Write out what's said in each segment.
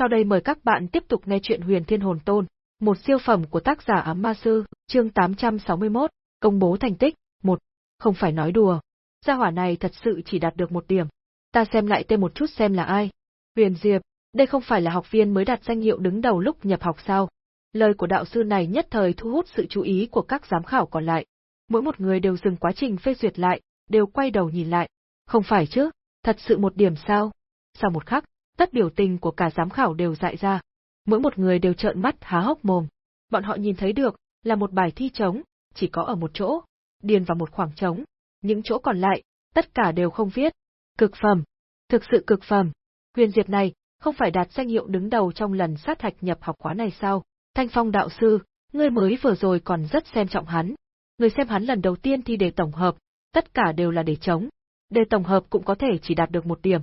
Sau đây mời các bạn tiếp tục nghe chuyện Huyền Thiên Hồn Tôn, một siêu phẩm của tác giả Ám Ma Sư, chương 861, công bố thành tích, một. Không phải nói đùa. Gia hỏa này thật sự chỉ đạt được một điểm. Ta xem lại tên một chút xem là ai. Huyền Diệp, đây không phải là học viên mới đạt danh hiệu đứng đầu lúc nhập học sao? Lời của đạo sư này nhất thời thu hút sự chú ý của các giám khảo còn lại. Mỗi một người đều dừng quá trình phê duyệt lại, đều quay đầu nhìn lại. Không phải chứ, thật sự một điểm sao? Sau một khắc, tất biểu tình của cả giám khảo đều dại ra. Mỗi một người đều trợn mắt há hốc mồm. Bọn họ nhìn thấy được, là một bài thi trống, chỉ có ở một chỗ, điền vào một khoảng trống. Những chỗ còn lại, tất cả đều không viết. Cực phẩm. Thực sự cực phẩm. Huyền Diệp này, không phải đạt danh hiệu đứng đầu trong lần sát hạch nhập học khóa này sao? Thanh Phong đạo sư, ngươi mới vừa rồi còn rất xem trọng hắn. Người xem hắn lần đầu tiên thi đề tổng hợp, tất cả đều là đề trống. Đề tổng hợp cũng có thể chỉ đạt được một điểm.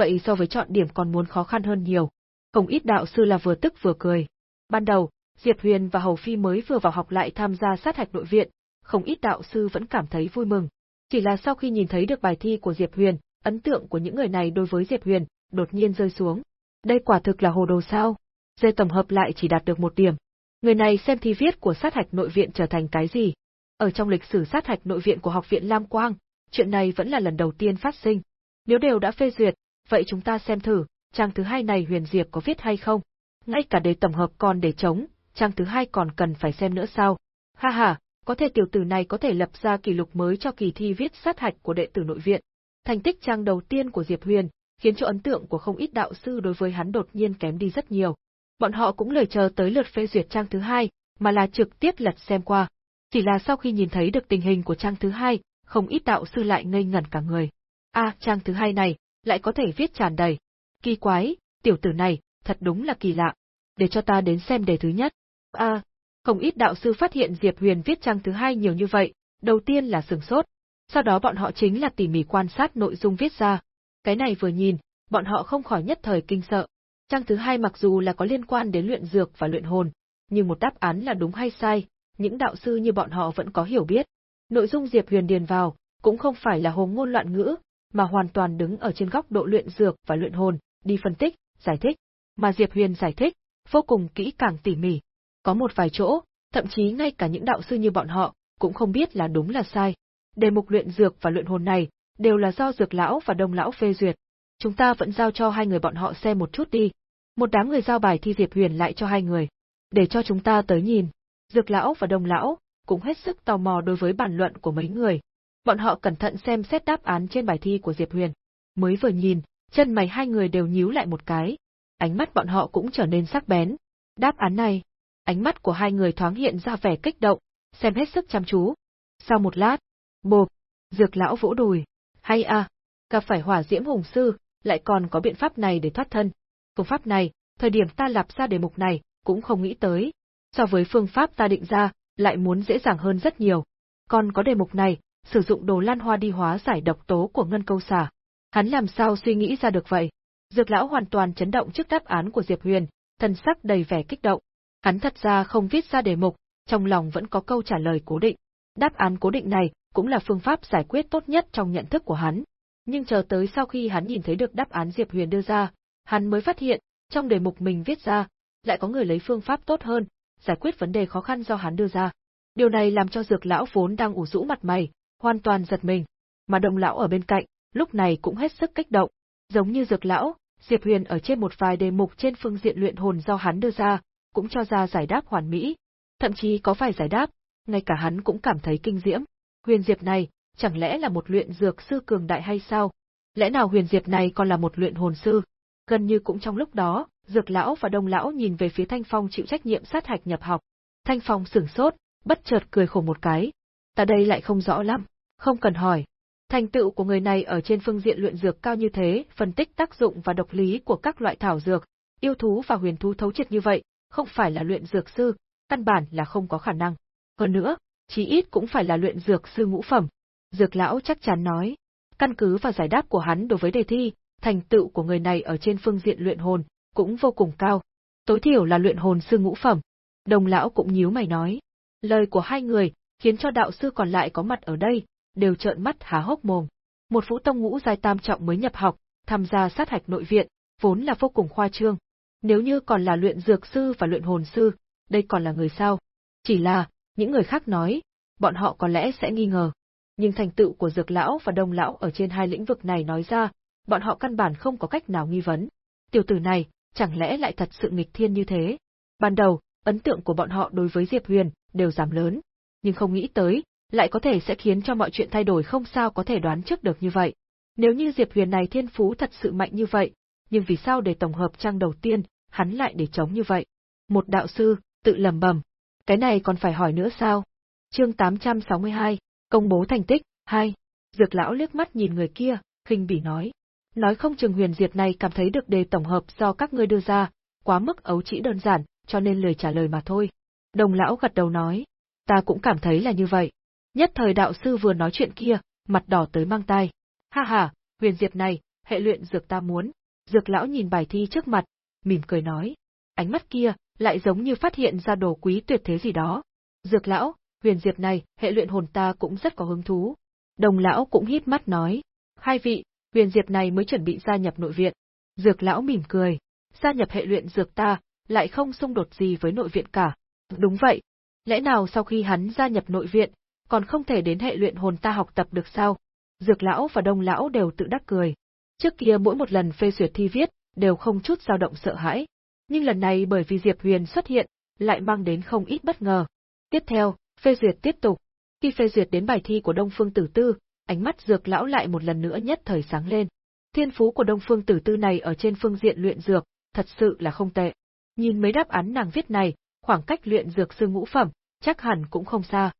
Vậy so với chọn điểm còn muốn khó khăn hơn nhiều. Không ít đạo sư là vừa tức vừa cười. Ban đầu, Diệp Huyền và Hầu Phi mới vừa vào học lại tham gia sát hạch nội viện, không ít đạo sư vẫn cảm thấy vui mừng. Chỉ là sau khi nhìn thấy được bài thi của Diệp Huyền, ấn tượng của những người này đối với Diệp Huyền đột nhiên rơi xuống. Đây quả thực là hồ đồ sao? Dê tổng hợp lại chỉ đạt được một điểm. Người này xem thi viết của sát hạch nội viện trở thành cái gì? Ở trong lịch sử sát hạch nội viện của học viện Lam Quang, chuyện này vẫn là lần đầu tiên phát sinh. Nếu đều đã phê duyệt, vậy chúng ta xem thử, trang thứ hai này Huyền Diệp có viết hay không? Ngay cả đề tổng hợp còn để chống, trang thứ hai còn cần phải xem nữa sao? Ha ha, có thể tiểu tử này có thể lập ra kỷ lục mới cho kỳ thi viết sát hạch của đệ tử nội viện. Thành tích trang đầu tiên của Diệp Huyền, khiến cho ấn tượng của không ít đạo sư đối với hắn đột nhiên kém đi rất nhiều. Bọn họ cũng lời chờ tới lượt phê duyệt trang thứ hai, mà là trực tiếp lật xem qua. Chỉ là sau khi nhìn thấy được tình hình của trang thứ hai, không ít đạo sư lại ngây ngẩn cả người. A, trang thứ hai này, lại có thể viết tràn đầy. Kỳ quái, tiểu tử này, thật đúng là kỳ lạ. Để cho ta đến xem đề thứ nhất. A, không ít đạo sư phát hiện Diệp Huyền viết trang thứ hai nhiều như vậy, đầu tiên là sừng sốt, sau đó bọn họ chính là tỉ mỉ quan sát nội dung viết ra. Cái này vừa nhìn, bọn họ không khỏi nhất thời kinh sợ. Trang thứ hai mặc dù là có liên quan đến luyện dược và luyện hồn, nhưng một đáp án là đúng hay sai, những đạo sư như bọn họ vẫn có hiểu biết. Nội dung Diệp Huyền điền vào, cũng không phải là hồ ngôn loạn ngữ, mà hoàn toàn đứng ở trên góc độ luyện dược và luyện hồn, đi phân tích, giải thích. Mà Diệp Huyền giải thích, vô cùng kỹ càng tỉ mỉ. Có một vài chỗ, thậm chí ngay cả những đạo sư như bọn họ, cũng không biết là đúng là sai. Đề mục luyện dược và luyện hồn này, đều là do dược lão và đông lão phê duyệt. Chúng ta vẫn giao cho hai người bọn họ xem một chút đi. Một đám người giao bài thi Diệp Huyền lại cho hai người. Để cho chúng ta tới nhìn. Dược lão và đông lão, cũng hết sức tò mò đối với bản luận của mấy người. Bọn họ cẩn thận xem xét đáp án trên bài thi của Diệp Huyền. Mới vừa nhìn, chân mày hai người đều nhíu lại một cái. Ánh mắt bọn họ cũng trở nên sắc bén. Đáp án này, ánh mắt của hai người thoáng hiện ra vẻ kích động, xem hết sức chăm chú. Sau một lát, bộp, dược lão vỗ đùi. Hay à, gặp phải hỏa diễm hùng sư, lại còn có biện pháp này để thoát thân. Phương pháp này, thời điểm ta lập ra đề mục này, cũng không nghĩ tới. So với phương pháp ta định ra, lại muốn dễ dàng hơn rất nhiều. Còn có đề mục này, sử dụng đồ lan hoa đi hóa giải độc tố của ngân câu xả. Hắn làm sao suy nghĩ ra được vậy? Dược lão hoàn toàn chấn động trước đáp án của Diệp Huyền, thân sắc đầy vẻ kích động. Hắn thật ra không viết ra đề mục, trong lòng vẫn có câu trả lời cố định. Đáp án cố định này cũng là phương pháp giải quyết tốt nhất trong nhận thức của hắn. Nhưng chờ tới sau khi hắn nhìn thấy được đáp án Diệp Huyền đưa ra, hắn mới phát hiện, trong đề mục mình viết ra, lại có người lấy phương pháp tốt hơn, giải quyết vấn đề khó khăn do hắn đưa ra. Điều này làm cho dược lão vốn đang ủ rũ mặt mày, hoàn toàn giật mình, mà đồng lão ở bên cạnh, lúc này cũng hết sức kích động. Giống như dược lão, Diệp Huyền ở trên một vài đề mục trên phương diện luyện hồn do hắn đưa ra, cũng cho ra giải đáp hoàn mỹ. Thậm chí có vài giải đáp, ngay cả hắn cũng cảm thấy kinh diễm. Huyền Diệp này, chẳng lẽ là một luyện dược sư cường đại hay sao? Lẽ nào Huyền Diệp này còn là một luyện hồn sư? Gần như cũng trong lúc đó, Dược lão và Đông lão nhìn về phía Thanh Phong chịu trách nhiệm sát hạch nhập học. Thanh Phong sửng sốt, bất chợt cười khổ một cái. Ta đây lại không rõ lắm, không cần hỏi. Thành tựu của người này ở trên phương diện luyện dược cao như thế, phân tích tác dụng và độc lý của các loại thảo dược, yêu thú và huyền thú thấu triệt như vậy, không phải là luyện dược sư, căn bản là không có khả năng. Hơn nữa, chí ít cũng phải là luyện dược sư ngũ phẩm. Dược lão chắc chắn nói, căn cứ vào giải đáp của hắn đối với đề thi, thành tựu của người này ở trên phương diện luyện hồn cũng vô cùng cao, tối thiểu là luyện hồn sư ngũ phẩm. Đồng lão cũng nhíu mày nói, lời của hai người khiến cho đạo sư còn lại có mặt ở đây đều trợn mắt há hốc mồm. Một vũ tông ngũ giai tam trọng mới nhập học, tham gia sát hạch nội viện, vốn là vô cùng khoa trương. Nếu như còn là luyện dược sư và luyện hồn sư, đây còn là người sao? Chỉ là, những người khác nói, bọn họ có lẽ sẽ nghi ngờ. Nhưng thành tựu của dược lão và đông lão ở trên hai lĩnh vực này nói ra, bọn họ căn bản không có cách nào nghi vấn. Tiểu tử này, chẳng lẽ lại thật sự nghịch thiên như thế? Ban đầu, ấn tượng của bọn họ đối với Diệp Huyền đều giảm lớn, nhưng không nghĩ tới, lại có thể sẽ khiến cho mọi chuyện thay đổi không sao có thể đoán trước được như vậy. Nếu như Diệp Huyền này thiên phú thật sự mạnh như vậy, nhưng vì sao để tổng hợp trang đầu tiên, hắn lại để chống như vậy? Một đạo sư, tự lầm bầm. Cái này còn phải hỏi nữa sao? Chương 862, công bố thành tích, 2. Dược lão liếc mắt nhìn người kia, khinh bỉ nói. Nói không chừng huyền diệt này cảm thấy được đề tổng hợp do các ngươi đưa ra, quá mức ấu chỉ đơn giản, cho nên lời trả lời mà thôi. Đồng lão gật đầu nói, ta cũng cảm thấy là như vậy. Nhất thời đạo sư vừa nói chuyện kia, mặt đỏ tới mang tai. Ha ha, huyền diệp này, hệ luyện dược ta muốn. Dược lão nhìn bài thi trước mặt, mỉm cười nói. Ánh mắt kia, lại giống như phát hiện ra đồ quý tuyệt thế gì đó. Dược lão, huyền diệp này, hệ luyện hồn ta cũng rất có hứng thú. Đồng lão cũng hít mắt nói. Hai vị, huyền diệp này mới chuẩn bị gia nhập nội viện. Dược lão mỉm cười. Gia nhập hệ luyện dược ta, lại không xung đột gì với nội viện cả. Đúng vậy. Lẽ nào sau khi hắn gia nhập nội viện, còn không thể đến hệ luyện hồn ta học tập được sao? Dược lão và đông lão đều tự đắc cười. Trước kia mỗi một lần phê duyệt thi viết, đều không chút dao động sợ hãi. Nhưng lần này bởi vì Diệp Huyền xuất hiện, lại mang đến không ít bất ngờ. Tiếp theo, phê duyệt tiếp tục. Khi phê duyệt đến bài thi của Đông Phương Tử Tư, ánh mắt dược lão lại một lần nữa nhất thời sáng lên. Thiên phú của Đông Phương Tử Tư này ở trên phương diện luyện dược, thật sự là không tệ. Nhìn mấy đáp án nàng viết này, khoảng cách luyện dược sư ngũ phẩm, chắc hẳn cũng không xa.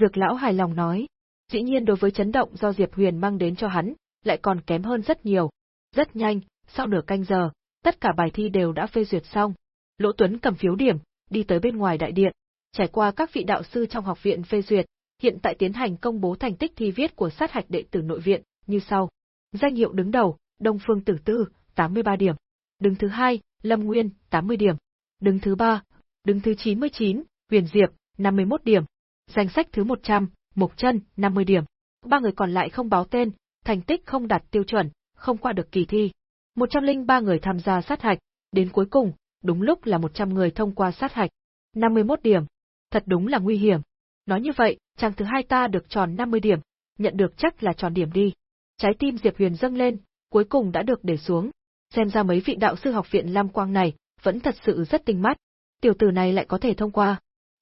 Dược lão hài lòng nói, dĩ nhiên đối với chấn động do Diệp Huyền mang đến cho hắn, lại còn kém hơn rất nhiều. Rất nhanh, sau nửa canh giờ, tất cả bài thi đều đã phê duyệt xong. Lỗ Tuấn cầm phiếu điểm, đi tới bên ngoài đại điện, trải qua các vị đạo sư trong học viện phê duyệt, hiện tại tiến hành công bố thành tích thi viết của sát hạch đệ tử nội viện, như sau. Danh hiệu đứng đầu, Đông Phương Tử Tư, 83 điểm. Đứng thứ hai, Lâm Nguyên, 80 điểm. Đứng thứ ba, đứng thứ 99, Huyền Diệp, 51 điểm. Danh sách thứ 100, Mộc Chân, 50 điểm. Ba người còn lại không báo tên, thành tích không đạt tiêu chuẩn, không qua được kỳ thi. 103 người tham gia sát hạch, đến cuối cùng, đúng lúc là 100 người thông qua sát hạch. 51 điểm. Thật đúng là nguy hiểm. Nói như vậy, trang thứ hai ta được tròn 50 điểm, nhận được chắc là tròn điểm đi. Trái tim Diệp Huyền dâng lên, cuối cùng đã được để xuống. Xem ra mấy vị đạo sư học viện Lam Quang này, vẫn thật sự rất tinh mắt. Tiểu tử này lại có thể thông qua.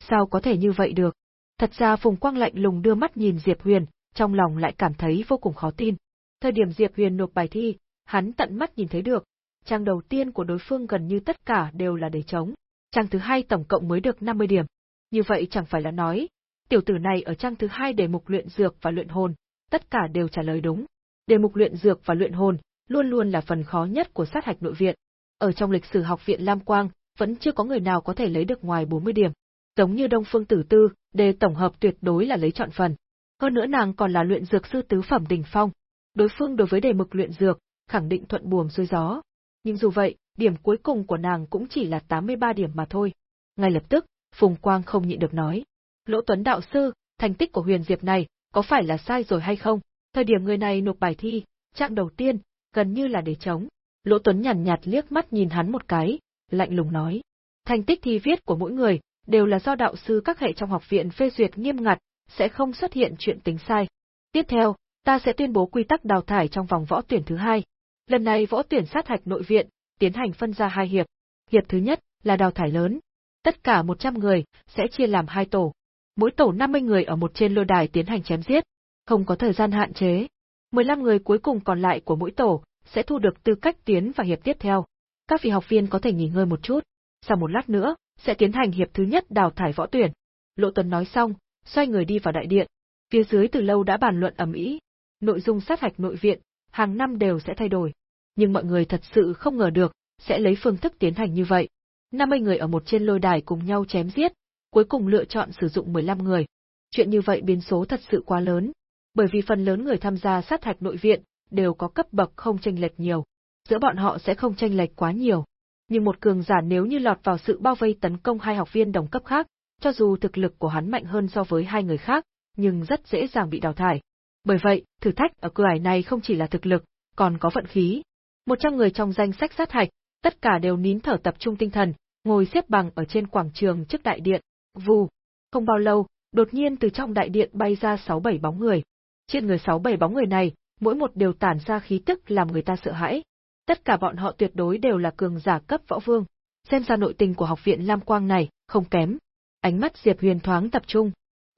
Sao có thể như vậy được? Thật ra Phùng Quang lạnh lùng đưa mắt nhìn Diệp Huyền, trong lòng lại cảm thấy vô cùng khó tin. Thời điểm Diệp Huyền nộp bài thi, hắn tận mắt nhìn thấy được, trang đầu tiên của đối phương gần như tất cả đều là để chống, trang thứ hai tổng cộng mới được 50 điểm. Như vậy chẳng phải là nói, tiểu tử này ở trang thứ hai đề mục luyện dược và luyện hồn, tất cả đều trả lời đúng. Đề mục luyện dược và luyện hồn luôn luôn là phần khó nhất của sát hạch nội viện. Ở trong lịch sử học viện Lam Quang, vẫn chưa có người nào có thể lấy được ngoài 40 điểm. Giống như Đông Phương Tử Tư, đề tổng hợp tuyệt đối là lấy chọn phần. Hơn nữa nàng còn là luyện dược sư tứ phẩm đỉnh phong. Đối phương đối với đề mục luyện dược, khẳng định thuận buồm xuôi gió. Nhưng dù vậy, điểm cuối cùng của nàng cũng chỉ là 83 điểm mà thôi. Ngay lập tức, Phùng Quang không nhịn được nói. Lỗ Tuấn Đạo Sư, thành tích của huyền diệp này, có phải là sai rồi hay không? Thời điểm người này nộp bài thi, trạng đầu tiên, gần như là để chống. Lỗ Tuấn nhàn nhạt, nhạt liếc mắt nhìn hắn một cái, lạnh lùng nói. Thành tích thi viết của mỗi người, đều là do đạo sư các hệ trong học viện phê duyệt nghiêm ngặt, sẽ không xuất hiện chuyện tính sai. Tiếp theo, ta sẽ tuyên bố quy tắc đào thải trong vòng võ tuyển thứ hai. Lần này võ tuyển sát hạch nội viện, tiến hành phân ra hai hiệp. Hiệp thứ nhất là đào thải lớn. Tất cả 100 người sẽ chia làm hai tổ. Mỗi tổ 50 người ở một trên lôi đài tiến hành chém giết, không có thời gian hạn chế. 15 người cuối cùng còn lại của mỗi tổ sẽ thu được tư cách tiến vào hiệp tiếp theo. Các vị học viên có thể nghỉ ngơi một chút, sau một lát nữa sẽ tiến hành hiệp thứ nhất đào thải võ tuyển. Lộ Tuấn nói xong, xoay người đi vào đại điện. Phía dưới từ lâu đã bàn luận ầm ĩ, nội dung sát hạch nội viện hàng năm đều sẽ thay đổi. Nhưng mọi người thật sự không ngờ được, sẽ lấy phương thức tiến hành như vậy. 50 người ở một trên lôi đài cùng nhau chém giết, cuối cùng lựa chọn sử dụng 15 người. Chuyện như vậy biến số thật sự quá lớn, bởi vì phần lớn người tham gia sát hạch nội viện đều có cấp bậc không tranh lệch nhiều. Giữa bọn họ sẽ không tranh lệch quá nhiều. Nhưng một cường giả nếu như lọt vào sự bao vây tấn công hai học viên đồng cấp khác, cho dù thực lực của hắn mạnh hơn so với hai người khác, nhưng rất dễ dàng bị đào thải. Bởi vậy, thử thách ở cửa ải này không chỉ là thực lực, còn có vận khí. Một trăm người trong danh sách sát hạch, tất cả đều nín thở tập trung tinh thần, ngồi xếp bằng ở trên quảng trường trước đại điện. Vù, không bao lâu, đột nhiên từ trong đại điện bay ra sáu bảy bóng người. Trên người sáu bảy bóng người này, mỗi một đều tản ra khí tức làm người ta sợ hãi. Tất cả bọn họ tuyệt đối đều là cường giả cấp võ vương. Xem ra nội tình của học viện Lam Quang này, không kém. Ánh mắt Diệp Huyền thoáng tập trung.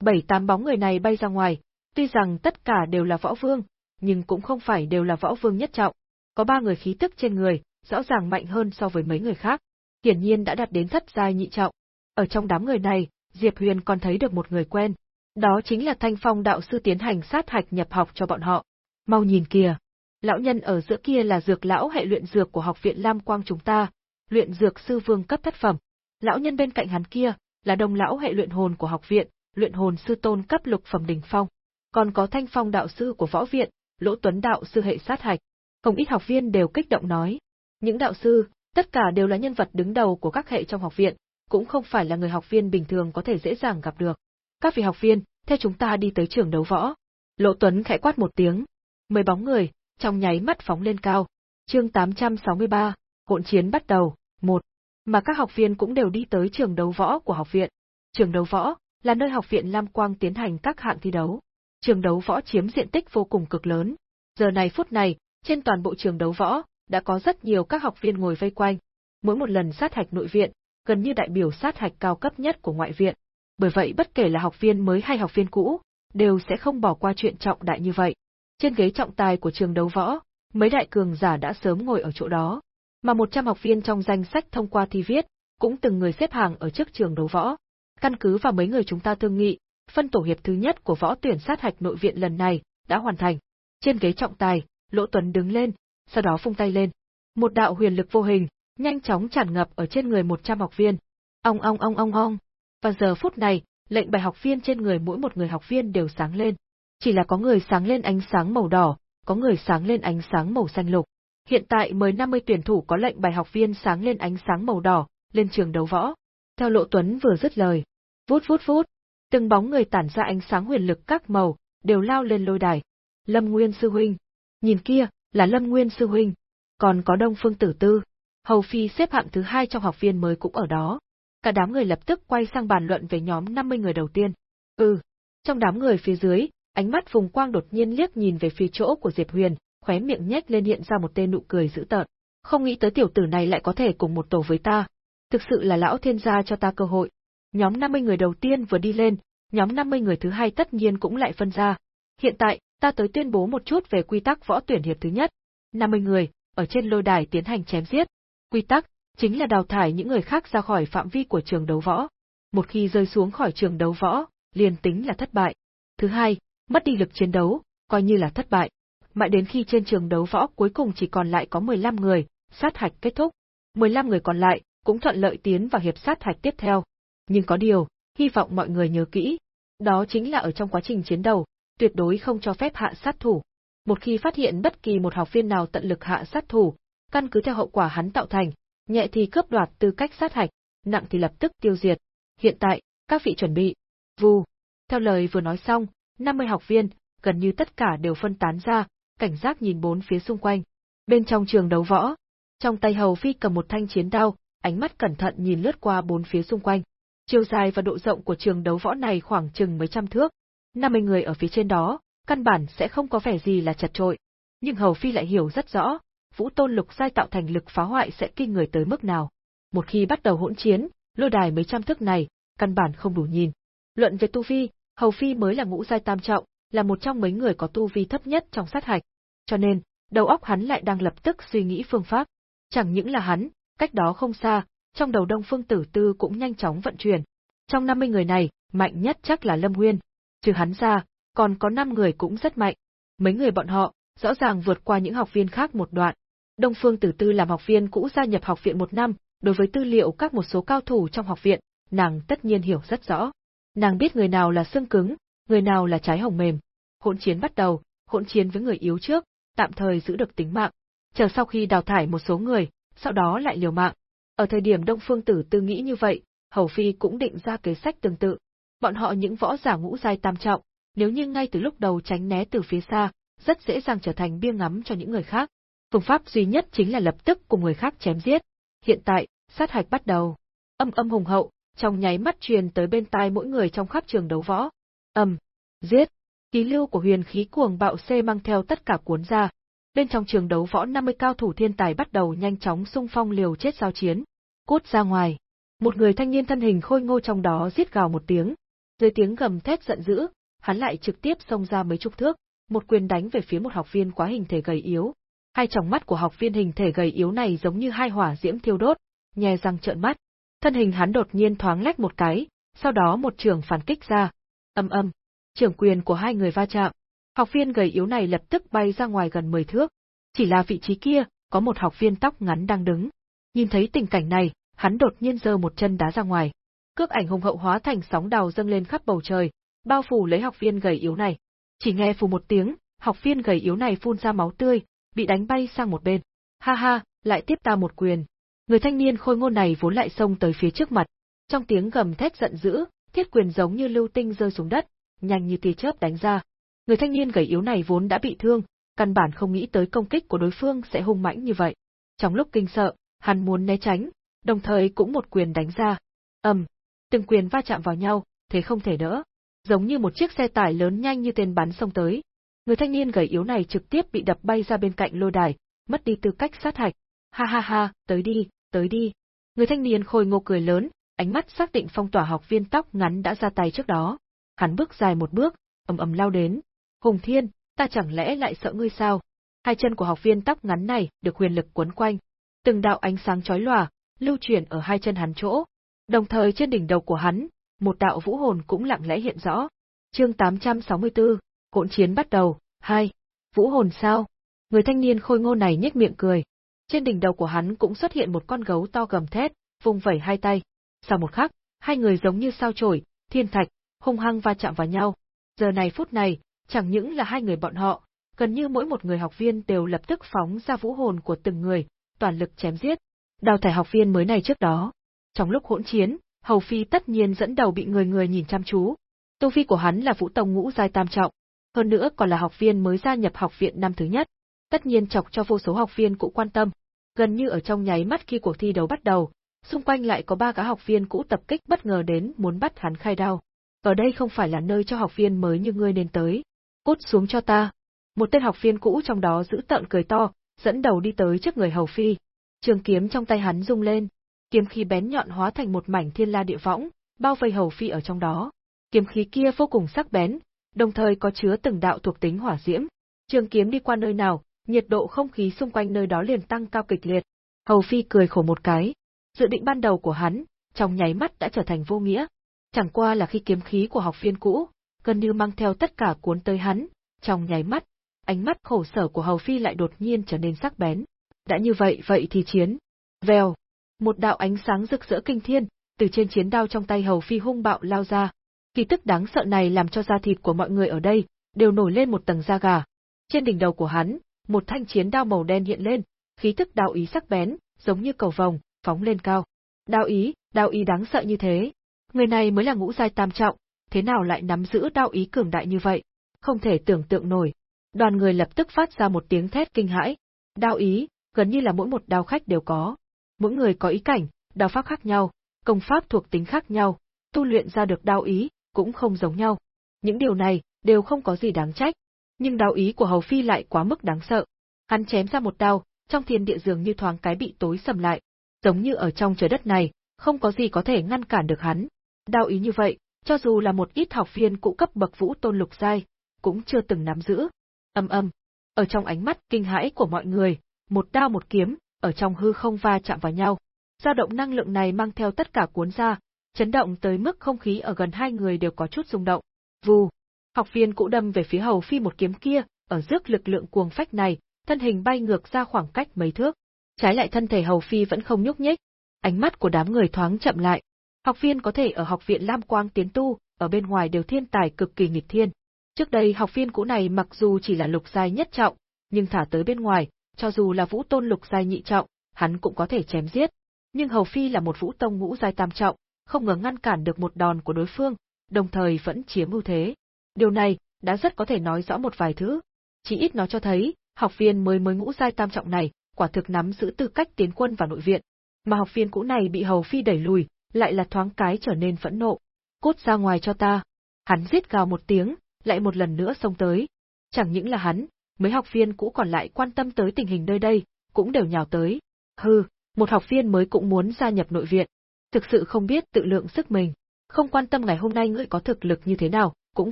Bảy tám bóng người này bay ra ngoài, tuy rằng tất cả đều là võ vương, nhưng cũng không phải đều là võ vương nhất trọng. Có ba người khí tức trên người, rõ ràng mạnh hơn so với mấy người khác. Hiển nhiên đã đạt đến thất giai nhị trọng. Ở trong đám người này, Diệp Huyền còn thấy được một người quen. Đó chính là Thanh Phong đạo sư tiến hành sát hạch nhập học cho bọn họ. Mau nhìn kìa. Lão nhân ở giữa kia là dược lão hệ luyện dược của học viện Lam Quang chúng ta, luyện dược sư vương cấp thất phẩm. Lão nhân bên cạnh hắn kia là đồng lão hệ luyện hồn của học viện, luyện hồn sư tôn cấp lục phẩm đỉnh phong. Còn có Thanh Phong đạo sư của võ viện, Lỗ Tuấn đạo sư hệ sát hạch. Không ít học viên đều kích động nói. Những đạo sư, tất cả đều là nhân vật đứng đầu của các hệ trong học viện, cũng không phải là người học viên bình thường có thể dễ dàng gặp được. Các vị học viên, theo chúng ta đi tới trường đấu võ. Lộ Tuấn khẽ quát một tiếng. Mười bóng người, trong nháy mắt phóng lên cao. Chương 863, hỗn chiến bắt đầu, một. Mà các học viên cũng đều đi tới trường đấu võ của học viện. Trường đấu võ là nơi học viện Lam Quang tiến hành các hạng thi đấu. Trường đấu võ chiếm diện tích vô cùng cực lớn. Giờ này phút này, trên toàn bộ trường đấu võ, đã có rất nhiều các học viên ngồi vây quanh. Mỗi một lần sát hạch nội viện, gần như đại biểu sát hạch cao cấp nhất của ngoại viện. Bởi vậy bất kể là học viên mới hay học viên cũ, đều sẽ không bỏ qua chuyện trọng đại như vậy. Trên ghế trọng tài của trường đấu võ, mấy đại cường giả đã sớm ngồi ở chỗ đó, mà 100 học viên trong danh sách thông qua thi viết, cũng từng người xếp hàng ở trước trường đấu võ. Căn cứ vào mấy người chúng ta thương nghị, phân tổ hiệp thứ nhất của võ tuyển sát hạch nội viện lần này đã hoàn thành. Trên ghế trọng tài, Lỗ Tuấn đứng lên, sau đó phung tay lên. Một đạo huyền lực vô hình, nhanh chóng tràn ngập ở trên người 100 học viên. Ong ong ong ong ong. Và giờ phút này, lệnh bài học viên trên người mỗi một người học viên đều sáng lên. Chỉ là có người sáng lên ánh sáng màu đỏ, có người sáng lên ánh sáng màu xanh lục. Hiện tại mới 50 tuyển thủ có lệnh bài học viên sáng lên ánh sáng màu đỏ, lên trường đấu võ. Theo Lộ Tuấn vừa dứt lời, vút vút vút, từng bóng người tản ra ánh sáng huyền lực các màu, đều lao lên lôi đài. Lâm Nguyên sư huynh, nhìn kia, là Lâm Nguyên sư huynh, còn có Đông Phương Tử Tư, Hầu Phi xếp hạng thứ hai trong học viên mới cũng ở đó. Cả đám người lập tức quay sang bàn luận về nhóm 50 người đầu tiên. Ừ, trong đám người phía dưới, ánh mắt vùng quang đột nhiên liếc nhìn về phía chỗ của Diệp Huyền, khóe miệng nhếch lên hiện ra một tên nụ cười dữ tợn. Không nghĩ tới tiểu tử này lại có thể cùng một tổ với ta. Thực sự là lão thiên gia cho ta cơ hội. Nhóm 50 người đầu tiên vừa đi lên, nhóm 50 người thứ hai tất nhiên cũng lại phân ra. Hiện tại, ta tới tuyên bố một chút về quy tắc võ tuyển hiệp thứ nhất. 50 người, ở trên lôi đài tiến hành chém giết. Quy tắc, chính là đào thải những người khác ra khỏi phạm vi của trường đấu võ. Một khi rơi xuống khỏi trường đấu võ, liền tính là thất bại. Thứ hai, mất đi lực chiến đấu, coi như là thất bại. Mãi đến khi trên trường đấu võ cuối cùng chỉ còn lại có 15 người, sát hạch kết thúc. 15 người còn lại, cũng thuận lợi tiến vào hiệp sát hạch tiếp theo. Nhưng có điều, hy vọng mọi người nhớ kỹ. Đó chính là ở trong quá trình chiến đấu, tuyệt đối không cho phép hạ sát thủ. Một khi phát hiện bất kỳ một học viên nào tận lực hạ sát thủ, căn cứ theo hậu quả hắn tạo thành, nhẹ thì cướp đoạt tư cách sát hạch, nặng thì lập tức tiêu diệt. Hiện tại, các vị chuẩn bị. Vù. Theo lời vừa nói xong, 50 học viên, gần như tất cả đều phân tán ra, cảnh giác nhìn bốn phía xung quanh. Bên trong trường đấu võ, trong tay Hầu Phi cầm một thanh chiến đao, ánh mắt cẩn thận nhìn lướt qua bốn phía xung quanh. Chiều dài và độ rộng của trường đấu võ này khoảng chừng mấy trăm thước. 50 người ở phía trên đó, căn bản sẽ không có vẻ gì là chật trội. Nhưng Hầu Phi lại hiểu rất rõ, vũ tôn lục giai tạo thành lực phá hoại sẽ kinh người tới mức nào. Một khi bắt đầu hỗn chiến, lôi đài mấy trăm thước này, căn bản không đủ nhìn. Luận về tu vi, Hầu Phi mới là ngũ giai tam trọng, là một trong mấy người có tu vi thấp nhất trong sát hạch. Cho nên, đầu óc hắn lại đang lập tức suy nghĩ phương pháp. Chẳng những là hắn, cách đó không xa, trong đầu Đông Phương Tử Tư cũng nhanh chóng vận chuyển. Trong 50 người này, mạnh nhất chắc là Lâm Nguyên. Trừ hắn ra, còn có 5 người cũng rất mạnh. Mấy người bọn họ, rõ ràng vượt qua những học viên khác một đoạn. Đông Phương Tử Tư làm học viên cũ gia nhập học viện một năm, đối với tư liệu các một số cao thủ trong học viện, nàng tất nhiên hiểu rất rõ. Nàng biết người nào là xương cứng, người nào là trái hồng mềm. Hỗn chiến bắt đầu, hỗn chiến với người yếu trước, tạm thời giữ được tính mạng. Chờ sau khi đào thải một số người, sau đó lại liều mạng. Ở thời điểm Đông Phương Tử Tư nghĩ như vậy, Hầu Phi cũng định ra kế sách tương tự. Bọn họ những võ giả ngũ giai tam trọng, nếu như ngay từ lúc đầu tránh né từ phía xa, rất dễ dàng trở thành bia ngắm cho những người khác. Phương pháp duy nhất chính là lập tức cùng người khác chém giết. Hiện tại, sát hạch bắt đầu. Âm âm hùng hậu, trong nháy mắt truyền tới bên tai mỗi người trong khắp trường đấu võ. Ầm, giết. Khí lưu của huyền khí cuồng bạo C mang theo tất cả cuốn ra. Bên trong trường đấu võ 50 cao thủ thiên tài bắt đầu nhanh chóng xung phong liều chết giao chiến. Cút ra ngoài. Một người thanh niên thân hình khôi ngô trong đó giết gào một tiếng. Dưới tiếng gầm thét giận dữ, hắn lại trực tiếp xông ra mấy chục thước, một quyền đánh về phía một học viên quá hình thể gầy yếu. Hai tròng mắt của học viên hình thể gầy yếu này giống như hai hỏa diễm thiêu đốt, nhè răng trợn mắt. Thân hình hắn đột nhiên thoáng lách một cái, sau đó một trường phản kích ra. Âm âm, trường quyền của hai người va chạm. Học viên gầy yếu này lập tức bay ra ngoài gần 10 thước. Chỉ là vị trí kia, có một học viên tóc ngắn đang đứng. Nhìn thấy tình cảnh này, hắn đột nhiên giơ một chân đá ra ngoài. Cước ảnh hùng hậu hóa thành sóng đào dâng lên khắp bầu trời, bao phủ lấy học viên gầy yếu này. Chỉ nghe phù một tiếng, học viên gầy yếu này phun ra máu tươi, bị đánh bay sang một bên. Ha ha, lại tiếp ta một quyền. Người thanh niên khôi ngô này vốn lại xông tới phía trước mặt. Trong tiếng gầm thét giận dữ, thiết quyền giống như lưu tinh rơi xuống đất, nhanh như tia chớp đánh ra. Người thanh niên gầy yếu này vốn đã bị thương, căn bản không nghĩ tới công kích của đối phương sẽ hung mãnh như vậy. Trong lúc kinh sợ, hắn muốn né tránh, đồng thời cũng một quyền đánh ra. ầm, từng quyền va chạm vào nhau, thế không thể đỡ. Giống như một chiếc xe tải lớn nhanh như tên bắn xông tới. Người thanh niên gầy yếu này trực tiếp bị đập bay ra bên cạnh lôi đài, mất đi tư cách sát hạch. Ha ha ha, tới đi, tới đi. Người thanh niên khôi ngô cười lớn, ánh mắt xác định phong tỏa học viên tóc ngắn đã ra tay trước đó. Hắn bước dài một bước, ầm ầm lao đến. Hùng Thiên, ta chẳng lẽ lại sợ ngươi sao? Hai chân của học viên tóc ngắn này được huyền lực quấn quanh. Từng đạo ánh sáng chói lòa, lưu chuyển ở hai chân hắn chỗ. Đồng thời trên đỉnh đầu của hắn, một đạo vũ hồn cũng lặng lẽ hiện rõ. Chương 864, hỗn chiến bắt đầu, hai. Vũ hồn sao? Người thanh niên khôi ngô này nhếch miệng cười. Trên đỉnh đầu của hắn cũng xuất hiện một con gấu to gầm thét, vung vẩy hai tay. Sau một khắc, hai người giống như sao chổi, thiên thạch, hung hăng va chạm vào nhau. Giờ này phút này, chẳng những là hai người bọn họ, gần như mỗi một người học viên đều lập tức phóng ra vũ hồn của từng người, toàn lực chém giết. Đào thải học viên mới này trước đó. Trong lúc hỗn chiến, Hầu Phi tất nhiên dẫn đầu bị người người nhìn chăm chú. Tu vi của hắn là Vũ Tông ngũ giai tam trọng, hơn nữa còn là học viên mới gia nhập học viện năm thứ nhất. Tất nhiên chọc cho vô số học viên cũ quan tâm. Gần như ở trong nháy mắt khi cuộc thi đấu bắt đầu, xung quanh lại có ba cá học viên cũ tập kích bất ngờ đến muốn bắt hắn khai đao. Ở đây không phải là nơi cho học viên mới như ngươi nên tới. Cút xuống cho ta. Một tên học viên cũ trong đó giữ tợn cười to, dẫn đầu đi tới trước người Hầu Phi. Trường kiếm trong tay hắn rung lên, kiếm khí bén nhọn hóa thành một mảnh thiên la địa võng, bao vây Hầu Phi ở trong đó. Kiếm khí kia vô cùng sắc bén, đồng thời có chứa từng đạo thuộc tính hỏa diễm. Trường kiếm đi qua nơi nào, nhiệt độ không khí xung quanh nơi đó liền tăng cao kịch liệt. Hầu Phi cười khổ một cái. Dự định ban đầu của hắn, trong nháy mắt đã trở thành vô nghĩa. Chẳng qua là khi kiếm khí của học viên cũ, gần như mang theo tất cả cuốn tới hắn, trong nháy mắt, ánh mắt khổ sở của Hầu Phi lại đột nhiên trở nên sắc bén. Đã như vậy vậy thì chiến. Vèo. Một đạo ánh sáng rực rỡ kinh thiên, từ trên chiến đao trong tay Hầu Phi hung bạo lao ra. Kỳ tức đáng sợ này làm cho da thịt của mọi người ở đây, đều nổi lên một tầng da gà. Trên đỉnh đầu của hắn, một thanh chiến đao màu đen hiện lên, khí tức đao ý sắc bén, giống như cầu vồng, phóng lên cao. Đao ý, đao ý đáng sợ như thế. Người này mới là ngũ giai tam trọng, thế nào lại nắm giữ đao ý cường đại như vậy? Không thể tưởng tượng nổi. Đoàn người lập tức phát ra một tiếng thét kinh hãi. Đao ý, gần như là mỗi một đao khách đều có. Mỗi người có ý cảnh, đao pháp khác nhau, công pháp thuộc tính khác nhau, tu luyện ra được đao ý, cũng không giống nhau. Những điều này, đều không có gì đáng trách. Nhưng đao ý của Hầu Phi lại quá mức đáng sợ. Hắn chém ra một đao, trong thiên địa dường như thoáng cái bị tối sầm lại. Giống như ở trong trời đất này, không có gì có thể ngăn cản được hắn. Đao ý như vậy, cho dù là một ít học viên cũ cấp bậc vũ tôn lục giai, cũng chưa từng nắm giữ. Âm âm, ở trong ánh mắt kinh hãi của mọi người, một đao một kiếm, ở trong hư không va chạm vào nhau. Dao động năng lượng này mang theo tất cả cuốn ra, chấn động tới mức không khí ở gần hai người đều có chút rung động. Vù, học viên cũ đâm về phía hầu phi một kiếm kia, ở rước lực lượng cuồng phách này, thân hình bay ngược ra khoảng cách mấy thước. Trái lại thân thể hầu phi vẫn không nhúc nhích. Ánh mắt của đám người thoáng chậm lại. Học viên có thể ở học viện Lam Quang tiến tu, ở bên ngoài đều thiên tài cực kỳ nghịch thiên. Trước đây học viên cũ này mặc dù chỉ là lục giai nhất trọng, nhưng thả tới bên ngoài, cho dù là vũ tôn lục giai nhị trọng, hắn cũng có thể chém giết. Nhưng Hầu Phi là một vũ tông ngũ giai tam trọng, không ngờ ngăn cản được một đòn của đối phương, đồng thời vẫn chiếm ưu thế. Điều này đã rất có thể nói rõ một vài thứ. Chỉ ít nó cho thấy, học viên mới mới ngũ giai tam trọng này, quả thực nắm giữ tư cách tiến quân vào nội viện. Mà học viên cũ này bị Hầu Phi đẩy lùi, lại là thoáng cái trở nên phẫn nộ. Cút ra ngoài cho ta. Hắn giết gào một tiếng, lại một lần nữa xông tới. Chẳng những là hắn, mấy học viên cũ còn lại quan tâm tới tình hình nơi đây, cũng đều nhào tới. Hừ, một học viên mới cũng muốn gia nhập nội viện. Thực sự không biết tự lượng sức mình. Không quan tâm ngày hôm nay ngươi có thực lực như thế nào, cũng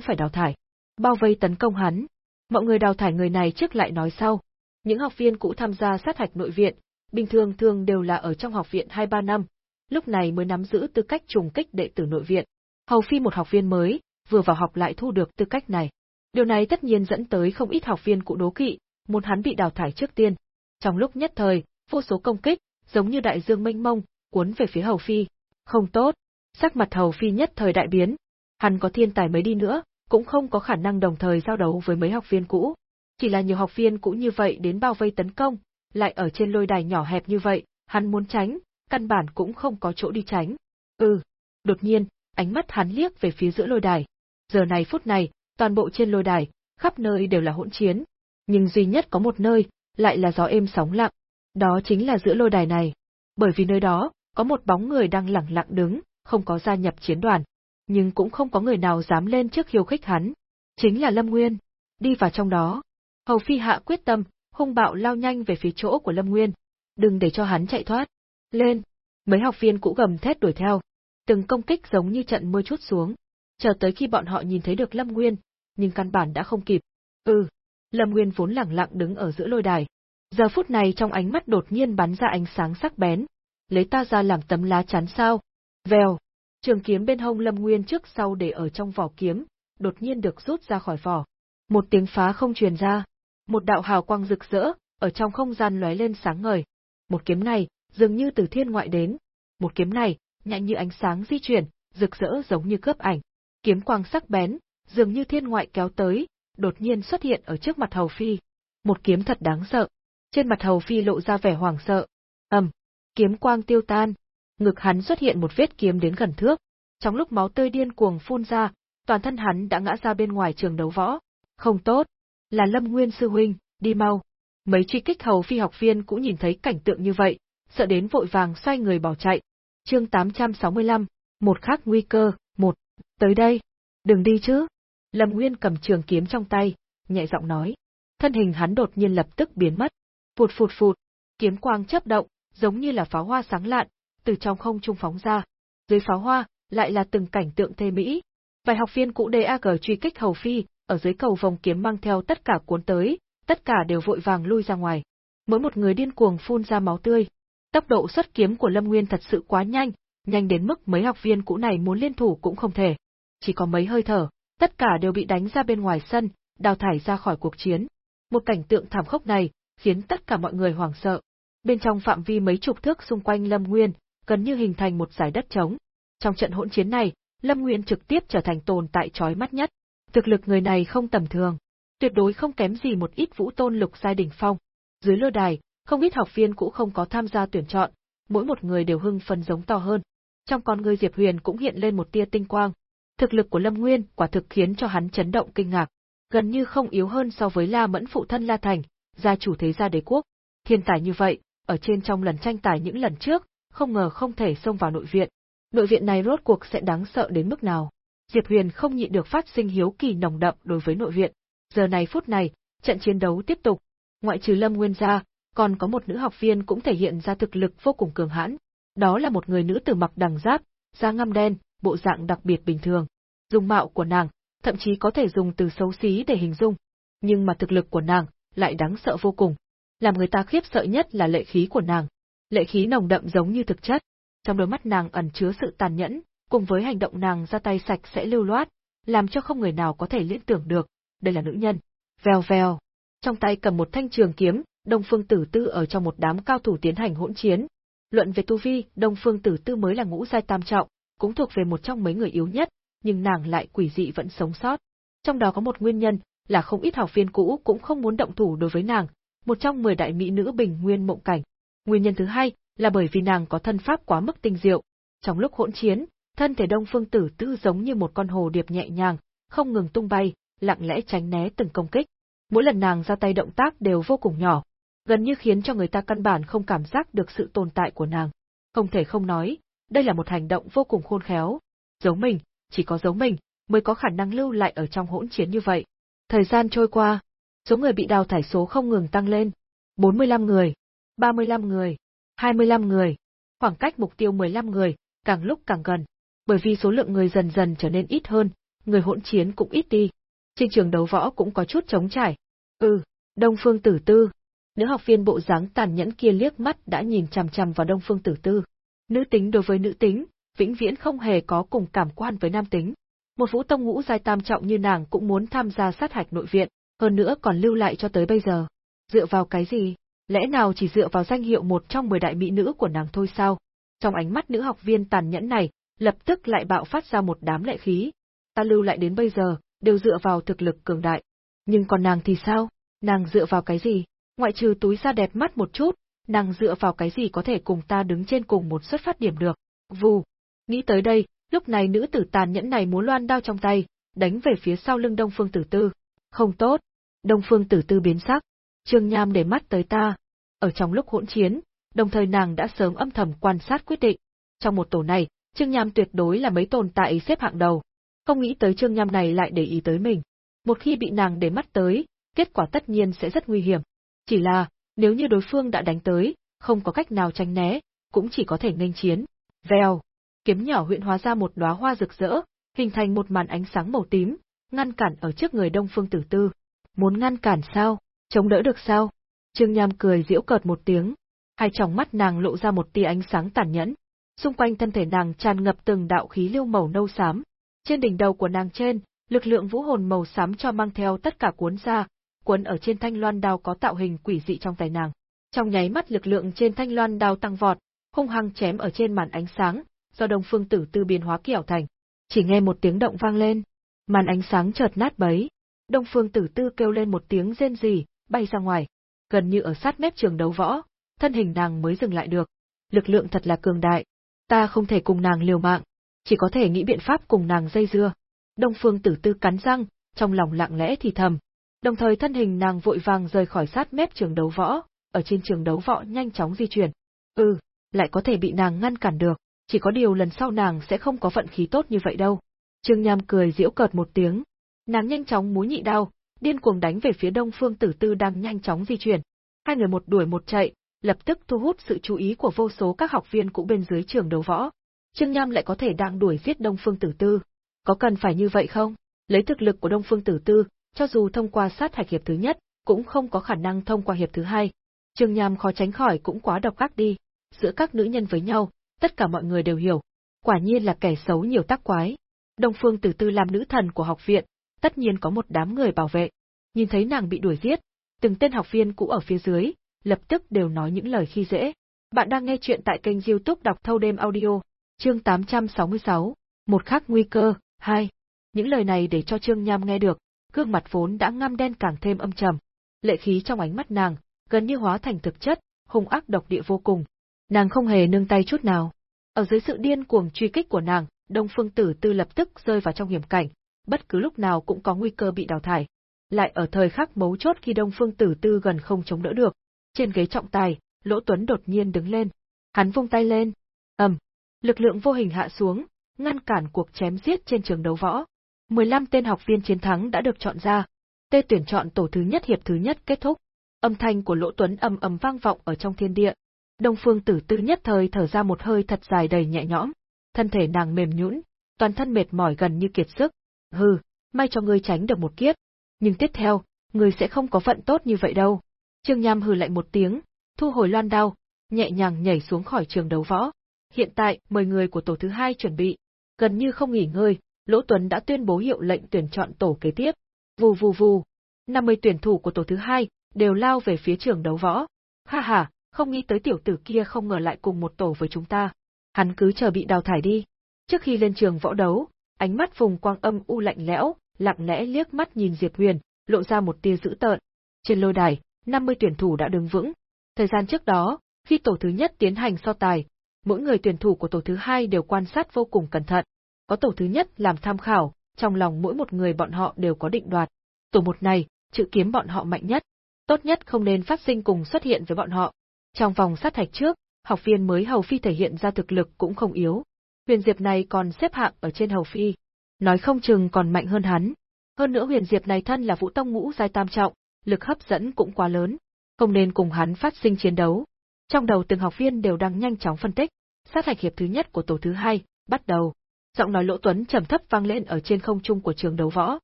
phải đào thải. Bao vây tấn công hắn. Mọi người đào thải người này trước lại nói sau. Những học viên cũ tham gia sát hạch nội viện, bình thường thường đều là ở trong học viện 2-3 năm, lúc này mới nắm giữ tư cách trùng kích đệ tử nội viện. Hầu phi một học viên mới, vừa vào học lại thu được tư cách này. Điều này tất nhiên dẫn tới không ít học viên cũ đố kỵ, muốn hắn bị đào thải trước tiên. Trong lúc nhất thời, vô số công kích, giống như đại dương mênh mông, cuốn về phía Hầu Phi. Không tốt. Sắc mặt Hầu Phi nhất thời đại biến. Hắn có thiên tài mấy đi nữa, cũng không có khả năng đồng thời giao đấu với mấy học viên cũ. Chỉ là nhiều học viên cũ như vậy đến bao vây tấn công, lại ở trên lôi đài nhỏ hẹp như vậy, hắn muốn tránh, căn bản cũng không có chỗ đi tránh. Ừ. Đột nhiên, ánh mắt hắn liếc về phía giữa lôi đài. Giờ này phút này, toàn bộ trên lôi đài, khắp nơi đều là hỗn chiến. Nhưng duy nhất có một nơi, lại là gió êm sóng lặng. Đó chính là giữa lôi đài này. Bởi vì nơi đó, có một bóng người đang lẳng lặng đứng, không có gia nhập chiến đoàn. Nhưng cũng không có người nào dám lên trước khiêu khích hắn. Chính là Lâm Nguyên. Đi vào trong đó. Hầu Phi hạ quyết tâm, hung bạo lao nhanh về phía chỗ của Lâm Nguyên. Đừng để cho hắn chạy thoát. Lên! Mấy học viên cũ gầm thét đuổi theo. Từng công kích giống như trận mưa chút xuống. Chờ tới khi bọn họ nhìn thấy được Lâm Nguyên, nhưng căn bản đã không kịp. Ừ, Lâm Nguyên vốn lẳng lặng đứng ở giữa lôi đài. Giờ phút này trong ánh mắt đột nhiên bắn ra ánh sáng sắc bén. Lấy ta ra làm tấm lá chắn sao? Vèo! Trường kiếm bên hông Lâm Nguyên trước sau để ở trong vỏ kiếm, đột nhiên được rút ra khỏi vỏ. Một tiếng phá không truyền ra. Một đạo hào quang rực rỡ, ở trong không gian lóe lên sáng ngời. Một kiếm này, dường như từ thiên ngoại đến. Một kiếm này, nhanh như ánh sáng di chuyển, rực rỡ giống như cướp ảnh. Kiếm quang sắc bén, dường như thiên ngoại kéo tới, đột nhiên xuất hiện ở trước mặt Hầu Phi. Một kiếm thật đáng sợ. Trên mặt Hầu Phi lộ ra vẻ hoảng sợ. ầm, kiếm quang tiêu tan, ngực hắn xuất hiện một vết kiếm đến gần thước. Trong lúc máu tươi điên cuồng phun ra, toàn thân hắn đã ngã ra bên ngoài trường đấu võ. Không tốt, là Lâm Nguyên sư huynh, đi mau. Mấy truy kích Hầu Phi học viên cũng nhìn thấy cảnh tượng như vậy, sợ đến vội vàng xoay người bỏ chạy. Chương 865, một khắc nguy cơ, một, tới đây. Đừng đi chứ. Lâm Nguyên cầm trường kiếm trong tay, nhẹ giọng nói. Thân hình hắn đột nhiên lập tức biến mất. Phụt phụt phụt, kiếm quang chớp động, giống như là pháo hoa sáng lạn, từ trong không trung phóng ra. Dưới pháo hoa, lại là từng cảnh tượng thê mỹ. Vài học viên cũ DAG truy kích Hầu Phi, ở dưới cầu vòng kiếm mang theo tất cả cuốn tới, tất cả đều vội vàng lui ra ngoài. Mỗi một người điên cuồng phun ra máu tươi. Tốc độ xuất kiếm của Lâm Nguyên thật sự quá nhanh, nhanh đến mức mấy học viên cũ này muốn liên thủ cũng không thể. Chỉ có mấy hơi thở, tất cả đều bị đánh ra bên ngoài sân, đào thải ra khỏi cuộc chiến. Một cảnh tượng thảm khốc này, khiến tất cả mọi người hoảng sợ. Bên trong phạm vi mấy chục thước xung quanh Lâm Nguyên, gần như hình thành một giải đất trống. Trong trận hỗn chiến này, Lâm Nguyên trực tiếp trở thành tồn tại chói mắt nhất. Thực lực người này không tầm thường, tuyệt đối không kém gì một ít vũ tôn lục giai đỉnh phong. Dưới lô đài, không ít học viên cũng không có tham gia tuyển chọn, mỗi một người đều hưng phấn giống to hơn. Trong con người Diệp Huyền cũng hiện lên một tia tinh quang, Thực lực của Lâm Nguyên quả thực khiến cho hắn chấn động kinh ngạc, gần như không yếu hơn so với La Mẫn phụ thân La Thành, gia chủ thế gia đế quốc. Thiên tài như vậy, ở trên trong lần tranh tài những lần trước, không ngờ không thể xông vào nội viện. Nội viện này rốt cuộc sẽ đáng sợ đến mức nào? Diệp Huyền không nhịn được phát sinh hiếu kỳ nồng đậm đối với nội viện. Giờ này phút này, trận chiến đấu tiếp tục. Ngoại trừ Lâm Nguyên ra, còn có một nữ học viên cũng thể hiện ra thực lực vô cùng cường hãn. Đó là một người nữ tử mặc đằng giáp, da ngăm đen, bộ dạng đặc biệt bình thường. Dung mạo của nàng, thậm chí có thể dùng từ xấu xí để hình dung, nhưng mà thực lực của nàng lại đáng sợ vô cùng. Làm người ta khiếp sợ nhất là lệ khí của nàng. Lệ khí nồng đậm giống như thực chất, trong đôi mắt nàng ẩn chứa sự tàn nhẫn, cùng với hành động nàng ra tay sạch sẽ lưu loát, làm cho không người nào có thể liên tưởng được, đây là nữ nhân. Vèo vèo, trong tay cầm một thanh trường kiếm, Đông Phương Tử Tư ở trong một đám cao thủ tiến hành hỗn chiến. Luận về tu vi, Đông Phương Tử Tư mới là ngũ giai tam trọng, cũng thuộc về một trong mấy người yếu nhất, nhưng nàng lại quỷ dị vẫn sống sót. Trong đó có một nguyên nhân, là không ít học viên cũ cũng không muốn động thủ đối với nàng, một trong 10 đại mỹ nữ bình nguyên mộng cảnh. Nguyên nhân thứ hai, là bởi vì nàng có thân pháp quá mức tinh diệu. Trong lúc hỗn chiến, thân thể Đông Phương Tử Tư giống như một con hồ điệp nhẹ nhàng, không ngừng tung bay, lặng lẽ tránh né từng công kích. Mỗi lần nàng ra tay động tác đều vô cùng nhỏ, gần như khiến cho người ta căn bản không cảm giác được sự tồn tại của nàng. Không thể không nói, đây là một hành động vô cùng khôn khéo. Giấu mình, chỉ có giấu mình, mới có khả năng lưu lại ở trong hỗn chiến như vậy. Thời gian trôi qua, số người bị đào thải số không ngừng tăng lên. 45 người, 35 người, 25 người, khoảng cách mục tiêu 15 người, càng lúc càng gần. Bởi vì số lượng người dần dần trở nên ít hơn, người hỗn chiến cũng ít đi. Trên trường đấu võ cũng có chút trống trải. Ừ, Đông Phương Tử Tư. Nữ học viên bộ dáng tàn nhẫn kia liếc mắt đã nhìn chằm chằm vào Đông Phương Tử Tư. Nữ tính đối với nữ tính, vĩnh viễn không hề có cùng cảm quan với nam tính. Một vũ tông ngũ giai tam trọng như nàng cũng muốn tham gia sát hạch nội viện, hơn nữa còn lưu lại cho tới bây giờ. Dựa vào cái gì? Lẽ nào chỉ dựa vào danh hiệu một trong mười đại mỹ nữ của nàng thôi sao? Trong ánh mắt nữ học viên tàn nhẫn này, lập tức lại bạo phát ra một đám lệ khí. Ta lưu lại đến bây giờ, đều dựa vào thực lực cường đại. Nhưng còn nàng thì sao? Nàng dựa vào cái gì? Ngoại trừ túi da đẹp mắt một chút, nàng dựa vào cái gì có thể cùng ta đứng trên cùng một xuất phát điểm được? Vù. Nghĩ tới đây, lúc này nữ tử tàn nhẫn này muốn loan đao trong tay, đánh về phía sau lưng Đông Phương Tử Tư. Không tốt. Đông Phương Tử Tư biến sắc. Trương Nham để mắt tới ta. Ở trong lúc hỗn chiến, đồng thời nàng đã sớm âm thầm quan sát quyết định. Trong một tổ này, Trương Nham tuyệt đối là mấy tồn tại xếp hạng đầu. Không nghĩ tới Trương Nham này lại để ý tới mình. Một khi bị nàng để mắt tới, kết quả tất nhiên sẽ rất nguy hiểm. Chỉ là, nếu như đối phương đã đánh tới, không có cách nào tránh né, cũng chỉ có thể nghênh chiến. Vèo, kiếm nhỏ huyện hóa ra một đóa hoa rực rỡ, hình thành một màn ánh sáng màu tím, ngăn cản ở trước người Đông Phương Tử Tư. Muốn ngăn cản sao? Chống đỡ được sao? Trương Nham cười giễu cợt một tiếng, hai tròng mắt nàng lộ ra một tia ánh sáng tàn nhẫn. Xung quanh thân thể nàng tràn ngập từng đạo khí lưu màu nâu xám. Trên đỉnh đầu của nàng trên, lực lượng vũ hồn màu xám cho mang theo tất cả cuốn ra, cuốn ở trên thanh loan đao có tạo hình quỷ dị trong tay nàng. Trong nháy mắt lực lượng trên thanh loan đao tăng vọt, hung hăng chém ở trên màn ánh sáng, do Đông Phương Tử Tư biến hóa kiểu thành. Chỉ nghe một tiếng động vang lên, màn ánh sáng chợt nát bấy. Đông Phương Tử Tư kêu lên một tiếng rên rỉ, bay ra ngoài, gần như ở sát mép trường đấu võ, thân hình nàng mới dừng lại được. Lực lượng thật là cường đại, ta không thể cùng nàng liều mạng, chỉ có thể nghĩ biện pháp cùng nàng dây dưa. Đông Phương Tử Tư cắn răng, trong lòng lặng lẽ thì thầm. Đồng thời thân hình nàng vội vàng rời khỏi sát mép trường đấu võ, ở trên trường đấu võ nhanh chóng di chuyển. Ừ, lại có thể bị nàng ngăn cản được, chỉ có điều lần sau nàng sẽ không có vận khí tốt như vậy đâu. Trương Nham cười giễu cợt một tiếng. Nàng nhanh chóng múa nhị đao, điên cuồng đánh về phía Đông Phương Tử Tư đang nhanh chóng di chuyển. Hai người một đuổi một chạy, lập tức thu hút sự chú ý của vô số các học viên cũ bên dưới trường đấu võ. Trương Nham lại có thể đang đuổi giết Đông Phương Tử Tư. Có cần phải như vậy không? Lấy thực lực của Đông Phương Tử Tư, cho dù thông qua sát hạch hiệp thứ nhất, cũng không có khả năng thông qua hiệp thứ hai. Trương Nham khó tránh khỏi cũng quá độc ác đi. Giữa các nữ nhân với nhau, tất cả mọi người đều hiểu. Quả nhiên là kẻ xấu nhiều tác quái. Đông Phương Tử Tư làm nữ thần của học viện, tất nhiên có một đám người bảo vệ. Nhìn thấy nàng bị đuổi giết, từng tên học viên cũ ở phía dưới, lập tức đều nói những lời khi dễ. Bạn đang nghe chuyện tại kênh youtube đọc thâu đêm audio, chương 866, một khắc nguy cơ, Hai. Những lời này để cho Trương Nham nghe được, gương mặt vốn đã ngăm đen càng thêm âm trầm. Lệ khí trong ánh mắt nàng, gần như hóa thành thực chất, hung ác độc địa vô cùng. Nàng không hề nương tay chút nào. Ở dưới sự điên cuồng truy kích của nàng, Đông Phương Tử Tư lập tức rơi vào trong hiểm cảnh, bất cứ lúc nào cũng có nguy cơ bị đào thải. Lại ở thời khắc mấu chốt khi Đông Phương Tử Tư gần không chống đỡ được, trên ghế trọng tài, Lỗ Tuấn đột nhiên đứng lên. Hắn vung tay lên, ầm, lực lượng vô hình hạ xuống, ngăn cản cuộc chém giết trên trường đấu võ. 15 tên học viên chiến thắng đã được chọn ra. Tê tuyển chọn tổ thứ nhất hiệp thứ nhất kết thúc. Âm thanh của Lỗ Tuấn ầm ầm vang vọng ở trong thiên địa. Đông Phương Tử Tư nhất thời thở ra một hơi thật dài đầy nhẹ nhõm, thân thể nàng mềm nhũn, toàn thân mệt mỏi gần như kiệt sức. Hừ, may cho ngươi tránh được một kiếp. Nhưng tiếp theo, ngươi sẽ không có vận tốt như vậy đâu. Trương Nham hừ lạnh một tiếng, thu hồi loan đao, nhẹ nhàng nhảy xuống khỏi trường đấu võ. Hiện tại, mời người của tổ thứ hai chuẩn bị. Gần như không nghỉ ngơi, Lỗ Tuấn đã tuyên bố hiệu lệnh tuyển chọn tổ kế tiếp. Vù vù vù, 50 tuyển thủ của tổ thứ hai đều lao về phía trường đấu võ. Ha ha, không nghĩ tới tiểu tử kia không ngờ lại cùng một tổ với chúng ta. Hắn cứ chờ bị đào thải đi. Trước khi lên trường võ đấu, ánh mắt Phùng Quang Âm u lạnh lẽo, lặng lẽ liếc mắt nhìn Diệp Huyền, lộ ra một tia dữ tợn. Trên lôi đài, 50 tuyển thủ đã đứng vững. Thời gian trước đó, khi tổ thứ nhất tiến hành so tài, mỗi người tuyển thủ của tổ thứ hai đều quan sát vô cùng cẩn thận. Có tổ thứ nhất làm tham khảo, trong lòng mỗi một người bọn họ đều có định đoạt. Tổ một này, chữ kiếm bọn họ mạnh nhất. Tốt nhất không nên phát sinh cùng xuất hiện với bọn họ. Trong vòng sát hạch trước, học viên mới hầu phi thể hiện ra thực lực cũng không yếu. Huyền Diệp này còn xếp hạng ở trên hầu phi, nói không chừng còn mạnh hơn hắn. Hơn nữa Huyền Diệp này thân là Vũ Tông ngũ giai tam trọng, lực hấp dẫn cũng quá lớn, không nên cùng hắn phát sinh chiến đấu. Trong đầu từng học viên đều đang nhanh chóng phân tích, sát hạch hiệp thứ nhất của tổ thứ hai, bắt đầu. Giọng nói Lỗ Tuấn trầm thấp vang lên ở trên không trung của trường đấu võ.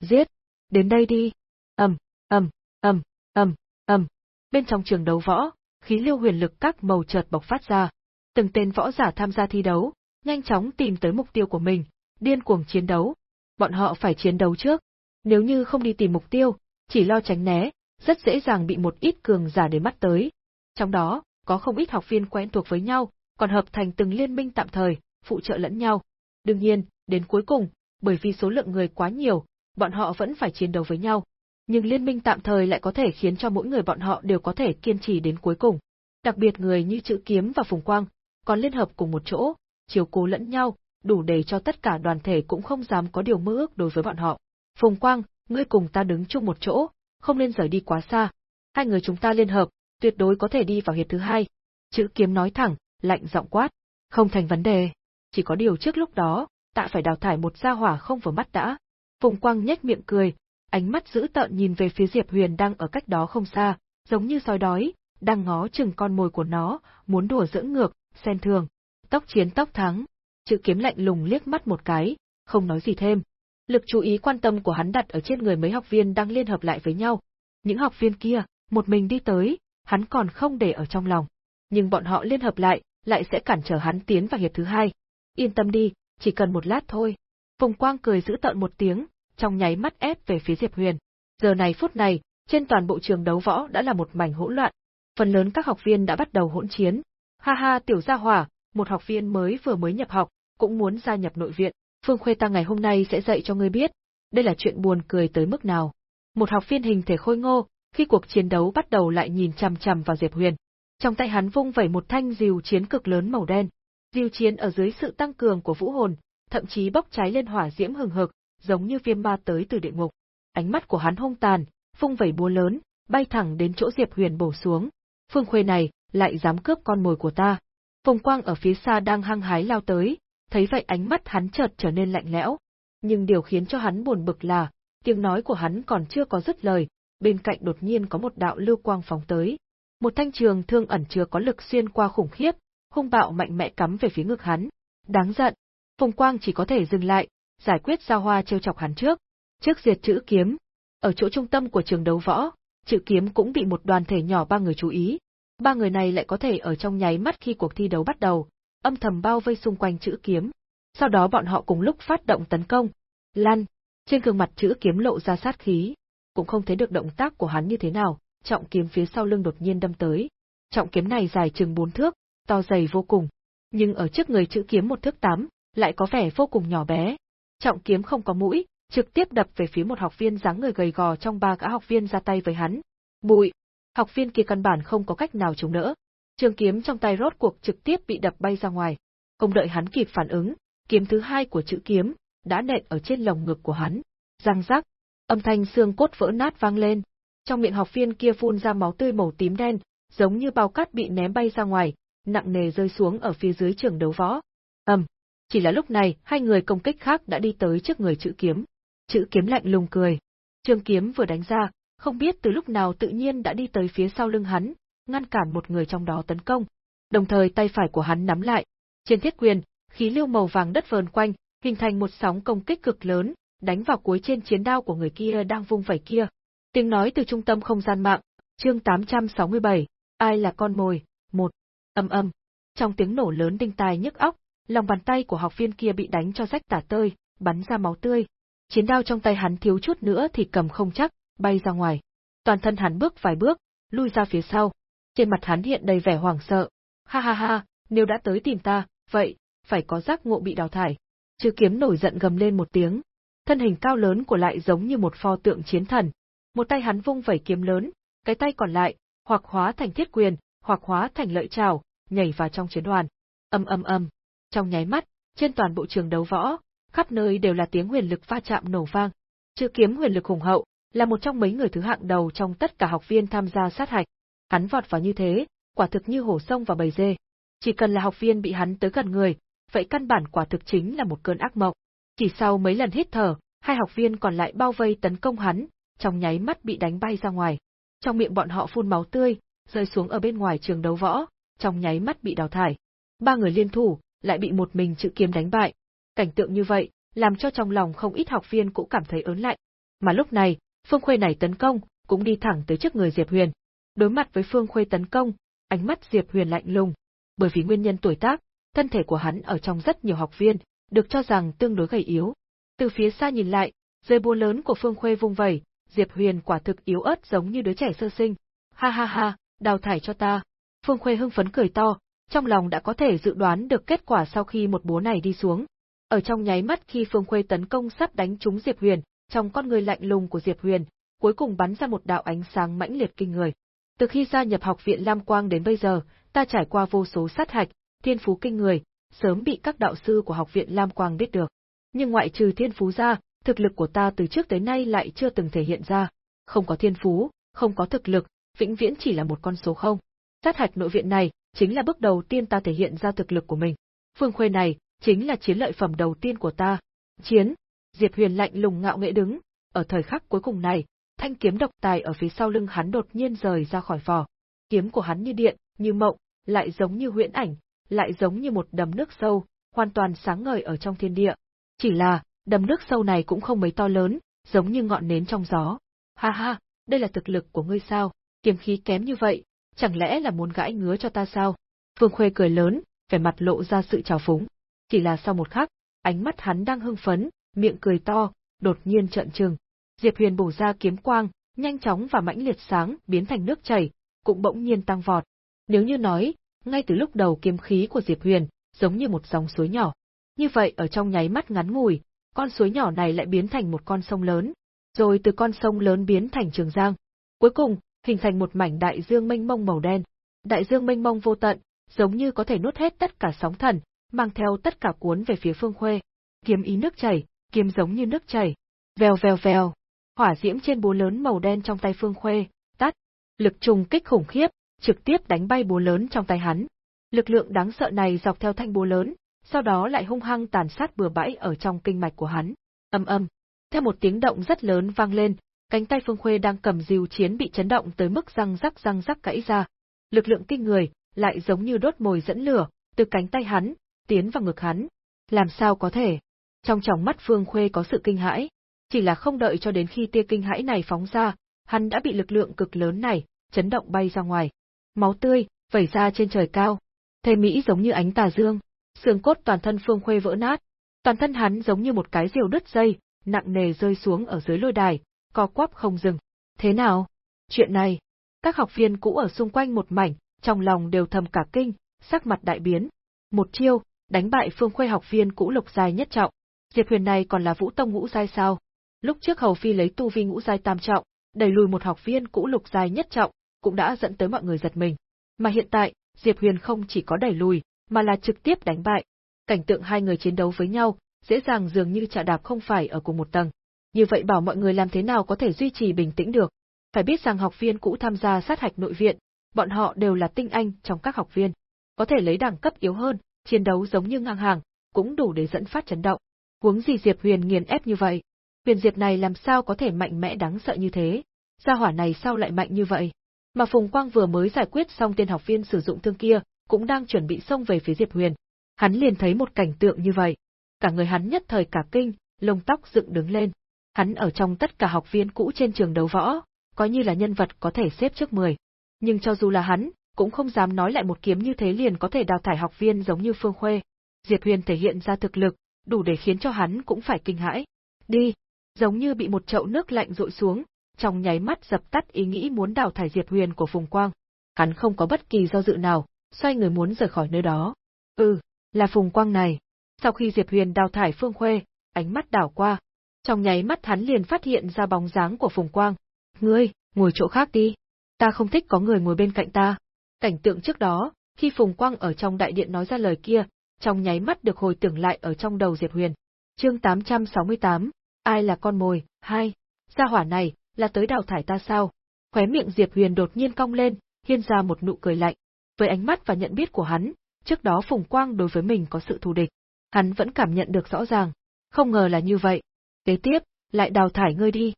Giết! Đến đây đi! ầm, ầm, ầm, ầm, ầm. Bên trong trường đấu võ, khí lưu huyền lực các màu chợt bộc phát ra. Từng tên võ giả tham gia thi đấu, nhanh chóng tìm tới mục tiêu của mình, điên cuồng chiến đấu. Bọn họ phải chiến đấu trước. Nếu như không đi tìm mục tiêu, chỉ lo tránh né, rất dễ dàng bị một ít cường giả để mắt tới. Trong đó, có không ít học viên quen thuộc với nhau, còn hợp thành từng liên minh tạm thời, phụ trợ lẫn nhau. Đương nhiên, đến cuối cùng, bởi vì số lượng người quá nhiều, bọn họ vẫn phải chiến đấu với nhau. Nhưng liên minh tạm thời lại có thể khiến cho mỗi người bọn họ đều có thể kiên trì đến cuối cùng. Đặc biệt người như Chữ Kiếm và Phùng Quang, còn liên hợp cùng một chỗ, chiều cố lẫn nhau, đủ để cho tất cả đoàn thể cũng không dám có điều mơ ước đối với bọn họ. Phùng Quang, ngươi cùng ta đứng chung một chỗ, không nên rời đi quá xa. Hai người chúng ta liên hợp, tuyệt đối có thể đi vào hiệp thứ hai. Chữ kiếm nói thẳng, lạnh giọng quát. Không thành vấn đề. Chỉ có điều trước lúc đó, tạ phải đào thải một gia hỏa không vừa mắt đã. Phùng Quang nhếch miệng cười, ánh mắt dữ tợn nhìn về phía Diệp Huyền đang ở cách đó không xa, giống như sói đói, đang ngó chừng con mồi của nó, muốn đùa dưỡng ngược, xen thường tóc chiến tóc thắng. Chữ kiếm lạnh lùng liếc mắt một cái, không nói gì thêm. Lực chú ý quan tâm của hắn đặt ở trên người mấy học viên đang liên hợp lại với nhau. Những học viên kia, một mình đi tới, hắn còn không để ở trong lòng. Nhưng bọn họ liên hợp lại, lại sẽ cản trở hắn tiến vào hiệp thứ hai. Yên tâm đi, chỉ cần một lát thôi. Phùng Quang cười giữ tợn một tiếng, trong nháy mắt ép về phía Diệp Huyền. Giờ này phút này, trên toàn bộ trường đấu võ đã là một mảnh hỗn loạn. Phần lớn các học viên đã bắt đầu hỗn chiến. Ha ha tiểu gia hỏa, một học viên mới vừa mới nhập học, cũng muốn gia nhập nội viện. Phương Khuê ta ngày hôm nay sẽ dạy cho ngươi biết, đây là chuyện buồn cười tới mức nào. Một học viên hình thể khôi ngô, khi cuộc chiến đấu bắt đầu lại nhìn chằm chằm vào Diệp Huyền. Trong tay hắn vung vẩy một thanh diều chiến cực lớn màu đen. Diều chiến ở dưới sự tăng cường của vũ hồn, thậm chí bốc cháy lên hỏa diễm hừng hực, giống như viêm ma tới từ địa ngục. Ánh mắt của hắn hung tàn, vung vẩy búa lớn, bay thẳng đến chỗ Diệp Huyền bổ xuống. Phương Khuê này, lại dám cướp con mồi của ta. Phùng Quang ở phía xa đang hăng hái lao tới, thấy vậy ánh mắt hắn chợt trở nên lạnh lẽo. Nhưng điều khiến cho hắn buồn bực là, tiếng nói của hắn còn chưa có dứt lời, bên cạnh đột nhiên có một đạo lưu quang phóng tới. Một thanh trường thương ẩn chứa có lực xuyên qua khủng khiếp, hung bạo mạnh mẽ cắm về phía ngực hắn. Đáng giận, Phùng Quang chỉ có thể dừng lại, giải quyết giao hoa trêu chọc hắn trước. Trước diệt chữ kiếm, ở chỗ trung tâm của trường đấu võ, chữ kiếm cũng bị một đoàn thể nhỏ ba người chú ý. Ba người này lại có thể ở trong nháy mắt khi cuộc thi đấu bắt đầu, âm thầm bao vây xung quanh chữ kiếm. Sau đó bọn họ cùng lúc phát động tấn công. Lan, trên gương mặt chữ kiếm lộ ra sát khí, cũng không thấy được động tác của hắn như thế nào, trọng kiếm phía sau lưng đột nhiên đâm tới. Trọng kiếm này dài chừng bốn thước, to dày vô cùng, nhưng ở trước người chữ kiếm một thước tám, lại có vẻ vô cùng nhỏ bé. Trọng kiếm không có mũi, trực tiếp đập về phía một học viên dáng người gầy gò trong ba gã học viên ra tay với hắn. Bụi! Học viên kia căn bản không có cách nào chống đỡ. Trường kiếm trong tay rốt cuộc trực tiếp bị đập bay ra ngoài. Không đợi hắn kịp phản ứng, kiếm thứ hai của chữ kiếm đã nện ở trên lồng ngực của hắn. Răng rắc, âm thanh xương cốt vỡ nát vang lên. Trong miệng học viên kia phun ra máu tươi màu tím đen, giống như bao cát bị ném bay ra ngoài, nặng nề rơi xuống ở phía dưới trường đấu võ. Ầm, chỉ là lúc này, hai người công kích khác đã đi tới trước người chữ kiếm. Chữ kiếm lạnh lùng cười. Trường kiếm vừa đánh ra, không biết từ lúc nào tự nhiên đã đi tới phía sau lưng hắn, ngăn cản một người trong đó tấn công. Đồng thời tay phải của hắn nắm lại. Trên thiết quyền, khí lưu màu vàng đất vờn quanh, hình thành một sóng công kích cực lớn, đánh vào cuối trên chiến đao của người kia đang vung vẩy kia. Tiếng nói từ trung tâm không gian mạng, chương 867, ai là con mồi, một, âm âm. Trong tiếng nổ lớn đinh tai nhức óc, lòng bàn tay của học viên kia bị đánh cho rách tả tơi, bắn ra máu tươi. Chiến đao trong tay hắn thiếu chút nữa thì cầm không chắc, bay ra ngoài. Toàn thân hắn bước vài bước, lui ra phía sau. Trên mặt hắn hiện đầy vẻ hoảng sợ. Ha ha ha, nếu đã tới tìm ta, vậy, phải có giác ngộ bị đào thải. Chư kiếm nổi giận gầm lên một tiếng. Thân hình cao lớn của lại giống như một pho tượng chiến thần. Một tay hắn vung vẩy kiếm lớn, cái tay còn lại, hoặc hóa thành thiết quyền, hoặc hóa thành lợi trào, nhảy vào trong chiến đoàn. Âm âm âm. Trong nháy mắt, trên toàn bộ trường đấu võ, khắp nơi đều là tiếng huyền lực va chạm nổ vang. Chữ kiếm huyền lực hùng hậu, là một trong mấy người thứ hạng đầu trong tất cả học viên tham gia sát hạch. Hắn vọt vào như thế, quả thực như hổ sông và bầy dê, Chỉ cần là học viên bị hắn tới gần người, vậy căn bản quả thực chính là một cơn ác mộng. Chỉ sau mấy lần hít thở, hai học viên còn lại bao vây tấn công hắn, trong nháy mắt bị đánh bay ra ngoài. Trong miệng bọn họ phun máu tươi, rơi xuống ở bên ngoài trường đấu võ, trong nháy mắt bị đào thải. Ba người liên thủ, lại bị một mình chữ kiếm đánh bại. Cảnh tượng như vậy, làm cho trong lòng không ít học viên cũng cảm thấy ớn lạnh. Mà lúc này, Phương Khuê này tấn công, cũng đi thẳng tới trước người Diệp Huyền. Đối mặt với Phương Khuê tấn công, ánh mắt Diệp Huyền lạnh lùng, bởi vì nguyên nhân tuổi tác, thân thể của hắn ở trong rất nhiều học viên, được cho rằng tương đối gầy yếu. Từ phía xa nhìn lại, dây búa lớn của Phương Khuê vung vẩy, Diệp Huyền quả thực yếu ớt giống như đứa trẻ sơ sinh. Ha ha ha, đào thải cho ta. Phương Khuê hưng phấn cười to, trong lòng đã có thể dự đoán được kết quả sau khi một búa này đi xuống. Ở trong nháy mắt khi Phương Khuê tấn công sắp đánh trúng Diệp Huyền, trong con người lạnh lùng của Diệp Huyền, cuối cùng bắn ra một đạo ánh sáng mãnh liệt kinh người. Từ khi gia nhập học viện Lam Quang đến bây giờ, ta trải qua vô số sát hạch, thiên phú kinh người, sớm bị các đạo sư của học viện Lam Quang biết được. Nhưng ngoại trừ thiên phú ra, thực lực của ta từ trước tới nay lại chưa từng thể hiện ra. Không có thiên phú, không có thực lực, vĩnh viễn chỉ là một con số không. Sát hạch nội viện này, chính là bước đầu tiên ta thể hiện ra thực lực của mình. Phương Khuê này, chính là chiến lợi phẩm đầu tiên của ta. Chiến! Diệp Huyền lạnh lùng ngạo nghễ đứng, ở thời khắc cuối cùng này, thanh kiếm độc tài ở phía sau lưng hắn đột nhiên rời ra khỏi vỏ. Kiếm của hắn như điện, như mộng, lại giống như huyễn ảnh, lại giống như một đầm nước sâu, hoàn toàn sáng ngời ở trong thiên địa. Chỉ là, đầm nước sâu này cũng không mấy to lớn, giống như ngọn nến trong gió. Ha ha, đây là thực lực của ngươi sao, kiếm khí kém như vậy, chẳng lẽ là muốn gãi ngứa cho ta sao? Phương Khuê cười lớn, vẻ mặt lộ ra sự trào phúng. Chỉ là sau một khắc, ánh mắt hắn đang hưng phấn, miệng cười to, đột nhiên trợn trừng. Diệp Huyền bổ ra kiếm quang, nhanh chóng và mãnh liệt sáng, biến thành nước chảy, cũng bỗng nhiên tăng vọt. Nếu như nói, ngay từ lúc đầu kiếm khí của Diệp Huyền, giống như một dòng suối nhỏ. Như vậy ở trong nháy mắt ngắn ngủi, con suối nhỏ này lại biến thành một con sông lớn, rồi từ con sông lớn biến thành trường giang. Cuối cùng, hình thành một mảnh đại dương mênh mông màu đen. Đại dương mênh mông vô tận, giống như có thể nuốt hết tất cả sóng thần, mang theo tất cả cuốn về phía Phương Khuê. Kiếm ý nước chảy, kiếm giống như nước chảy. Vèo vèo vèo. Hỏa diễm trên búa lớn màu đen trong tay Phương Khuê, tắt. Lực trùng kích khủng khiếp, trực tiếp đánh bay búa lớn trong tay hắn. Lực lượng đáng sợ này dọc theo thanh búa lớn, sau đó lại hung hăng tàn sát bừa bãi ở trong kinh mạch của hắn. Âm âm. Theo một tiếng động rất lớn vang lên, cánh tay Phương Khuê đang cầm diều chiến bị chấn động tới mức răng rắc răng rắc gãy ra. Lực lượng kinh người, lại giống như đốt mồi dẫn lửa, từ cánh tay hắn, tiến vào ngực hắn. Làm sao có thể? Trong tròng mắt Phương Khuê có sự kinh hãi. Chỉ là không đợi cho đến khi tia kinh hãi này phóng ra, hắn đã bị lực lượng cực lớn này, chấn động bay ra ngoài. Máu tươi, vẩy ra trên trời cao. Thê Mỹ giống như ánh tà dương, xương cốt toàn thân Phương Khuê vỡ nát. Toàn thân hắn giống như một cái diều đứt dây, nặng nề rơi xuống ở dưới lôi đài, co quắp không dừng. Thế nào? Chuyện này, các học viên cũ ở xung quanh một mảnh, trong lòng đều thầm cả kinh, sắc mặt đại biến. Một chiêu, đánh bại Phương Khuê học viên cũ lục dài nhất trọng. Diệp Huyền này còn là Vũ Tông ngũ giai sao? Lúc trước Hầu Phi lấy tu vi ngũ giai tam trọng, đẩy lùi một học viên cũ lục giai nhất trọng, cũng đã dẫn tới mọi người giật mình. Mà hiện tại, Diệp Huyền không chỉ có đẩy lùi, mà là trực tiếp đánh bại. Cảnh tượng hai người chiến đấu với nhau, dễ dàng dường như chạ đạp không phải ở cùng một tầng. Như vậy bảo mọi người làm thế nào có thể duy trì bình tĩnh được? Phải biết rằng học viên cũ tham gia sát hạch nội viện, bọn họ đều là tinh anh trong các học viên. Có thể lấy đẳng cấp yếu hơn, chiến đấu giống như ngang hàng, cũng đủ để dẫn phát chấn động. Huống gì Diệp Huyền nghiền ép như vậy? Huyền Diệp này làm sao có thể mạnh mẽ đáng sợ như thế? Gia hỏa này sao lại mạnh như vậy? Mà Phùng Quang vừa mới giải quyết xong tên học viên sử dụng thương kia, cũng đang chuẩn bị xông về phía Diệp Huyền. Hắn liền thấy một cảnh tượng như vậy. Cả người hắn nhất thời cả kinh, lông tóc dựng đứng lên. Hắn ở trong tất cả học viên cũ trên trường đấu võ, coi như là nhân vật có thể xếp trước 10. Nhưng cho dù là hắn, cũng không dám nói lại một kiếm như thế liền có thể đào thải học viên giống như Phương Khuê. Diệp Huyền thể hiện ra thực lực, đủ để khiến cho hắn cũng phải kinh hãi. Đi! Giống như bị một chậu nước lạnh rội xuống, trong nháy mắt dập tắt ý nghĩ muốn đào thải Diệp Huyền của Phùng Quang. Hắn không có bất kỳ do dự nào, xoay người muốn rời khỏi nơi đó. Ừ, là Phùng Quang này. Sau khi Diệp Huyền đào thải Phương Khuê, ánh mắt đảo qua. Trong nháy mắt hắn liền phát hiện ra bóng dáng của Phùng Quang. Ngươi, ngồi chỗ khác đi. Ta không thích có người ngồi bên cạnh ta. Cảnh tượng trước đó, khi Phùng Quang ở trong đại điện nói ra lời kia, trong nháy mắt được hồi tưởng lại ở trong đầu Diệp Huyền. Chương 868, ai là con mồi, hai. Gia hỏa này, là tới đào thải ta sao? Khóe miệng Diệp Huyền đột nhiên cong lên, hiên ra một nụ cười lạnh. Với ánh mắt và nhận biết của hắn, trước đó Phùng Quang đối với mình có sự thù địch. Hắn vẫn cảm nhận được rõ ràng, không ngờ là như vậy. Kế tiếp, lại đào thải ngươi đi.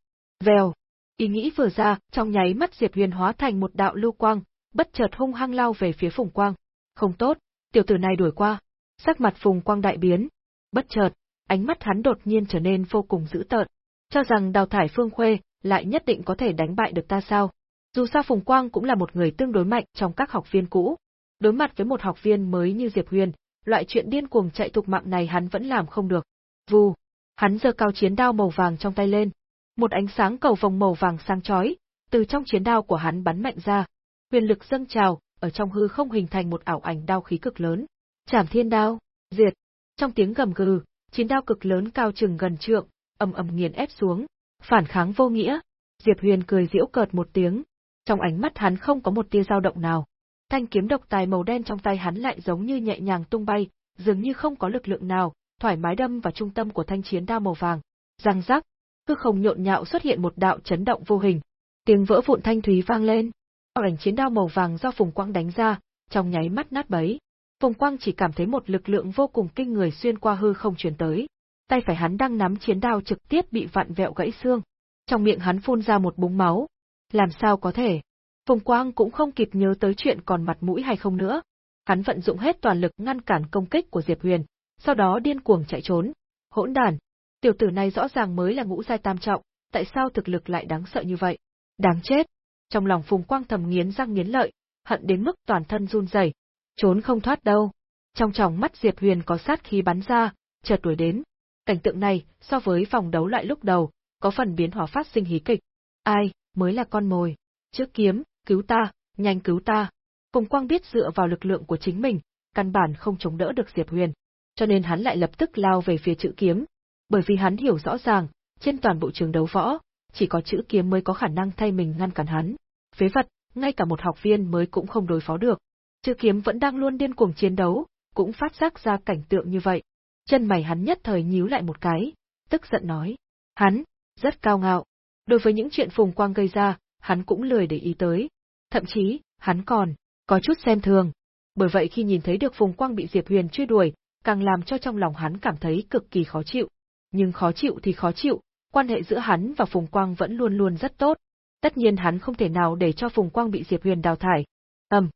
Vèo. Ý nghĩ vừa ra, trong nháy mắt Diệp Huyền hóa thành một đạo lưu quang, bất chợt hung hăng lao về phía Phùng Quang. Không tốt, tiểu tử này đuổi qua. Sắc mặt Phùng Quang đại biến. Bất chợt, ánh mắt hắn đột nhiên trở nên vô cùng dữ tợn. Cho rằng đào thải Phương Khuê, lại nhất định có thể đánh bại được ta sao? Dù sao Phùng Quang cũng là một người tương đối mạnh trong các học viên cũ. Đối mặt với một học viên mới như Diệp Huyền, loại chuyện điên cuồng chạy thục mạng này hắn vẫn làm không được. Vù, hắn giơ cao chiến đao màu vàng trong tay lên. Một ánh sáng cầu vòng màu vàng sáng chói, từ trong chiến đao của hắn bắn mạnh ra. Huyền lực dâng trào, ở trong hư không hình thành một ảo ảnh đao khí cực lớn. Trảm thiên đao, diệt. Trong tiếng gầm gừ, chiến đao cực lớn cao chừng gần trượng, ầm ầm nghiền ép xuống, phản kháng vô nghĩa. Diệp Huyền cười giễu cợt một tiếng, trong ánh mắt hắn không có một tia dao động nào. Thanh kiếm độc tài màu đen trong tay hắn lại giống như nhẹ nhàng tung bay, dường như không có lực lượng nào, thoải mái đâm vào trung tâm của thanh chiến đao màu vàng. Răng rắc, cứ không nhộn nhạo xuất hiện một đạo chấn động vô hình. Tiếng vỡ vụn thanh thúy vang lên. Ảnh chiến đao màu vàng do Phùng Quang đánh ra, trong nháy mắt nát bấy. Phùng Quang chỉ cảm thấy một lực lượng vô cùng kinh người xuyên qua hư không truyền tới. Tay phải hắn đang nắm chiến đao trực tiếp bị vặn vẹo gãy xương. Trong miệng hắn phun ra một búng máu, làm sao có thể? Phùng Quang cũng không kịp nhớ tới chuyện còn mặt mũi hay không nữa. Hắn vận dụng hết toàn lực ngăn cản công kích của Diệp Huyền, sau đó điên cuồng chạy trốn. Hỗn đàn, tiểu tử này rõ ràng mới là ngũ giai tam trọng, tại sao thực lực lại đáng sợ như vậy? Đáng chết. Trong lòng Phùng Quang thầm nghiến răng nghiến lợi, hận đến mức toàn thân run rẩy, trốn không thoát đâu. Trong tròng mắt Diệp Huyền có sát khí bắn ra, chợt đuổi đến. Cảnh tượng này, so với vòng đấu loại lúc đầu, có phần biến hóa phát sinh hí kịch. Ai, mới là con mồi. Trước kiếm, cứu ta, nhanh cứu ta. Cùng Quang biết dựa vào lực lượng của chính mình, căn bản không chống đỡ được Diệp Huyền, cho nên hắn lại lập tức lao về phía chữ kiếm, bởi vì hắn hiểu rõ ràng, trên toàn bộ trường đấu võ, chỉ có chữ kiếm mới có khả năng thay mình ngăn cản hắn. Phế vật, ngay cả một học viên mới cũng không đối phó được. Chư kiếm vẫn đang luôn điên cuồng chiến đấu, cũng phát giác ra cảnh tượng như vậy. Chân mày hắn nhất thời nhíu lại một cái, tức giận nói. Hắn, rất cao ngạo, Đối với những chuyện Phùng Quang gây ra, hắn cũng lười để ý tới. Thậm chí, hắn còn, có chút xem thường. Bởi vậy khi nhìn thấy được Phùng Quang bị Diệp Huyền truy đuổi, càng làm cho trong lòng hắn cảm thấy cực kỳ khó chịu. Nhưng khó chịu thì khó chịu, quan hệ giữa hắn và Phùng Quang vẫn luôn luôn rất tốt. Tất nhiên hắn không thể nào để cho Phùng Quang bị Diệp Huyền đào thải. Ầm,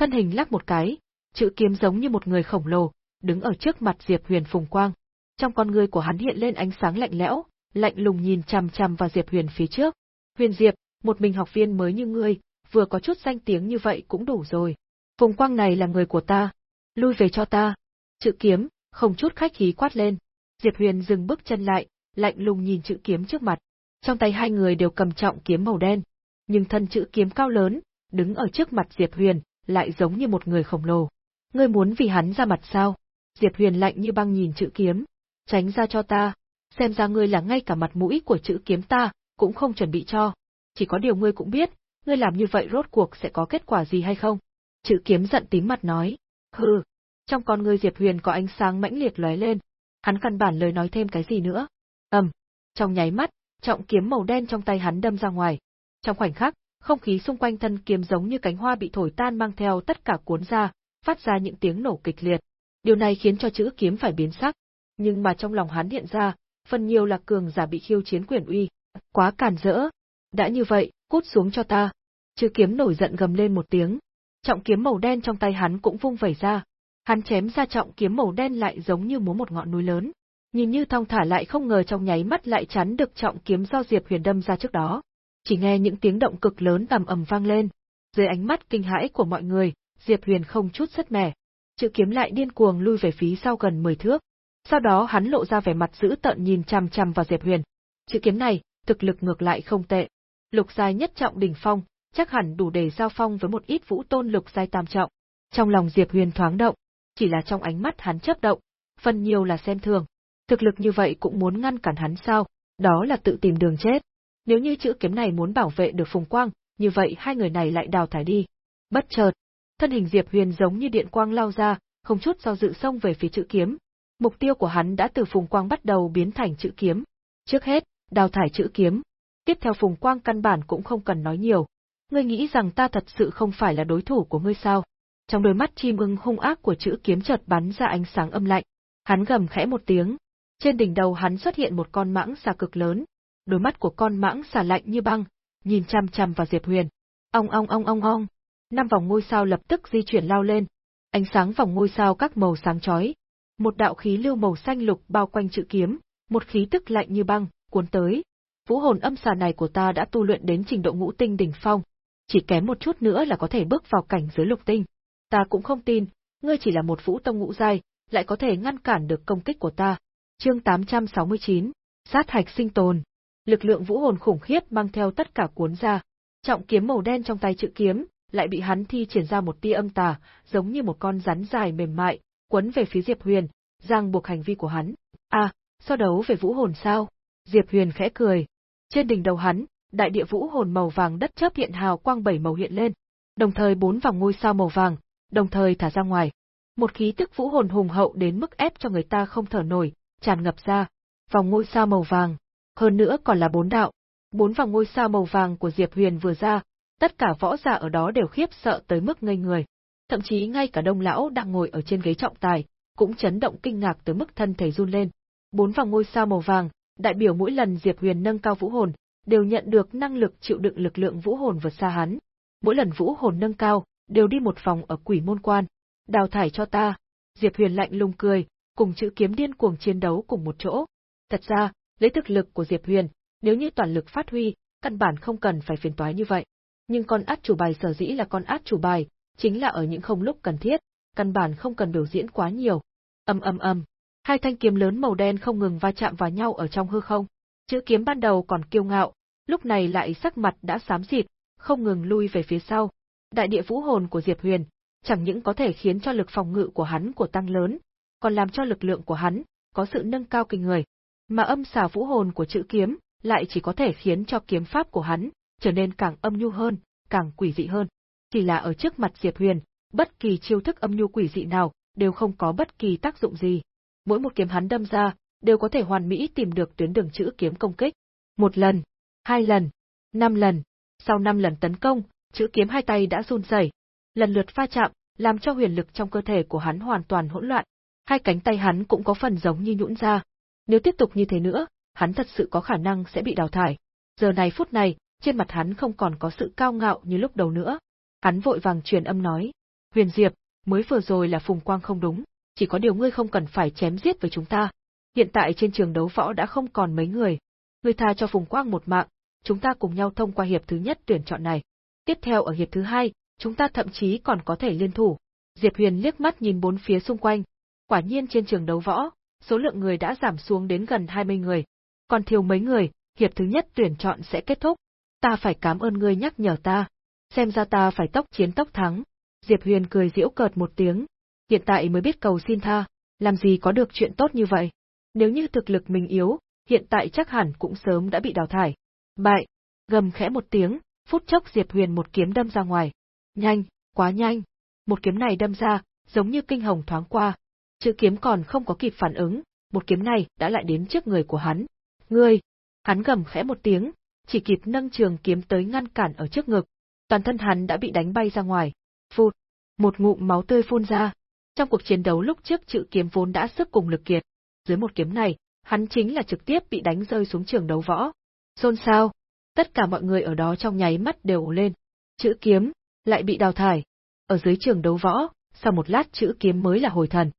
thân hình lắc một cái, chữ kiếm giống như một người khổng lồ, đứng ở trước mặt Diệp Huyền Phùng Quang. Trong con người của hắn hiện lên ánh sáng lạnh lẽo, lạnh lùng nhìn chằm chằm vào Diệp Huyền phía trước. Huyền Diệp, một mình học viên mới như ngươi, vừa có chút danh tiếng như vậy cũng đủ rồi. Phùng Quang này là người của ta, lui về cho ta. Chữ kiếm, không chút khách khí quát lên. Diệp Huyền dừng bước chân lại, lạnh lùng nhìn chữ kiếm trước mặt. Trong tay hai người đều cầm trọng kiếm màu đen, nhưng thân chữ kiếm cao lớn, đứng ở trước mặt Diệp Huyền, lại giống như một người khổng lồ. Ngươi muốn vì hắn ra mặt sao? Diệp Huyền lạnh như băng nhìn chữ kiếm. Tránh ra cho ta, xem ra ngươi là ngay cả mặt mũi của chữ kiếm ta, cũng không chuẩn bị cho. Chỉ có điều ngươi cũng biết, ngươi làm như vậy rốt cuộc sẽ có kết quả gì hay không? Chữ kiếm giận tím mặt nói. Hừ. Trong con ngươi Diệp Huyền có ánh sáng mãnh liệt lóe lên. Hắn căn bản lời nói thêm cái gì nữa. ầm. Trong nháy mắt, trọng kiếm màu đen trong tay hắn đâm ra ngoài. Trong khoảnh khắc, không khí xung quanh thân kiếm giống như cánh hoa bị thổi tan mang theo tất cả cuốn ra, phát ra những tiếng nổ kịch liệt. Điều này khiến cho chữ kiếm phải biến sắc. Nhưng mà trong lòng hắn hiện ra, phần nhiều là cường giả bị khiêu chiến quyền uy, quá cản rỡ. Đã như vậy, cút xuống cho ta. Chữ kiếm nổi giận gầm lên một tiếng. Trọng kiếm màu đen trong tay hắn cũng vung vẩy ra. Hắn chém ra trọng kiếm màu đen lại giống như múa một ngọn núi lớn. Nhìn như thong thả lại không ngờ trong nháy mắt lại chắn được trọng kiếm do Diệp Huyền đâm ra trước đó. Chỉ nghe những tiếng động cực lớn tầm ầm vang lên. Dưới ánh mắt kinh hãi của mọi người, Diệp Huyền không chút sức mẻ. Chữ kiếm lại điên cuồng lui về phía sau gần 10 thước. Sau đó hắn lộ ra vẻ mặt dữ tợn nhìn chằm chằm vào Diệp Huyền. Chữ kiếm này, thực lực ngược lại không tệ. Lục giai nhất trọng đỉnh phong, chắc hẳn đủ để giao phong với một ít vũ tôn lục giai tam trọng. Trong lòng Diệp Huyền thoáng động, chỉ là trong ánh mắt hắn chớp động, phần nhiều là xem thường. Thực lực như vậy cũng muốn ngăn cản hắn sao? Đó là tự tìm đường chết. Nếu như chữ kiếm này muốn bảo vệ được Phùng Quang, như vậy hai người này lại đào thải đi. Bất chợt, thân hình Diệp Huyền giống như điện quang lao ra, không chút do dự xông về phía chữ kiếm, Mục tiêu của hắn đã từ phùng quang bắt đầu biến thành chữ kiếm. Trước hết, đào thải chữ kiếm. Tiếp theo phùng quang căn bản cũng không cần nói nhiều. Ngươi nghĩ rằng ta thật sự không phải là đối thủ của ngươi sao? Trong đôi mắt chim ưng hung ác của chữ kiếm chợt bắn ra ánh sáng âm lạnh. Hắn gầm khẽ một tiếng. Trên đỉnh đầu hắn xuất hiện một con mãng xà cực lớn. Đôi mắt của con mãng xà lạnh như băng, nhìn chăm chăm vào Diệp Huyền. Ong ong ong ong ong. Năm vòng ngôi sao lập tức di chuyển lao lên. Ánh sáng vòng ngôi sao các màu sáng chói. Một đạo khí lưu màu xanh lục bao quanh chữ kiếm, một khí tức lạnh như băng, cuốn tới. Vũ hồn âm xà này của ta đã tu luyện đến trình độ ngũ tinh đỉnh phong, chỉ kém một chút nữa là có thể bước vào cảnh giới lục tinh. Ta cũng không tin, ngươi chỉ là một vũ tông ngũ giai, lại có thể ngăn cản được công kích của ta. Chương 869, sát hạch sinh tồn. Lực lượng vũ hồn khủng khiếp mang theo tất cả cuốn ra. Trọng kiếm màu đen trong tay chữ kiếm, lại bị hắn thi triển ra một tia âm tà, giống như một con rắn dài mềm mại, quấn về phía Diệp Huyền, giang buộc hành vi của hắn. À, so đấu về vũ hồn sao? Diệp Huyền khẽ cười. Trên đỉnh đầu hắn, đại địa vũ hồn màu vàng đất chớp hiện hào quang bảy màu hiện lên, đồng thời bốn vòng ngôi sao màu vàng, đồng thời thả ra ngoài. Một khí tức vũ hồn hùng hậu đến mức ép cho người ta không thở nổi, tràn ngập ra. Vòng ngôi sao màu vàng, hơn nữa còn là bốn đạo. Bốn vòng ngôi sao màu vàng của Diệp Huyền vừa ra, tất cả võ giả ở đó đều khiếp sợ tới mức ngây người. Thậm chí ngay cả đông lão đang ngồi ở trên ghế trọng tài, cũng chấn động kinh ngạc tới mức thân thể run lên. Bốn vòng ngôi sao màu vàng, đại biểu mỗi lần Diệp Huyền nâng cao vũ hồn, đều nhận được năng lực chịu đựng lực lượng vũ hồn vượt xa hắn. Mỗi lần vũ hồn nâng cao, đều đi một vòng ở quỷ môn quan. Đào thải cho ta. Diệp Huyền lạnh lùng cười, cùng chữ kiếm điên cuồng chiến đấu cùng một chỗ. Thật ra, lấy thực lực của Diệp Huyền, nếu như toàn lực phát huy, căn bản không cần phải phiền toái như vậy. Nhưng con át chủ bài sở dĩ là con át chủ bài, chính là ở những không lúc cần thiết, căn bản không cần biểu diễn quá nhiều. Âm âm âm, hai thanh kiếm lớn màu đen không ngừng va chạm vào nhau ở trong hư không. Chữ kiếm ban đầu còn kiêu ngạo, lúc này lại sắc mặt đã xám xịt, không ngừng lui về phía sau. Đại địa vũ hồn của Diệp Huyền, chẳng những có thể khiến cho lực phòng ngự của hắn của tăng lớn, còn làm cho lực lượng của hắn có sự nâng cao kinh người. Mà âm xà vũ hồn của chữ kiếm lại chỉ có thể khiến cho kiếm pháp của hắn trở nên càng âm nhu hơn, càng quỷ dị hơn. Chỉ là ở trước mặt Diệp Huyền, bất kỳ chiêu thức âm nhu quỷ dị nào đều không có bất kỳ tác dụng gì. Mỗi một kiếm hắn đâm ra, đều có thể hoàn mỹ tìm được tuyến đường chữ kiếm công kích. Một lần, hai lần, năm lần, sau năm lần tấn công, chữ kiếm hai tay đã run rẩy, lần lượt pha chạm, làm cho huyền lực trong cơ thể của hắn hoàn toàn hỗn loạn. Hai cánh tay hắn cũng có phần giống như nhũn ra. Nếu tiếp tục như thế nữa, hắn thật sự có khả năng sẽ bị đào thải. Giờ này phút này, trên mặt hắn không còn có sự cao ngạo như lúc đầu nữa. Hắn vội vàng truyền âm nói, Huyền Diệp, mới vừa rồi là Phùng Quang không đúng, chỉ có điều ngươi không cần phải chém giết với chúng ta. Hiện tại trên trường đấu võ đã không còn mấy người. Ngươi tha cho Phùng Quang một mạng, chúng ta cùng nhau thông qua hiệp thứ nhất tuyển chọn này. Tiếp theo ở hiệp thứ hai, chúng ta thậm chí còn có thể liên thủ. Diệp Huyền liếc mắt nhìn bốn phía xung quanh. Quả nhiên trên trường đấu võ, số lượng người đã giảm xuống đến gần 20 người. Còn thiếu mấy người, hiệp thứ nhất tuyển chọn sẽ kết thúc. Ta phải cảm ơn ngươi nhắc nhở ta. Xem ra ta phải tốc chiến tốc thắng. Diệp Huyền cười giễu cợt một tiếng. Hiện tại mới biết cầu xin tha, làm gì có được chuyện tốt như vậy. Nếu như thực lực mình yếu, hiện tại chắc hẳn cũng sớm đã bị đào thải. Bại, gầm khẽ một tiếng, phút chốc Diệp Huyền một kiếm đâm ra ngoài. Nhanh, quá nhanh. Một kiếm này đâm ra, giống như kinh hồng thoáng qua. Chữ kiếm còn không có kịp phản ứng, một kiếm này đã lại đến trước người của hắn. Ngươi! Hắn gầm khẽ một tiếng, chỉ kịp nâng trường kiếm tới ngăn cản ở trước ngực. Toàn thân hắn đã bị đánh bay ra ngoài. Phụt! Một ngụm máu tươi phun ra. Trong cuộc chiến đấu lúc trước chữ kiếm vốn đã sức cùng lực kiệt. Dưới một kiếm này, hắn chính là trực tiếp bị đánh rơi xuống trường đấu võ. Xôn xao. Tất cả mọi người ở đó trong nháy mắt đều lên. Chữ kiếm, lại bị đào thải. Ở dưới trường đấu võ, sau một lát chữ kiếm mới là hồi thần.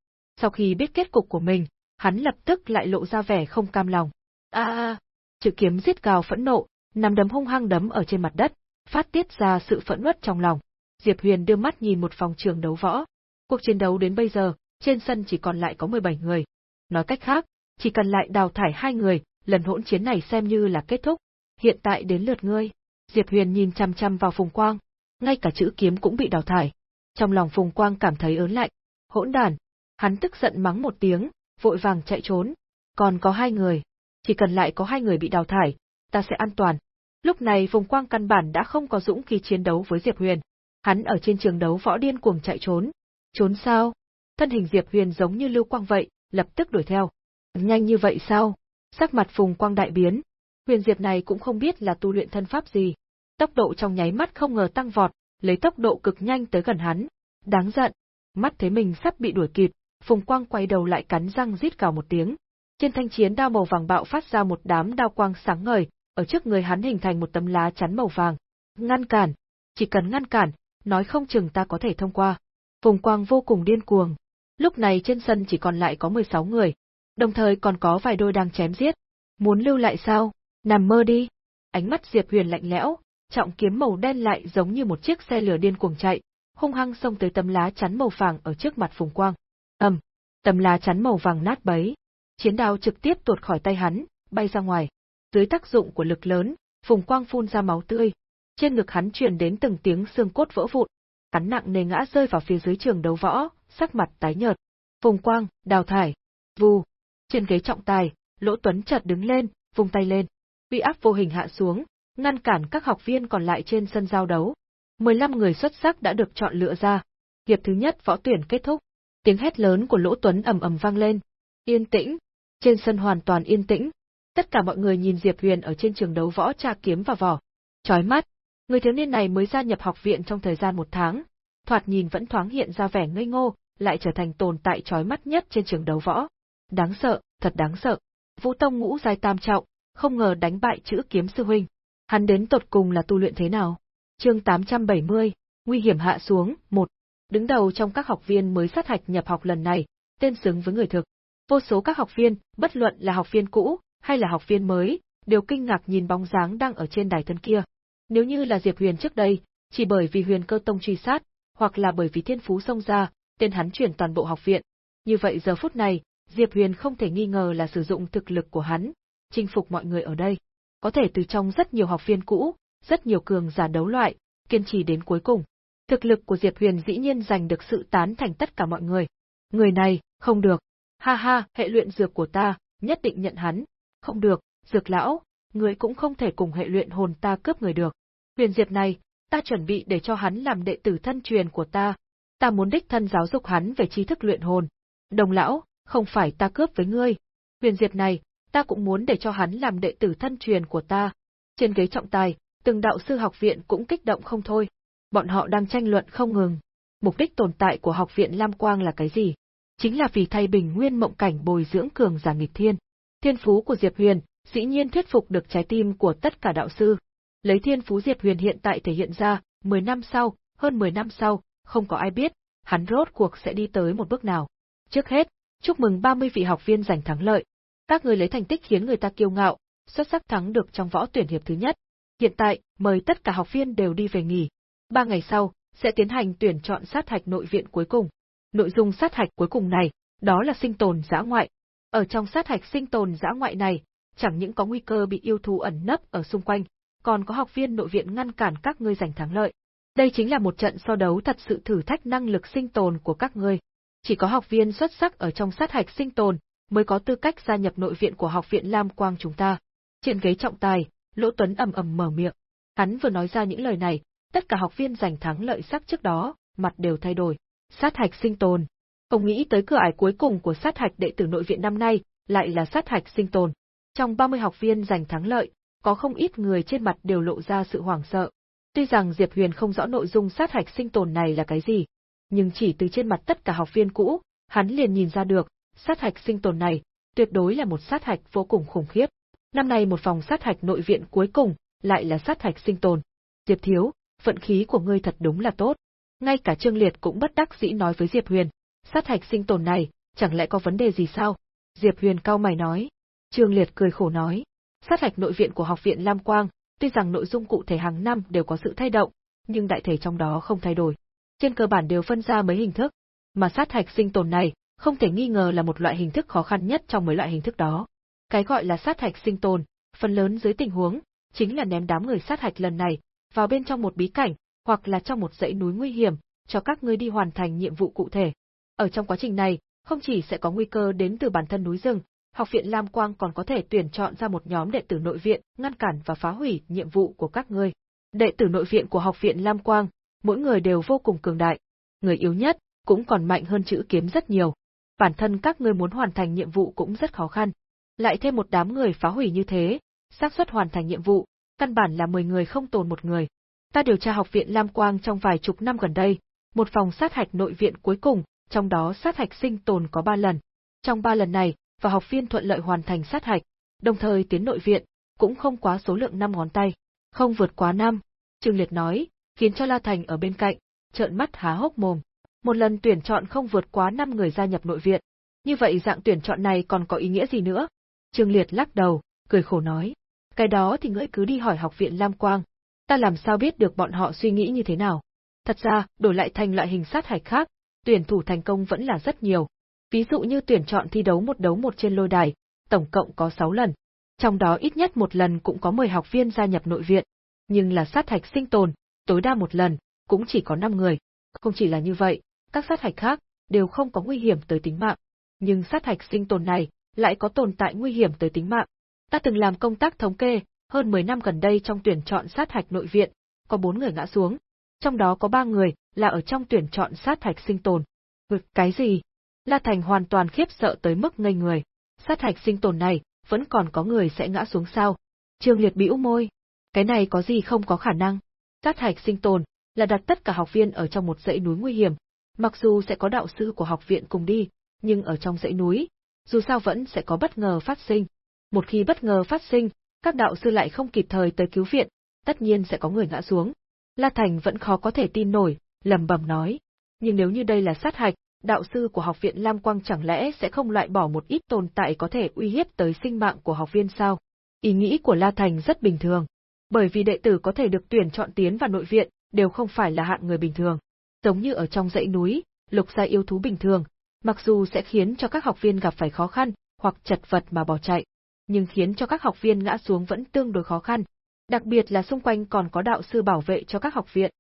Sau khi biết kết cục của mình, hắn lập tức lại lộ ra vẻ không cam lòng. A a, chữ kiếm giết gào phẫn nộ, nằm đấm hung hăng đấm ở trên mặt đất, phát tiết ra sự phẫn uất trong lòng. Diệp Huyền đưa mắt nhìn một vòng trường đấu võ. Cuộc chiến đấu đến bây giờ, trên sân chỉ còn lại có 17 người. Nói cách khác, chỉ cần lại đào thải hai người, lần hỗn chiến này xem như là kết thúc. Hiện tại đến lượt ngươi. Diệp Huyền nhìn chăm chăm vào Phùng Quang, ngay cả chữ kiếm cũng bị đào thải. Trong lòng Phùng Quang cảm thấy ớn lạnh. Hỗn đàn. Hắn tức giận mắng một tiếng, vội vàng chạy trốn. Còn có hai người. Chỉ cần lại có hai người bị đào thải, ta sẽ an toàn. Lúc này Phùng Quang căn bản đã không có dũng khí chiến đấu với Diệp Huyền. Hắn ở trên trường đấu võ điên cuồng chạy trốn. Trốn sao? Thân hình Diệp Huyền giống như lưu quang vậy, lập tức đuổi theo. Nhanh như vậy sao? Sắc mặt Phùng Quang đại biến. Huyền Diệp này cũng không biết là tu luyện thân pháp gì. Tốc độ trong nháy mắt không ngờ tăng vọt, lấy tốc độ cực nhanh tới gần hắn. Đáng giận. Mắt thấy mình sắp bị đuổi kịp, Phùng Quang quay đầu lại cắn răng rít gào một tiếng. Trên thanh chiến đao màu vàng bạo phát ra một đám đao quang sáng ngời, ở trước người hắn hình thành một tấm lá chắn màu vàng. Ngăn cản, chỉ cần ngăn cản, nói không chừng ta có thể thông qua. Phùng Quang vô cùng điên cuồng. Lúc này trên sân chỉ còn lại có 16 người, đồng thời còn có vài đôi đang chém giết. Muốn lưu lại sao? Nằm mơ đi. Ánh mắt Diệp Huyền lạnh lẽo, trọng kiếm màu đen lại giống như một chiếc xe lửa điên cuồng chạy, hung hăng xông tới tấm lá chắn màu vàng ở trước mặt Phùng Quang. Ầm, tấm lá chắn màu vàng nát bấy. Chiến đao trực tiếp tuột khỏi tay hắn, bay ra ngoài. Dưới tác dụng của lực lớn, Phùng Quang phun ra máu tươi. Trên ngực hắn truyền đến từng tiếng xương cốt vỡ vụn. Hắn nặng nề ngã rơi vào phía dưới trường đấu võ, sắc mặt tái nhợt. Phùng Quang, đào thải. Vù. Trên ghế trọng tài, Lỗ Tuấn chợt đứng lên, vung tay lên. Uy áp vô hình hạ xuống, ngăn cản các học viên còn lại trên sân giao đấu. 15 người xuất sắc đã được chọn lựa ra. Hiệp thứ nhất võ tuyển kết thúc. Tiếng hét lớn của Lỗ Tuấn ầm ầm vang lên. Yên tĩnh. Trên sân hoàn toàn yên tĩnh. Tất cả mọi người nhìn Diệp Huyền ở trên trường đấu võ tra kiếm và vỏ. Chói mắt. Người thiếu niên này mới gia nhập học viện trong thời gian một tháng. Thoạt nhìn vẫn thoáng hiện ra vẻ ngây ngô, lại trở thành tồn tại chói mắt nhất trên trường đấu võ. Đáng sợ, thật đáng sợ. Vũ Tông ngũ giai tam trọng, không ngờ đánh bại chữ kiếm sư huynh. Hắn đến tột cùng là tu luyện thế nào? Chương 870, nguy hiểm hạ xuống, một. Đứng đầu trong các học viên mới sát hạch nhập học lần này, tên xứng với người thực. Vô số các học viên, bất luận là học viên cũ hay là học viên mới, đều kinh ngạc nhìn bóng dáng đang ở trên đài thân kia. Nếu như là Diệp Huyền trước đây, chỉ bởi vì Huyền Cơ Tông truy sát, hoặc là bởi vì thiên phú xông ra, tên hắn chuyển toàn bộ học viện. Như vậy giờ phút này, Diệp Huyền không thể nghi ngờ là sử dụng thực lực của hắn, chinh phục mọi người ở đây. Có thể từ trong rất nhiều học viên cũ, rất nhiều cường giả đấu loại, kiên trì đến cuối cùng. Thực lực của Diệp Huyền dĩ nhiên giành được sự tán thành tất cả mọi người. Người này, không được. Ha ha, hệ luyện dược của ta, nhất định nhận hắn. Không được, dược lão, người cũng không thể cùng hệ luyện hồn ta cướp người được. Huyền Diệp này, ta chuẩn bị để cho hắn làm đệ tử thân truyền của ta. Ta muốn đích thân giáo dục hắn về tri thức luyện hồn. Đồng lão, không phải ta cướp với ngươi. Huyền Diệp này, ta cũng muốn để cho hắn làm đệ tử thân truyền của ta. Trên ghế trọng tài, từng đạo sư học viện cũng kích động không thôi. Bọn họ đang tranh luận không ngừng. Mục đích tồn tại của học viện Lam Quang là cái gì? Chính là vì thay bình nguyên mộng cảnh bồi dưỡng cường giả nghịch thiên. Thiên phú của Diệp Huyền, dĩ nhiên thuyết phục được trái tim của tất cả đạo sư. Lấy thiên phú Diệp Huyền hiện tại thể hiện ra, 10 năm sau, hơn 10 năm sau, không có ai biết, hắn rốt cuộc sẽ đi tới một bước nào. Trước hết, chúc mừng 30 vị học viên giành thắng lợi. Các người lấy thành tích khiến người ta kiêu ngạo, xuất sắc thắng được trong võ tuyển hiệp thứ nhất. Hiện tại, mời tất cả học viên đều đi về nghỉ. Ba ngày sau, sẽ tiến hành tuyển chọn sát hạch nội viện cuối cùng. Nội dung sát hạch cuối cùng này, đó là sinh tồn giã ngoại. Ở trong sát hạch sinh tồn giã ngoại này, chẳng những có nguy cơ bị yêu thú ẩn nấp ở xung quanh, còn có học viên nội viện ngăn cản các ngươi giành thắng lợi. Đây chính là một trận so đấu thật sự thử thách năng lực sinh tồn của các ngươi. Chỉ có học viên xuất sắc ở trong sát hạch sinh tồn mới có tư cách gia nhập nội viện của học viện Lam Quang chúng ta. Trên ghế trọng tài, Lỗ Tuấn ầm ầm mở miệng. Hắn vừa nói ra những lời này, tất cả học viên giành thắng lợi sắc trước đó, mặt đều thay đổi. Sát hạch sinh tồn. Ông nghĩ tới cửa ải cuối cùng của sát hạch đệ tử nội viện năm nay, lại là sát hạch sinh tồn. Trong 30 học viên giành thắng lợi, có không ít người trên mặt đều lộ ra sự hoảng sợ. Tuy rằng Diệp Huyền không rõ nội dung sát hạch sinh tồn này là cái gì, nhưng chỉ từ trên mặt tất cả học viên cũ, hắn liền nhìn ra được, sát hạch sinh tồn này, tuyệt đối là một sát hạch vô cùng khủng khiếp. Năm nay một phòng sát hạch nội viện cuối cùng, lại là sát hạch sinh tồn. Diệp Thiếu, vận khí của ngươi thật đúng là tốt. Ngay cả Trương Liệt cũng bất đắc dĩ nói với Diệp Huyền, sát hạch sinh tồn này, chẳng lẽ có vấn đề gì sao? Diệp Huyền cao mày nói. Trương Liệt cười khổ nói, sát hạch nội viện của học viện Lam Quang, tuy rằng nội dung cụ thể hàng năm đều có sự thay động, nhưng đại thể trong đó không thay đổi. Trên cơ bản đều phân ra mấy hình thức, mà sát hạch sinh tồn này, không thể nghi ngờ là một loại hình thức khó khăn nhất trong mấy loại hình thức đó. Cái gọi là sát hạch sinh tồn, phần lớn dưới tình huống, chính là ném đám người sát hạch lần này, vào bên trong một bí cảnh, hoặc là trong một dãy núi nguy hiểm, cho các ngươi đi hoàn thành nhiệm vụ cụ thể. Ở trong quá trình này, không chỉ sẽ có nguy cơ đến từ bản thân núi rừng, học viện Lam Quang còn có thể tuyển chọn ra một nhóm đệ tử nội viện, ngăn cản và phá hủy nhiệm vụ của các ngươi. Đệ tử nội viện của học viện Lam Quang, mỗi người đều vô cùng cường đại. Người yếu nhất, cũng còn mạnh hơn chữ kiếm rất nhiều. Bản thân các ngươi muốn hoàn thành nhiệm vụ cũng rất khó khăn. Lại thêm một đám người phá hủy như thế, xác suất hoàn thành nhiệm vụ, căn bản là 10 người không tồn một người. Ta điều tra học viện Lam Quang trong vài chục năm gần đây, một phòng sát hạch nội viện cuối cùng, trong đó sát hạch sinh tồn có 3 lần. Trong 3 lần này, và học viên thuận lợi hoàn thành sát hạch, đồng thời tiến nội viện, cũng không quá số lượng 5 ngón tay, không vượt quá 5. Trương Liệt nói, khiến cho La Thành ở bên cạnh, trợn mắt há hốc mồm. Một lần tuyển chọn không vượt quá 5 người gia nhập nội viện. Như vậy dạng tuyển chọn này còn có ý nghĩa gì nữa? Trương Liệt lắc đầu, cười khổ nói. Cái đó thì ngươi cứ đi hỏi học viện Lam Quang. Ta làm sao biết được bọn họ suy nghĩ như thế nào? Thật ra, đổi lại thành loại hình sát hạch khác, tuyển thủ thành công vẫn là rất nhiều. Ví dụ như tuyển chọn thi đấu một đấu một trên lôi đài, tổng cộng có 6 lần. Trong đó ít nhất một lần cũng có 10 học viên gia nhập nội viện. Nhưng là sát hạch sinh tồn, tối đa một lần, cũng chỉ có 5 người. Không chỉ là như vậy, các sát hạch khác, đều không có nguy hiểm tới tính mạng. Nhưng sát hạch sinh tồn này, lại có tồn tại nguy hiểm tới tính mạng. Ta từng làm công tác thống kê, hơn 10 năm gần đây trong tuyển chọn sát hạch nội viện, có 4 người ngã xuống. Trong đó có 3 người, là ở trong tuyển chọn sát hạch sinh tồn. Vực cái gì? La Thành hoàn toàn khiếp sợ tới mức ngây người. Sát hạch sinh tồn này, vẫn còn có người sẽ ngã xuống sao? Trương Liệt bĩu môi. Cái này có gì không có khả năng? Sát hạch sinh tồn, là đặt tất cả học viên ở trong một dãy núi nguy hiểm. Mặc dù sẽ có đạo sư của học viện cùng đi, nhưng ở trong dãy núi, dù sao vẫn sẽ có bất ngờ phát sinh. Một khi bất ngờ phát sinh, các đạo sư lại không kịp thời tới cứu viện, tất nhiên sẽ có người ngã xuống. La Thành vẫn khó có thể tin nổi, lầm bầm nói. Nhưng nếu như đây là sát hạch, đạo sư của học viện Lam Quang chẳng lẽ sẽ không loại bỏ một ít tồn tại có thể uy hiếp tới sinh mạng của học viên sao? Ý nghĩ của La Thành rất bình thường. Bởi vì đệ tử có thể được tuyển chọn tiến vào nội viện, đều không phải là hạng người bình thường. Giống như ở trong dãy núi, lục gia yêu thú bình thường, mặc dù sẽ khiến cho các học viên gặp phải khó khăn, hoặc chật vật mà bỏ chạy, nhưng khiến cho các học viên ngã xuống vẫn tương đối khó khăn. Đặc biệt là xung quanh còn có đạo sư bảo vệ cho các học viện.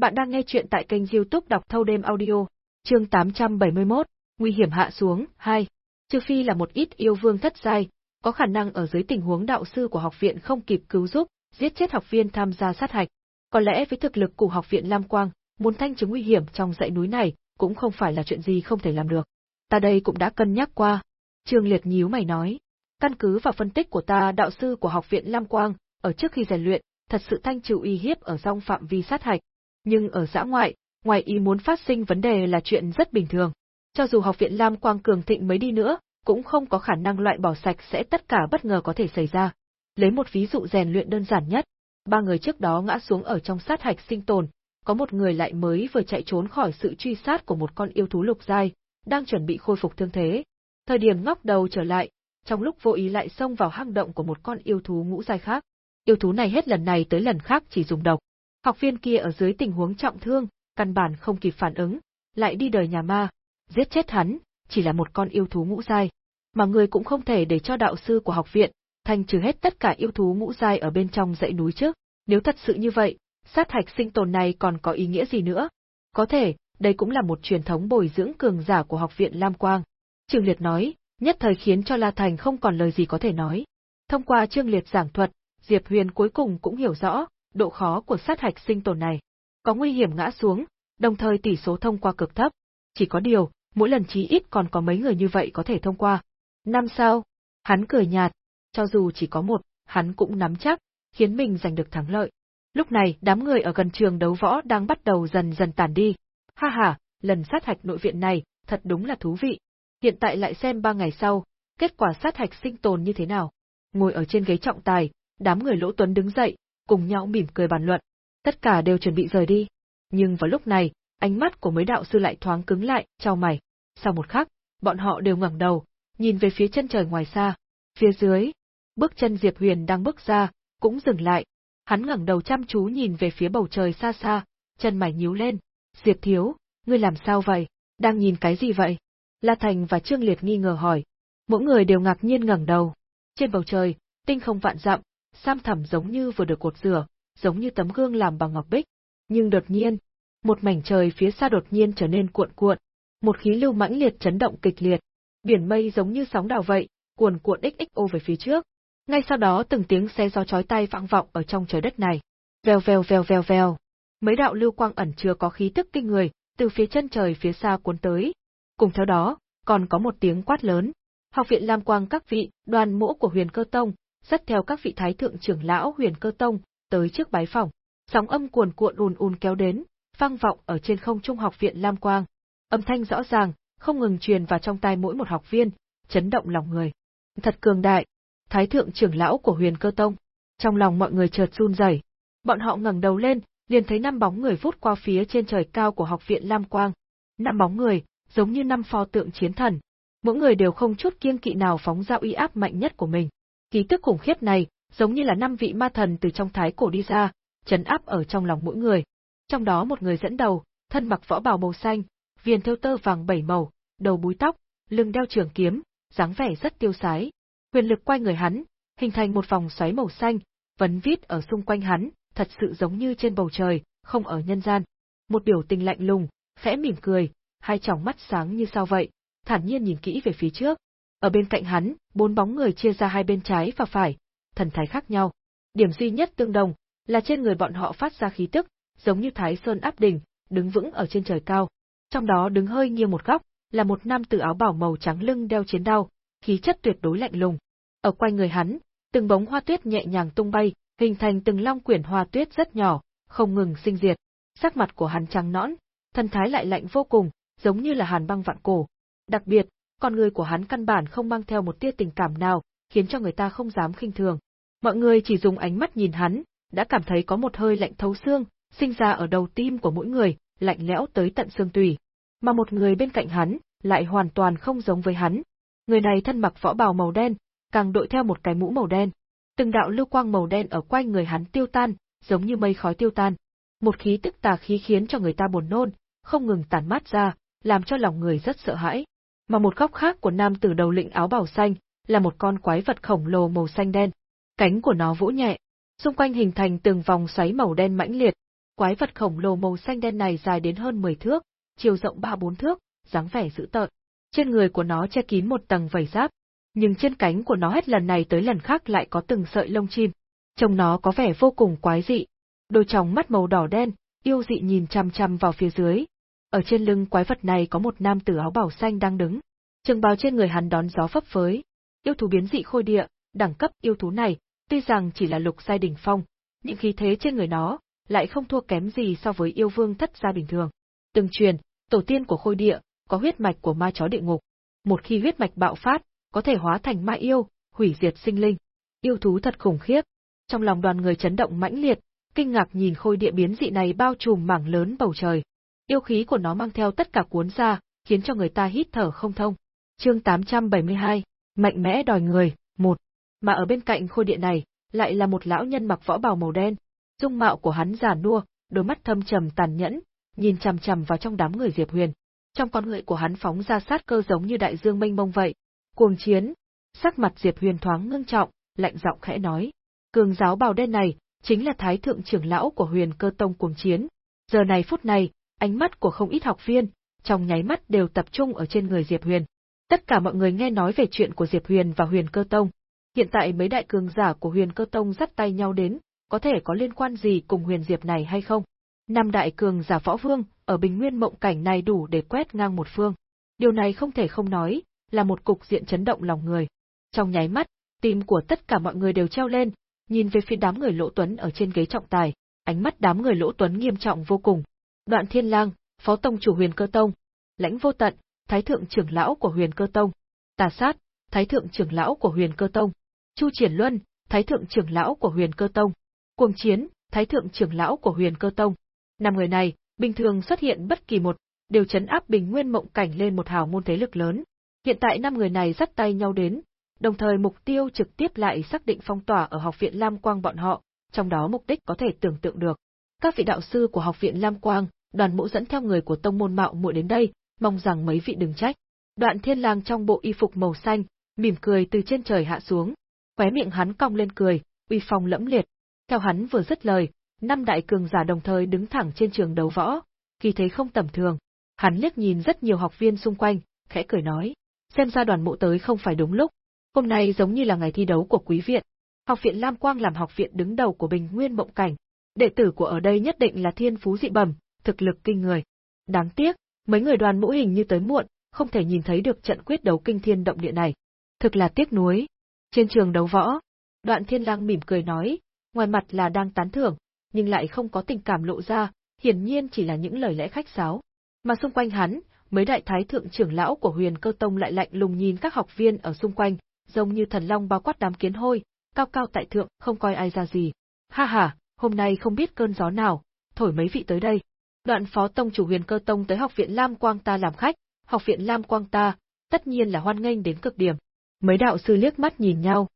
Bạn đang nghe chuyện tại kênh youtube đọc thâu đêm audio, chương 871, nguy hiểm hạ xuống, 2. Trừ phi là một ít yêu vương thất giai, có khả năng ở dưới tình huống đạo sư của học viện không kịp cứu giúp, giết chết học viên tham gia sát hạch. Có lẽ với thực lực của học viện Lam Quang, muốn thanh chứng nguy hiểm trong dãy núi này, cũng không phải là chuyện gì không thể làm được. Ta đây cũng đã cân nhắc qua. Trương Liệt nhíu mày nói. Căn cứ vào phân tích của ta đạo sư của học viện Lam Quang, ở trước khi rèn luyện, thật sự thanh trừ uy hiếp ở trong phạm vi sát hạch. Nhưng ở giã ngoại, ngoài ý muốn phát sinh vấn đề là chuyện rất bình thường. Cho dù học viện Lam Quang cường thịnh mấy đi nữa, cũng không có khả năng loại bỏ sạch sẽ tất cả bất ngờ có thể xảy ra. Lấy một ví dụ rèn luyện đơn giản nhất, ba người trước đó ngã xuống ở trong sát hạch sinh tồn, có một người lại mới vừa chạy trốn khỏi sự truy sát của một con yêu thú lục giai, đang chuẩn bị khôi phục thương thế. Thời điểm ngóc đầu trở lại, trong lúc vô ý lại xông vào hang động của một con yêu thú ngũ giai khác. Yêu thú này hết lần này tới lần khác chỉ dùng độc. Học viên kia ở dưới tình huống trọng thương, căn bản không kịp phản ứng, lại đi đời nhà ma, giết chết hắn, chỉ là một con yêu thú ngũ giai, mà người cũng không thể để cho đạo sư của học viện thanh trừ hết tất cả yêu thú ngũ giai ở bên trong dãy núi trước. Nếu thật sự như vậy, sát hạch sinh tồn này còn có ý nghĩa gì nữa? Có thể, đây cũng là một truyền thống bồi dưỡng cường giả của học viện Lam Quang. Trường Liệt nói, nhất thời khiến cho La Thành không còn lời gì có thể nói. Thông qua Trương Liệt giảng thuật, Diệp Huyền cuối cùng cũng hiểu rõ độ khó của sát hạch sinh tồn này. Có nguy hiểm ngã xuống, đồng thời tỷ số thông qua cực thấp. Chỉ có điều, mỗi lần chí ít còn có mấy người như vậy có thể thông qua. Năm sao? Hắn cười nhạt, cho dù chỉ có một, hắn cũng nắm chắc, khiến mình giành được thắng lợi. Lúc này, đám người ở gần trường đấu võ đang bắt đầu dần dần tản đi. Ha ha, lần sát hạch nội viện này, thật đúng là thú vị. Hiện tại lại xem ba ngày sau, kết quả sát hạch sinh tồn như thế nào. Ngồi ở trên ghế trọng tài, đám người lỗ tuấn đứng dậy, cùng nhau mỉm cười bàn luận. Tất cả đều chuẩn bị rời đi. Nhưng vào lúc này, ánh mắt của mấy đạo sư lại thoáng cứng lại, trao mày. Sau một khắc, bọn họ đều ngẩng đầu, nhìn về phía chân trời ngoài xa. Phía dưới, bước chân Diệp Huyền đang bước ra, cũng dừng lại. Hắn ngẩng đầu chăm chú nhìn về phía bầu trời xa xa, chân mày nhíu lên. Diệp Thiếu, ngươi làm sao vậy? Đang nhìn cái gì vậy? La Thành và Trương Liệt nghi ngờ hỏi. Mỗi người đều ngạc nhiên ngẩng đầu. Trên bầu trời, tinh không vạn dặm, sam thẳm giống như vừa được cột rửa, giống như tấm gương làm bằng ngọc bích. Nhưng đột nhiên, một mảnh trời phía xa đột nhiên trở nên cuộn cuộn, một khí lưu mãnh liệt chấn động kịch liệt. Biển mây giống như sóng đảo vậy, cuồn cuộn XXO về phía trước. Ngay sau đó từng tiếng xe gió chói tai vang vọng ở trong trời đất này. Vèo vèo vèo vèo vèo. Mấy đạo lưu quang ẩn chứa có khí tức kinh người, từ phía chân trời phía xa cuốn tới. Cùng theo đó, còn có một tiếng quát lớn. Học viện Lam Quang các vị, đoàn mỗ của Huyền Cơ Tông, dắt theo các vị thái thượng trưởng lão Huyền Cơ Tông, tới trước bái phòng. Sóng âm cuồn cuộn ùn ùn kéo đến, vang vọng ở trên không trung học viện Lam Quang. Âm thanh rõ ràng, không ngừng truyền vào trong tai mỗi một học viên, chấn động lòng người. Thật cường đại, thái thượng trưởng lão của huyền cơ tông. Trong lòng mọi người chợt run rẩy. Bọn họ ngẩng đầu lên, liền thấy năm bóng người vút qua phía trên trời cao của học viện Lam Quang. Năm bóng người, giống như năm pho tượng chiến thần. Mỗi người đều không chút kiêng kỵ nào phóng ra uy áp mạnh nhất của mình. Ký tức khủng khiếp này, giống như là năm vị ma thần từ trong thái cổ đi ra, chấn áp ở trong lòng mỗi người. Trong đó một người dẫn đầu, thân mặc võ bào màu xanh, viền thêu tơ vàng bảy màu, đầu búi tóc, lưng đeo trường kiếm, dáng vẻ rất tiêu sái. Huyền lực quay người hắn, hình thành một vòng xoáy màu xanh, vấn vít ở xung quanh hắn, thật sự giống như trên bầu trời, không ở nhân gian. Một biểu tình lạnh lùng, khẽ mỉm cười, hai tròng mắt sáng như sao vậy, thản nhiên nhìn kỹ về phía trước. Ở bên cạnh hắn, bốn bóng người chia ra hai bên trái và phải, thần thái khác nhau. Điểm duy nhất tương đồng là trên người bọn họ phát ra khí tức, giống như Thái Sơn áp đỉnh, đứng vững ở trên trời cao. Trong đó đứng hơi nghiêng một góc, là một nam tử áo bảo màu trắng lưng đeo chiến đao, khí chất tuyệt đối lạnh lùng. Ở quanh người hắn, từng bóng hoa tuyết nhẹ nhàng tung bay, hình thành từng long quyển hoa tuyết rất nhỏ, không ngừng sinh diệt. Sắc mặt của hắn trắng nõn, thân thái lại lạnh vô cùng, giống như là hàn băng vạn cổ. Đặc biệt, con người của hắn căn bản không mang theo một tia tình cảm nào, khiến cho người ta không dám khinh thường. Mọi người chỉ dùng ánh mắt nhìn hắn, đã cảm thấy có một hơi lạnh thấu xương, sinh ra ở đầu tim của mỗi người, lạnh lẽo tới tận xương tủy. Mà một người bên cạnh hắn, lại hoàn toàn không giống với hắn. Người này thân mặc võ bào màu đen, càng đội theo một cái mũ màu đen. Từng đạo lưu quang màu đen ở quanh người hắn tiêu tan, giống như mây khói tiêu tan. Một khí tức tà khí khiến cho người ta buồn nôn, không ngừng tản mát ra, làm cho lòng người rất sợ hãi. Mà một góc khác của nam tử đầu lĩnh áo bào xanh, là một con quái vật khổng lồ màu xanh đen. Cánh của nó vỗ nhẹ, xung quanh hình thành từng vòng xoáy màu đen mãnh liệt. Quái vật khổng lồ màu xanh đen này dài đến hơn 10 thước, chiều rộng 3-4 thước, dáng vẻ dữ tợn. Trên người của nó che kín một tầng vảy giáp, nhưng trên cánh của nó hết lần này tới lần khác lại có từng sợi lông chim. Trông nó có vẻ vô cùng quái dị. Đôi tròng mắt màu đỏ đen, yêu dị nhìn chằm chằm vào phía dưới. Ở trên lưng quái vật này có một nam tử áo bảo xanh đang đứng. Trường bào trên người hắn đón gió phấp phới. Yêu thú biến dị khôi địa, đẳng cấp yêu thú này, tuy rằng chỉ là lục giai đỉnh phong, những khí thế trên người nó lại không thua kém gì so với yêu vương thất gia bình thường. Từng truyền, tổ tiên của khôi địa có huyết mạch của ma chó địa ngục. Một khi huyết mạch bạo phát, có thể hóa thành ma yêu, hủy diệt sinh linh. Yêu thú thật khủng khiếp. Trong lòng đoàn người chấn động mãnh liệt, kinh ngạc nhìn khôi địa biến dị này bao trùm mảng lớn bầu trời. Yêu khí của nó mang theo tất cả cuốn ra, khiến cho người ta hít thở không thông. Chương 872, mạnh mẽ đòi người, một. Mà ở bên cạnh khôi điện này, lại là một lão nhân mặc võ bào màu đen. Dung mạo của hắn già nua, đôi mắt thâm trầm tàn nhẫn, nhìn chằm chằm vào trong đám người Diệp Huyền. Trong con người của hắn phóng ra sát cơ giống như đại dương mênh mông vậy. Cuồng chiến. Sắc mặt Diệp Huyền thoáng ngưng trọng, lạnh giọng khẽ nói. Cường giáo bào đen này, chính là thái thượng trưởng lão của huyền cơ tông cuồng chiến. Giờ này phút này, ánh mắt của không ít học viên, trong nháy mắt đều tập trung ở trên người Diệp Huyền. Tất cả mọi người nghe nói về chuyện của Diệp Huyền và huyền cơ tông. Hiện tại mấy đại cường giả của huyền cơ tông dắt tay nhau đến, có thể có liên quan gì cùng huyền Diệp này hay không? Năm đại cường giả võ vương, ở bình nguyên mộng cảnh này đủ để quét ngang một phương. Điều này không thể không nói, là một cục diện chấn động lòng người. Trong nháy mắt, tim của tất cả mọi người đều treo lên, nhìn về phía đám người Lỗ Tuấn ở trên ghế trọng tài, ánh mắt đám người Lỗ Tuấn nghiêm trọng vô cùng. Đoạn Thiên Lang, Phó tông chủ Huyền Cơ Tông, Lãnh Vô Tận, Thái thượng trưởng lão của Huyền Cơ Tông, Tà Sát, Thái thượng trưởng lão của Huyền Cơ Tông, Chu Triển Luân, Thái thượng trưởng lão của Huyền Cơ Tông, Cuồng Chiến, Thái thượng trưởng lão của Huyền Cơ Tông. Năm người này, bình thường xuất hiện bất kỳ một, đều chấn áp bình nguyên mộng cảnh lên một hào môn thế lực lớn. Hiện tại năm người này dắt tay nhau đến, đồng thời mục tiêu trực tiếp lại xác định phong tỏa ở học viện Lam Quang bọn họ, trong đó mục đích có thể tưởng tượng được. Các vị đạo sư của học viện Lam Quang, đoàn mộ dẫn theo người của tông môn mạo muội đến đây, mong rằng mấy vị đừng trách. Đoạn Thiên Lang trong bộ y phục màu xanh, mỉm cười từ trên trời hạ xuống, khóe miệng hắn cong lên cười, uy phong lẫm liệt. Theo hắn vừa dứt lời, năm đại cường giả đồng thời đứng thẳng trên trường đấu võ, kỳ thấy không tầm thường. Hắn liếc nhìn rất nhiều học viên xung quanh, khẽ cười nói, xem ra đoàn mộ tới không phải đúng lúc. Hôm nay giống như là ngày thi đấu của quý viện. Học viện Lam Quang làm học viện đứng đầu của Bình Nguyên Mộng Cảnh. Đệ tử của ở đây nhất định là thiên phú dị bẩm, thực lực kinh người. Đáng tiếc, mấy người đoàn mũ hình như tới muộn, không thể nhìn thấy được trận quyết đấu kinh thiên động địa này. Thực là tiếc nuối. Trên trường đấu võ, đoạn thiên lang mỉm cười nói, ngoài mặt là đang tán thưởng, nhưng lại không có tình cảm lộ ra, hiển nhiên chỉ là những lời lẽ khách sáo. Mà xung quanh hắn, mấy đại thái thượng trưởng lão của Huyền Cơ Tông lại lạnh lùng nhìn các học viên ở xung quanh, giống như thần long bao quát đám kiến hôi, cao cao tại thượng, không coi ai ra gì. Ha ha, hôm nay không biết cơn gió nào, thổi mấy vị tới đây. Đoạn phó tông chủ Huyền Cơ Tông tới học viện Lam Quang ta làm khách, học viện Lam Quang ta, tất nhiên là hoan nghênh đến cực điểm. Mấy đạo sư liếc mắt nhìn nhau.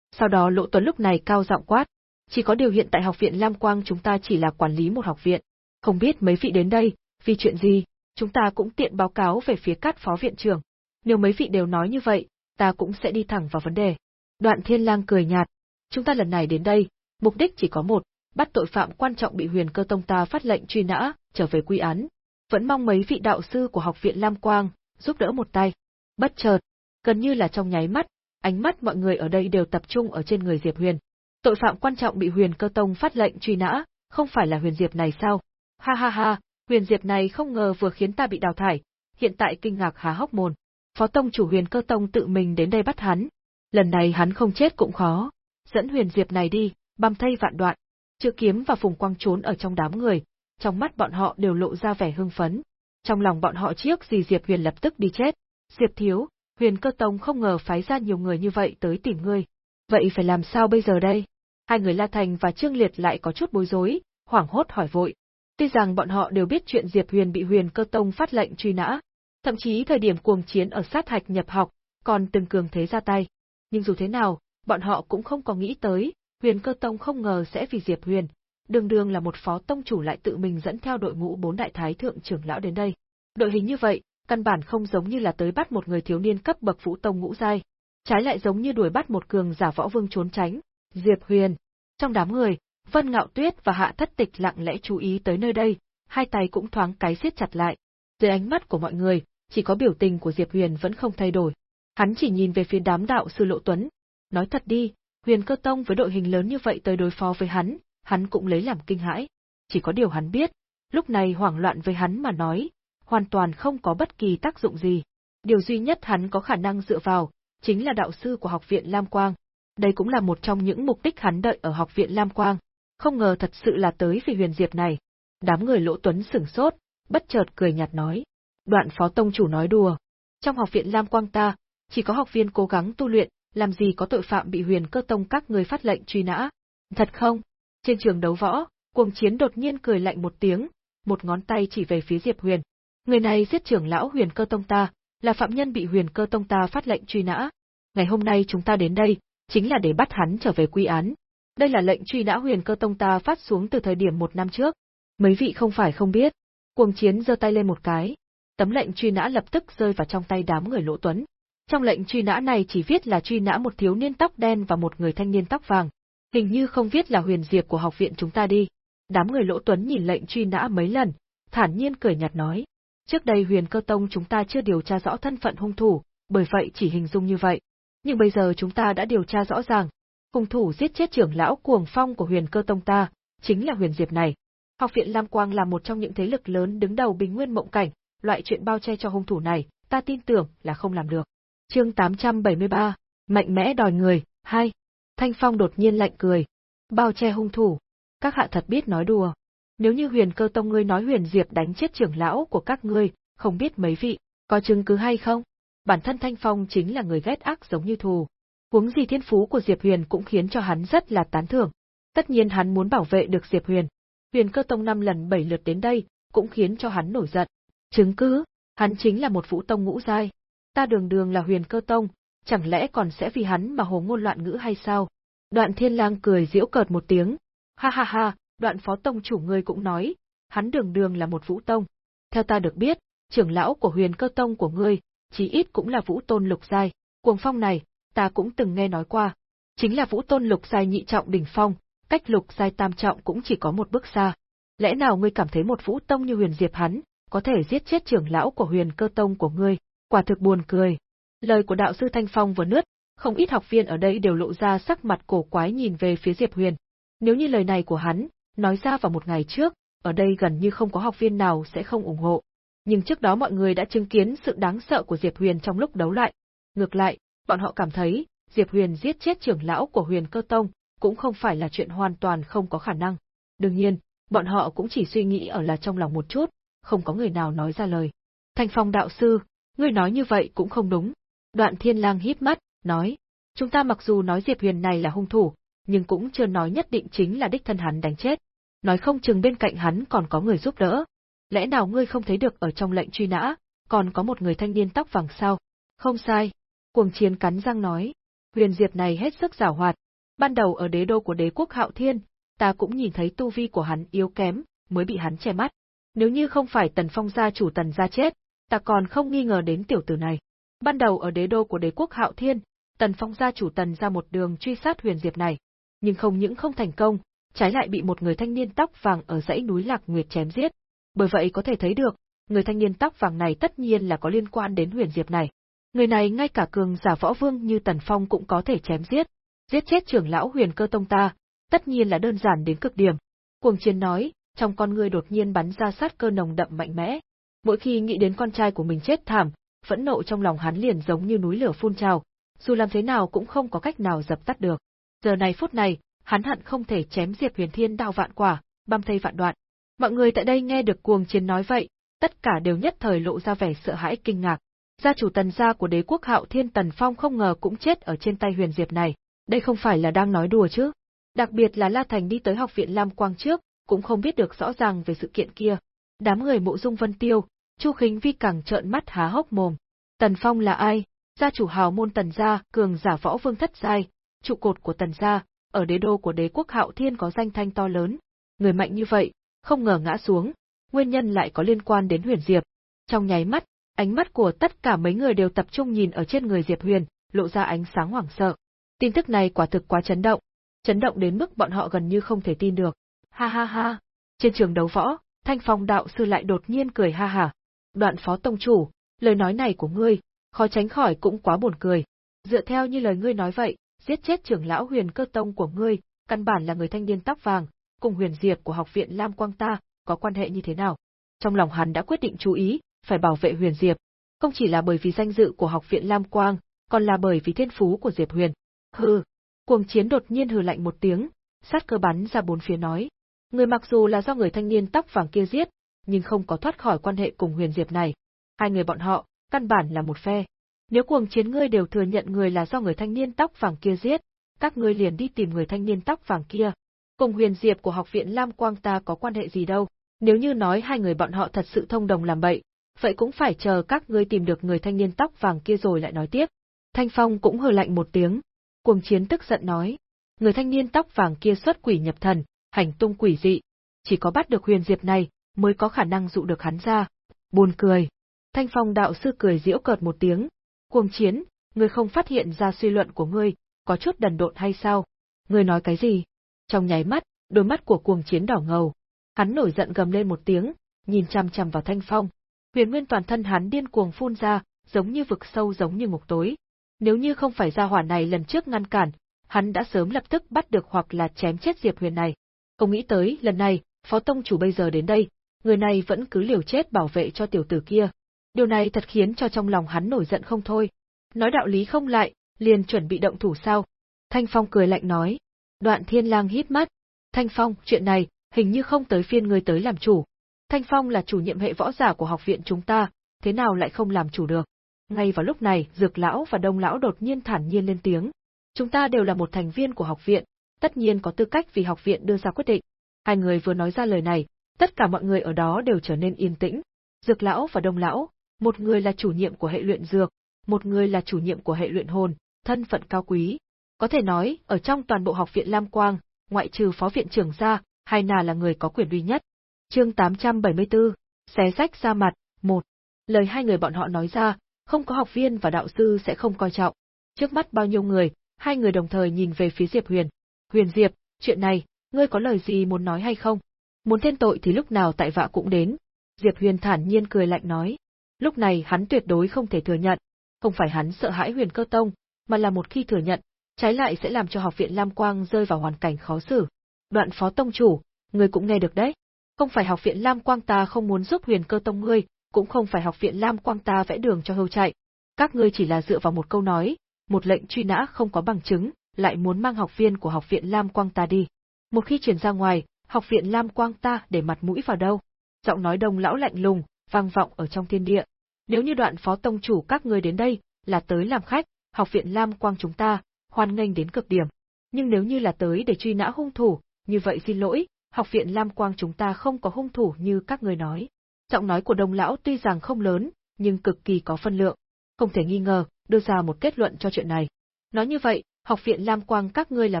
Sau đó lộ Tuấn lúc này cao giọng quát, chỉ có điều hiện tại học viện Lam Quang chúng ta chỉ là quản lý một học viện, không biết mấy vị đến đây, vì chuyện gì, chúng ta cũng tiện báo cáo về phía cát phó viện trưởng. Nếu mấy vị đều nói như vậy, ta cũng sẽ đi thẳng vào vấn đề. Đoạn Thiên Lang cười nhạt, chúng ta lần này đến đây, mục đích chỉ có một, bắt tội phạm quan trọng bị huyền cơ tông ta phát lệnh truy nã, trở về quy án. Vẫn mong mấy vị đạo sư của học viện Lam Quang, giúp đỡ một tay. Bất chợt, gần như là trong nháy mắt, ánh mắt mọi người ở đây đều tập trung ở trên người Diệp Huyền. Tội phạm quan trọng bị huyền cơ tông phát lệnh truy nã, không phải là huyền Diệp này sao? Ha ha ha, huyền Diệp này không ngờ vừa khiến ta bị đào thải, hiện tại kinh ngạc há hốc mồm. Phó tông chủ huyền cơ tông tự mình đến đây bắt hắn. Lần này hắn không chết cũng khó. Dẫn huyền Diệp này đi, băm thây vạn đoạn. Chữ kiếm và phùng quang trốn ở trong đám người, trong mắt bọn họ đều lộ ra vẻ hưng phấn. Trong lòng bọn họ chiếc gì Diệp Huyền lập tức đi chết. Diệp thiếu, huyền cơ tông không ngờ phái ra nhiều người như vậy tới tìm ngươi. Vậy phải làm sao bây giờ đây? Hai người La Thành và Trương Liệt lại có chút bối rối, hoảng hốt hỏi vội. Tuy rằng bọn họ đều biết chuyện Diệp Huyền bị huyền cơ tông phát lệnh truy nã, thậm chí thời điểm cuồng chiến ở sát hạch nhập học, còn từng cường thế ra tay. Nhưng dù thế nào, bọn họ cũng không có nghĩ tới, huyền cơ tông không ngờ sẽ vì Diệp Huyền, đường đường là một phó tông chủ lại tự mình dẫn theo đội ngũ bốn đại thái thượng trưởng lão đến đây. Đội hình như vậy, căn bản không giống như là tới bắt một người thiếu niên cấp bậc vũ tông ngũ giai, trái lại giống như đuổi bắt một cường giả võ vương trốn tránh. Diệp Huyền. Trong đám người, Vân Ngạo Tuyết và Hạ Thất Tịch lặng lẽ chú ý tới nơi đây, hai tay cũng thoáng cái siết chặt lại. Dưới ánh mắt của mọi người, chỉ có biểu tình của Diệp Huyền vẫn không thay đổi. Hắn chỉ nhìn về phía đám đạo sư Lộ Tuấn. Nói thật đi, Huyền Cơ Tông với đội hình lớn như vậy tới đối phó với hắn, hắn cũng lấy làm kinh hãi. Chỉ có điều hắn biết, lúc này hoảng loạn với hắn mà nói, hoàn toàn không có bất kỳ tác dụng gì. Điều duy nhất hắn có khả năng dựa vào, chính là đạo sư của học viện Lam Quang. Đây cũng là một trong những mục đích hắn đợi ở học viện Lam Quang. Không ngờ thật sự là tới vì huyền diệp này. Đám người lỗ tuấn sửng sốt, bất chợt cười nhạt nói. Đoạn phó tông chủ nói đùa. Trong học viện Lam Quang ta, chỉ có học viên cố gắng tu luyện, làm gì có tội phạm bị huyền cơ tông các người phát lệnh truy nã. Thật không? Trên trường đấu võ, cuồng chiến đột nhiên cười lạnh một tiếng, một ngón tay chỉ về phía Diệp Huyền. Người này giết trưởng lão huyền cơ tông ta, là phạm nhân bị huyền cơ tông ta phát lệnh truy nã. Ngày hôm nay chúng ta đến đây, chính là để bắt hắn trở về quy án. Đây là lệnh truy nã huyền cơ tông ta phát xuống từ thời điểm một năm trước. Mấy vị không phải không biết. Cuồng chiến giơ tay lên một cái. Tấm lệnh truy nã lập tức rơi vào trong tay đám người lỗ tuấn. Trong lệnh truy nã này chỉ viết là truy nã một thiếu niên tóc đen và một người thanh niên tóc vàng. Hình như không viết là huyền diệp của học viện chúng ta đi. Đám người lỗ tuấn nhìn lệnh truy nã mấy lần, thản nhiên cười nhạt nói. Trước đây huyền cơ tông chúng ta chưa điều tra rõ thân phận hung thủ, bởi vậy chỉ hình dung như vậy. Nhưng bây giờ chúng ta đã điều tra rõ ràng. Hung thủ giết chết trưởng lão cuồng phong của huyền cơ tông ta, chính là huyền diệp này. Học viện Lam Quang là một trong những thế lực lớn đứng đầu bình nguyên mộng cảnh, loại chuyện bao che cho hung thủ này, ta tin tưởng là không làm được. Chương 873, mạnh mẽ đòi người, hai. Thanh Phong đột nhiên lạnh cười. Bao che hung thủ. Các hạ thật biết nói đùa. Nếu như huyền cơ tông ngươi nói huyền diệp đánh chết trưởng lão của các ngươi, không biết mấy vị, có chứng cứ hay không? Bản thân Thanh Phong chính là người ghét ác giống như thù. Huống gì thiên phú của Diệp Huyền cũng khiến cho hắn rất là tán thưởng. Tất nhiên hắn muốn bảo vệ được Diệp Huyền. Huyền cơ tông năm lần bảy lượt đến đây, cũng khiến cho hắn nổi giận. Chứng cứ, hắn chính là một vũ tông ngũ giai. Ta đường đường là huyền cơ tông, chẳng lẽ còn sẽ vì hắn mà hồ ngôn loạn ngữ hay sao? Đoạn thiên lang cười giễu cợt một tiếng. Ha ha ha, đoạn phó tông chủ ngươi cũng nói, hắn đường đường là một vũ tông. Theo ta được biết, trưởng lão của huyền cơ tông của ngươi, chí ít cũng là vũ tôn lục giai, cuồng phong này, ta cũng từng nghe nói qua. Chính là vũ tôn lục giai nhị trọng đỉnh phong, cách lục giai tam trọng cũng chỉ có một bước xa. Lẽ nào ngươi cảm thấy một vũ tông như huyền diệp hắn, có thể giết chết trưởng lão của huyền cơ tông của ngươi, quả thực buồn cười. Lời của đạo sư Thanh Phong vừa nứt, không ít học viên ở đây đều lộ ra sắc mặt cổ quái nhìn về phía Diệp Huyền. Nếu như lời này của hắn, nói ra vào một ngày trước, ở đây gần như không có học viên nào sẽ không ủng hộ. Nhưng trước đó mọi người đã chứng kiến sự đáng sợ của Diệp Huyền trong lúc đấu lại. Ngược lại, bọn họ cảm thấy, Diệp Huyền giết chết trưởng lão của Huyền Cơ Tông, cũng không phải là chuyện hoàn toàn không có khả năng. Đương nhiên, bọn họ cũng chỉ suy nghĩ ở là trong lòng một chút, không có người nào nói ra lời. Thanh Phong đạo sư, ngươi nói như vậy cũng không đúng. Đoạn Thiên Lang híp mắt, nói, chúng ta mặc dù nói Diệp Huyền này là hung thủ, nhưng cũng chưa nói nhất định chính là đích thân hắn đánh chết. Nói không chừng bên cạnh hắn còn có người giúp đỡ. Lẽ nào ngươi không thấy được ở trong lệnh truy nã, còn có một người thanh niên tóc vàng sao? Không sai. Cuồng chiến cắn răng nói. Huyền Diệp này hết sức giảo hoạt. Ban đầu ở đế đô của đế quốc Hạo Thiên, ta cũng nhìn thấy tu vi của hắn yếu kém, mới bị hắn che mắt. Nếu như không phải Tần Phong gia chủ Tần gia chết, ta còn không nghi ngờ đến tiểu tử này. Ban đầu ở đế đô của đế quốc Hạo Thiên, Tần Phong gia chủ Tần ra một đường truy sát huyền diệp này, nhưng không những không thành công, trái lại bị một người thanh niên tóc vàng ở dãy núi Lạc Nguyệt chém giết. Bởi vậy có thể thấy được, người thanh niên tóc vàng này tất nhiên là có liên quan đến huyền diệp này. Người này ngay cả cường giả võ vương như Tần Phong cũng có thể chém giết, giết chết trưởng lão huyền cơ tông ta, tất nhiên là đơn giản đến cực điểm. Cuồng chiến nói, trong con người đột nhiên bắn ra sát cơ nồng đậm mạnh mẽ. Mỗi khi nghĩ đến con trai của mình chết thảm, phẫn nộ trong lòng hắn liền giống như núi lửa phun trào, dù làm thế nào cũng không có cách nào dập tắt được. Giờ này phút này, hắn hận không thể chém Diệp Huyền Thiên đao vạn quả, băm thây vạn đoạn. Mọi người tại đây nghe được cuồng chiến nói vậy, tất cả đều nhất thời lộ ra vẻ sợ hãi kinh ngạc. Gia chủ tần gia của đế quốc hạo thiên tần phong không ngờ cũng chết ở trên tay huyền diệp này, đây không phải là đang nói đùa chứ. Đặc biệt là La Thành đi tới học viện Lam Quang trước, cũng không biết được rõ ràng về sự kiện kia. Đám người mộ dung vân tiêu, Chu Khính Vi càng trợn mắt há hốc mồm. Tần Phong là ai? Gia chủ hào môn Tần gia, cường giả võ vương thất giai, trụ cột của Tần gia, ở đế đô của đế quốc Hạo Thiên có danh thanh to lớn. Người mạnh như vậy, không ngờ ngã xuống, nguyên nhân lại có liên quan đến Huyền Diệp. Trong nháy mắt, ánh mắt của tất cả mấy người đều tập trung nhìn ở trên người Diệp Huyền, lộ ra ánh sáng hoảng sợ. Tin tức này quả thực quá chấn động, chấn động đến mức bọn họ gần như không thể tin được. Ha ha ha. Trên trường đấu võ, Thanh Phong đạo sư lại đột nhiên cười ha ha. Đoạn phó tông chủ, lời nói này của ngươi, khó tránh khỏi cũng quá buồn cười. Dựa theo như lời ngươi nói vậy, giết chết trưởng lão huyền cơ tông của ngươi, căn bản là người thanh niên tóc vàng, cùng huyền diệp của học viện Lam Quang ta, có quan hệ như thế nào? Trong lòng hắn đã quyết định chú ý, phải bảo vệ huyền diệp. Không chỉ là bởi vì danh dự của học viện Lam Quang, còn là bởi vì thiên phú của Diệp Huyền. Hừ, cuồng chiến đột nhiên hừ lạnh một tiếng, sát cơ bắn ra bốn phía nói. Người mặc dù là do người thanh niên tóc vàng kia giết, nhưng không có thoát khỏi quan hệ cùng huyền diệp này. Hai người bọn họ, căn bản là một phe. Nếu cuồng chiến ngươi đều thừa nhận người là do người thanh niên tóc vàng kia giết, các ngươi liền đi tìm người thanh niên tóc vàng kia. Cùng huyền diệp của học viện Lam Quang ta có quan hệ gì đâu, nếu như nói hai người bọn họ thật sự thông đồng làm bậy, vậy cũng phải chờ các ngươi tìm được người thanh niên tóc vàng kia rồi lại nói tiếp. Thanh Phong cũng hừ lạnh một tiếng. Cuồng chiến tức giận nói, người thanh niên tóc vàng kia xuất quỷ nhập thần, hành tung quỷ dị, chỉ có bắt được huyền diệp này mới có khả năng dụ được hắn ra. Buồn cười. Thanh Phong đạo sư cười giễu cợt một tiếng. Cuồng chiến, ngươi không phát hiện ra suy luận của ngươi, có chút đần độn hay sao? Ngươi nói cái gì? Trong nháy mắt, đôi mắt của cuồng chiến đỏ ngầu. Hắn nổi giận gầm lên một tiếng, nhìn chăm chăm vào Thanh Phong. Huyền nguyên toàn thân hắn điên cuồng phun ra, giống như vực sâu giống như ngục tối. Nếu như không phải gia hỏa này lần trước ngăn cản, hắn đã sớm lập tức bắt được hoặc là chém chết Diệp Huyền này. Không nghĩ tới, lần này, Phó Tông chủ bây giờ đến đây, người này vẫn cứ liều chết bảo vệ cho tiểu tử kia. Điều này thật khiến cho trong lòng hắn nổi giận không thôi. Nói đạo lý không lại, liền chuẩn bị động thủ sao. Thanh Phong cười lạnh nói. Đoạn thiên lang hít mắt. Thanh Phong, chuyện này, hình như không tới phiên ngươi tới làm chủ. Thanh Phong là chủ nhiệm hệ võ giả của học viện chúng ta, thế nào lại không làm chủ được. Ngay vào lúc này, Dược Lão và Đông Lão đột nhiên thản nhiên lên tiếng. Chúng ta đều là một thành viên của học viện, tất nhiên có tư cách vì học viện đưa ra quyết định. Hai người vừa nói ra lời này, tất cả mọi người ở đó đều trở nên yên tĩnh. Dược lão và đông lão, một người là chủ nhiệm của hệ luyện dược, một người là chủ nhiệm của hệ luyện hồn, thân phận cao quý. Có thể nói, ở trong toàn bộ học viện Lam Quang, ngoại trừ phó viện trưởng ra, hai nà là người có quyền duy nhất. Chương 874, xé rách ra mặt, một. Lời hai người bọn họ nói ra, không có học viên và đạo sư sẽ không coi trọng. Trước mắt bao nhiêu người, hai người đồng thời nhìn về phía Diệp Huyền. Huyền Diệp, chuyện này, ngươi có lời gì muốn nói hay không? Muốn thiên tội thì lúc nào tại vạ cũng đến. Diệp Huyền thản nhiên cười lạnh nói. Lúc này hắn tuyệt đối không thể thừa nhận. Không phải hắn sợ hãi huyền cơ tông, mà là một khi thừa nhận, trái lại sẽ làm cho học viện Lam Quang rơi vào hoàn cảnh khó xử. Đoạn phó tông chủ, ngươi cũng nghe được đấy. Không phải học viện Lam Quang ta không muốn giúp huyền cơ tông ngươi, cũng không phải học viện Lam Quang ta vẽ đường cho hưu chạy. Các ngươi chỉ là dựa vào một câu nói, một lệnh truy nã không có bằng chứng, lại muốn mang học viên của học viện Lam Quang ta đi. Một khi truyền ra ngoài, học viện Lam Quang ta để mặt mũi vào đâu? Giọng nói đông lão lạnh lùng, vang vọng ở trong thiên địa. Nếu như đoạn phó tông chủ các ngươi đến đây, là tới làm khách, học viện Lam Quang chúng ta, hoan nghênh đến cực điểm. Nhưng nếu như là tới để truy nã hung thủ, như vậy xin lỗi, học viện Lam Quang chúng ta không có hung thủ như các ngươi nói. Giọng nói của đông lão tuy rằng không lớn, nhưng cực kỳ có phân lượng. Không thể nghi ngờ, đưa ra một kết luận cho chuyện này. Nói như vậy, học viện Lam Quang các ngươi là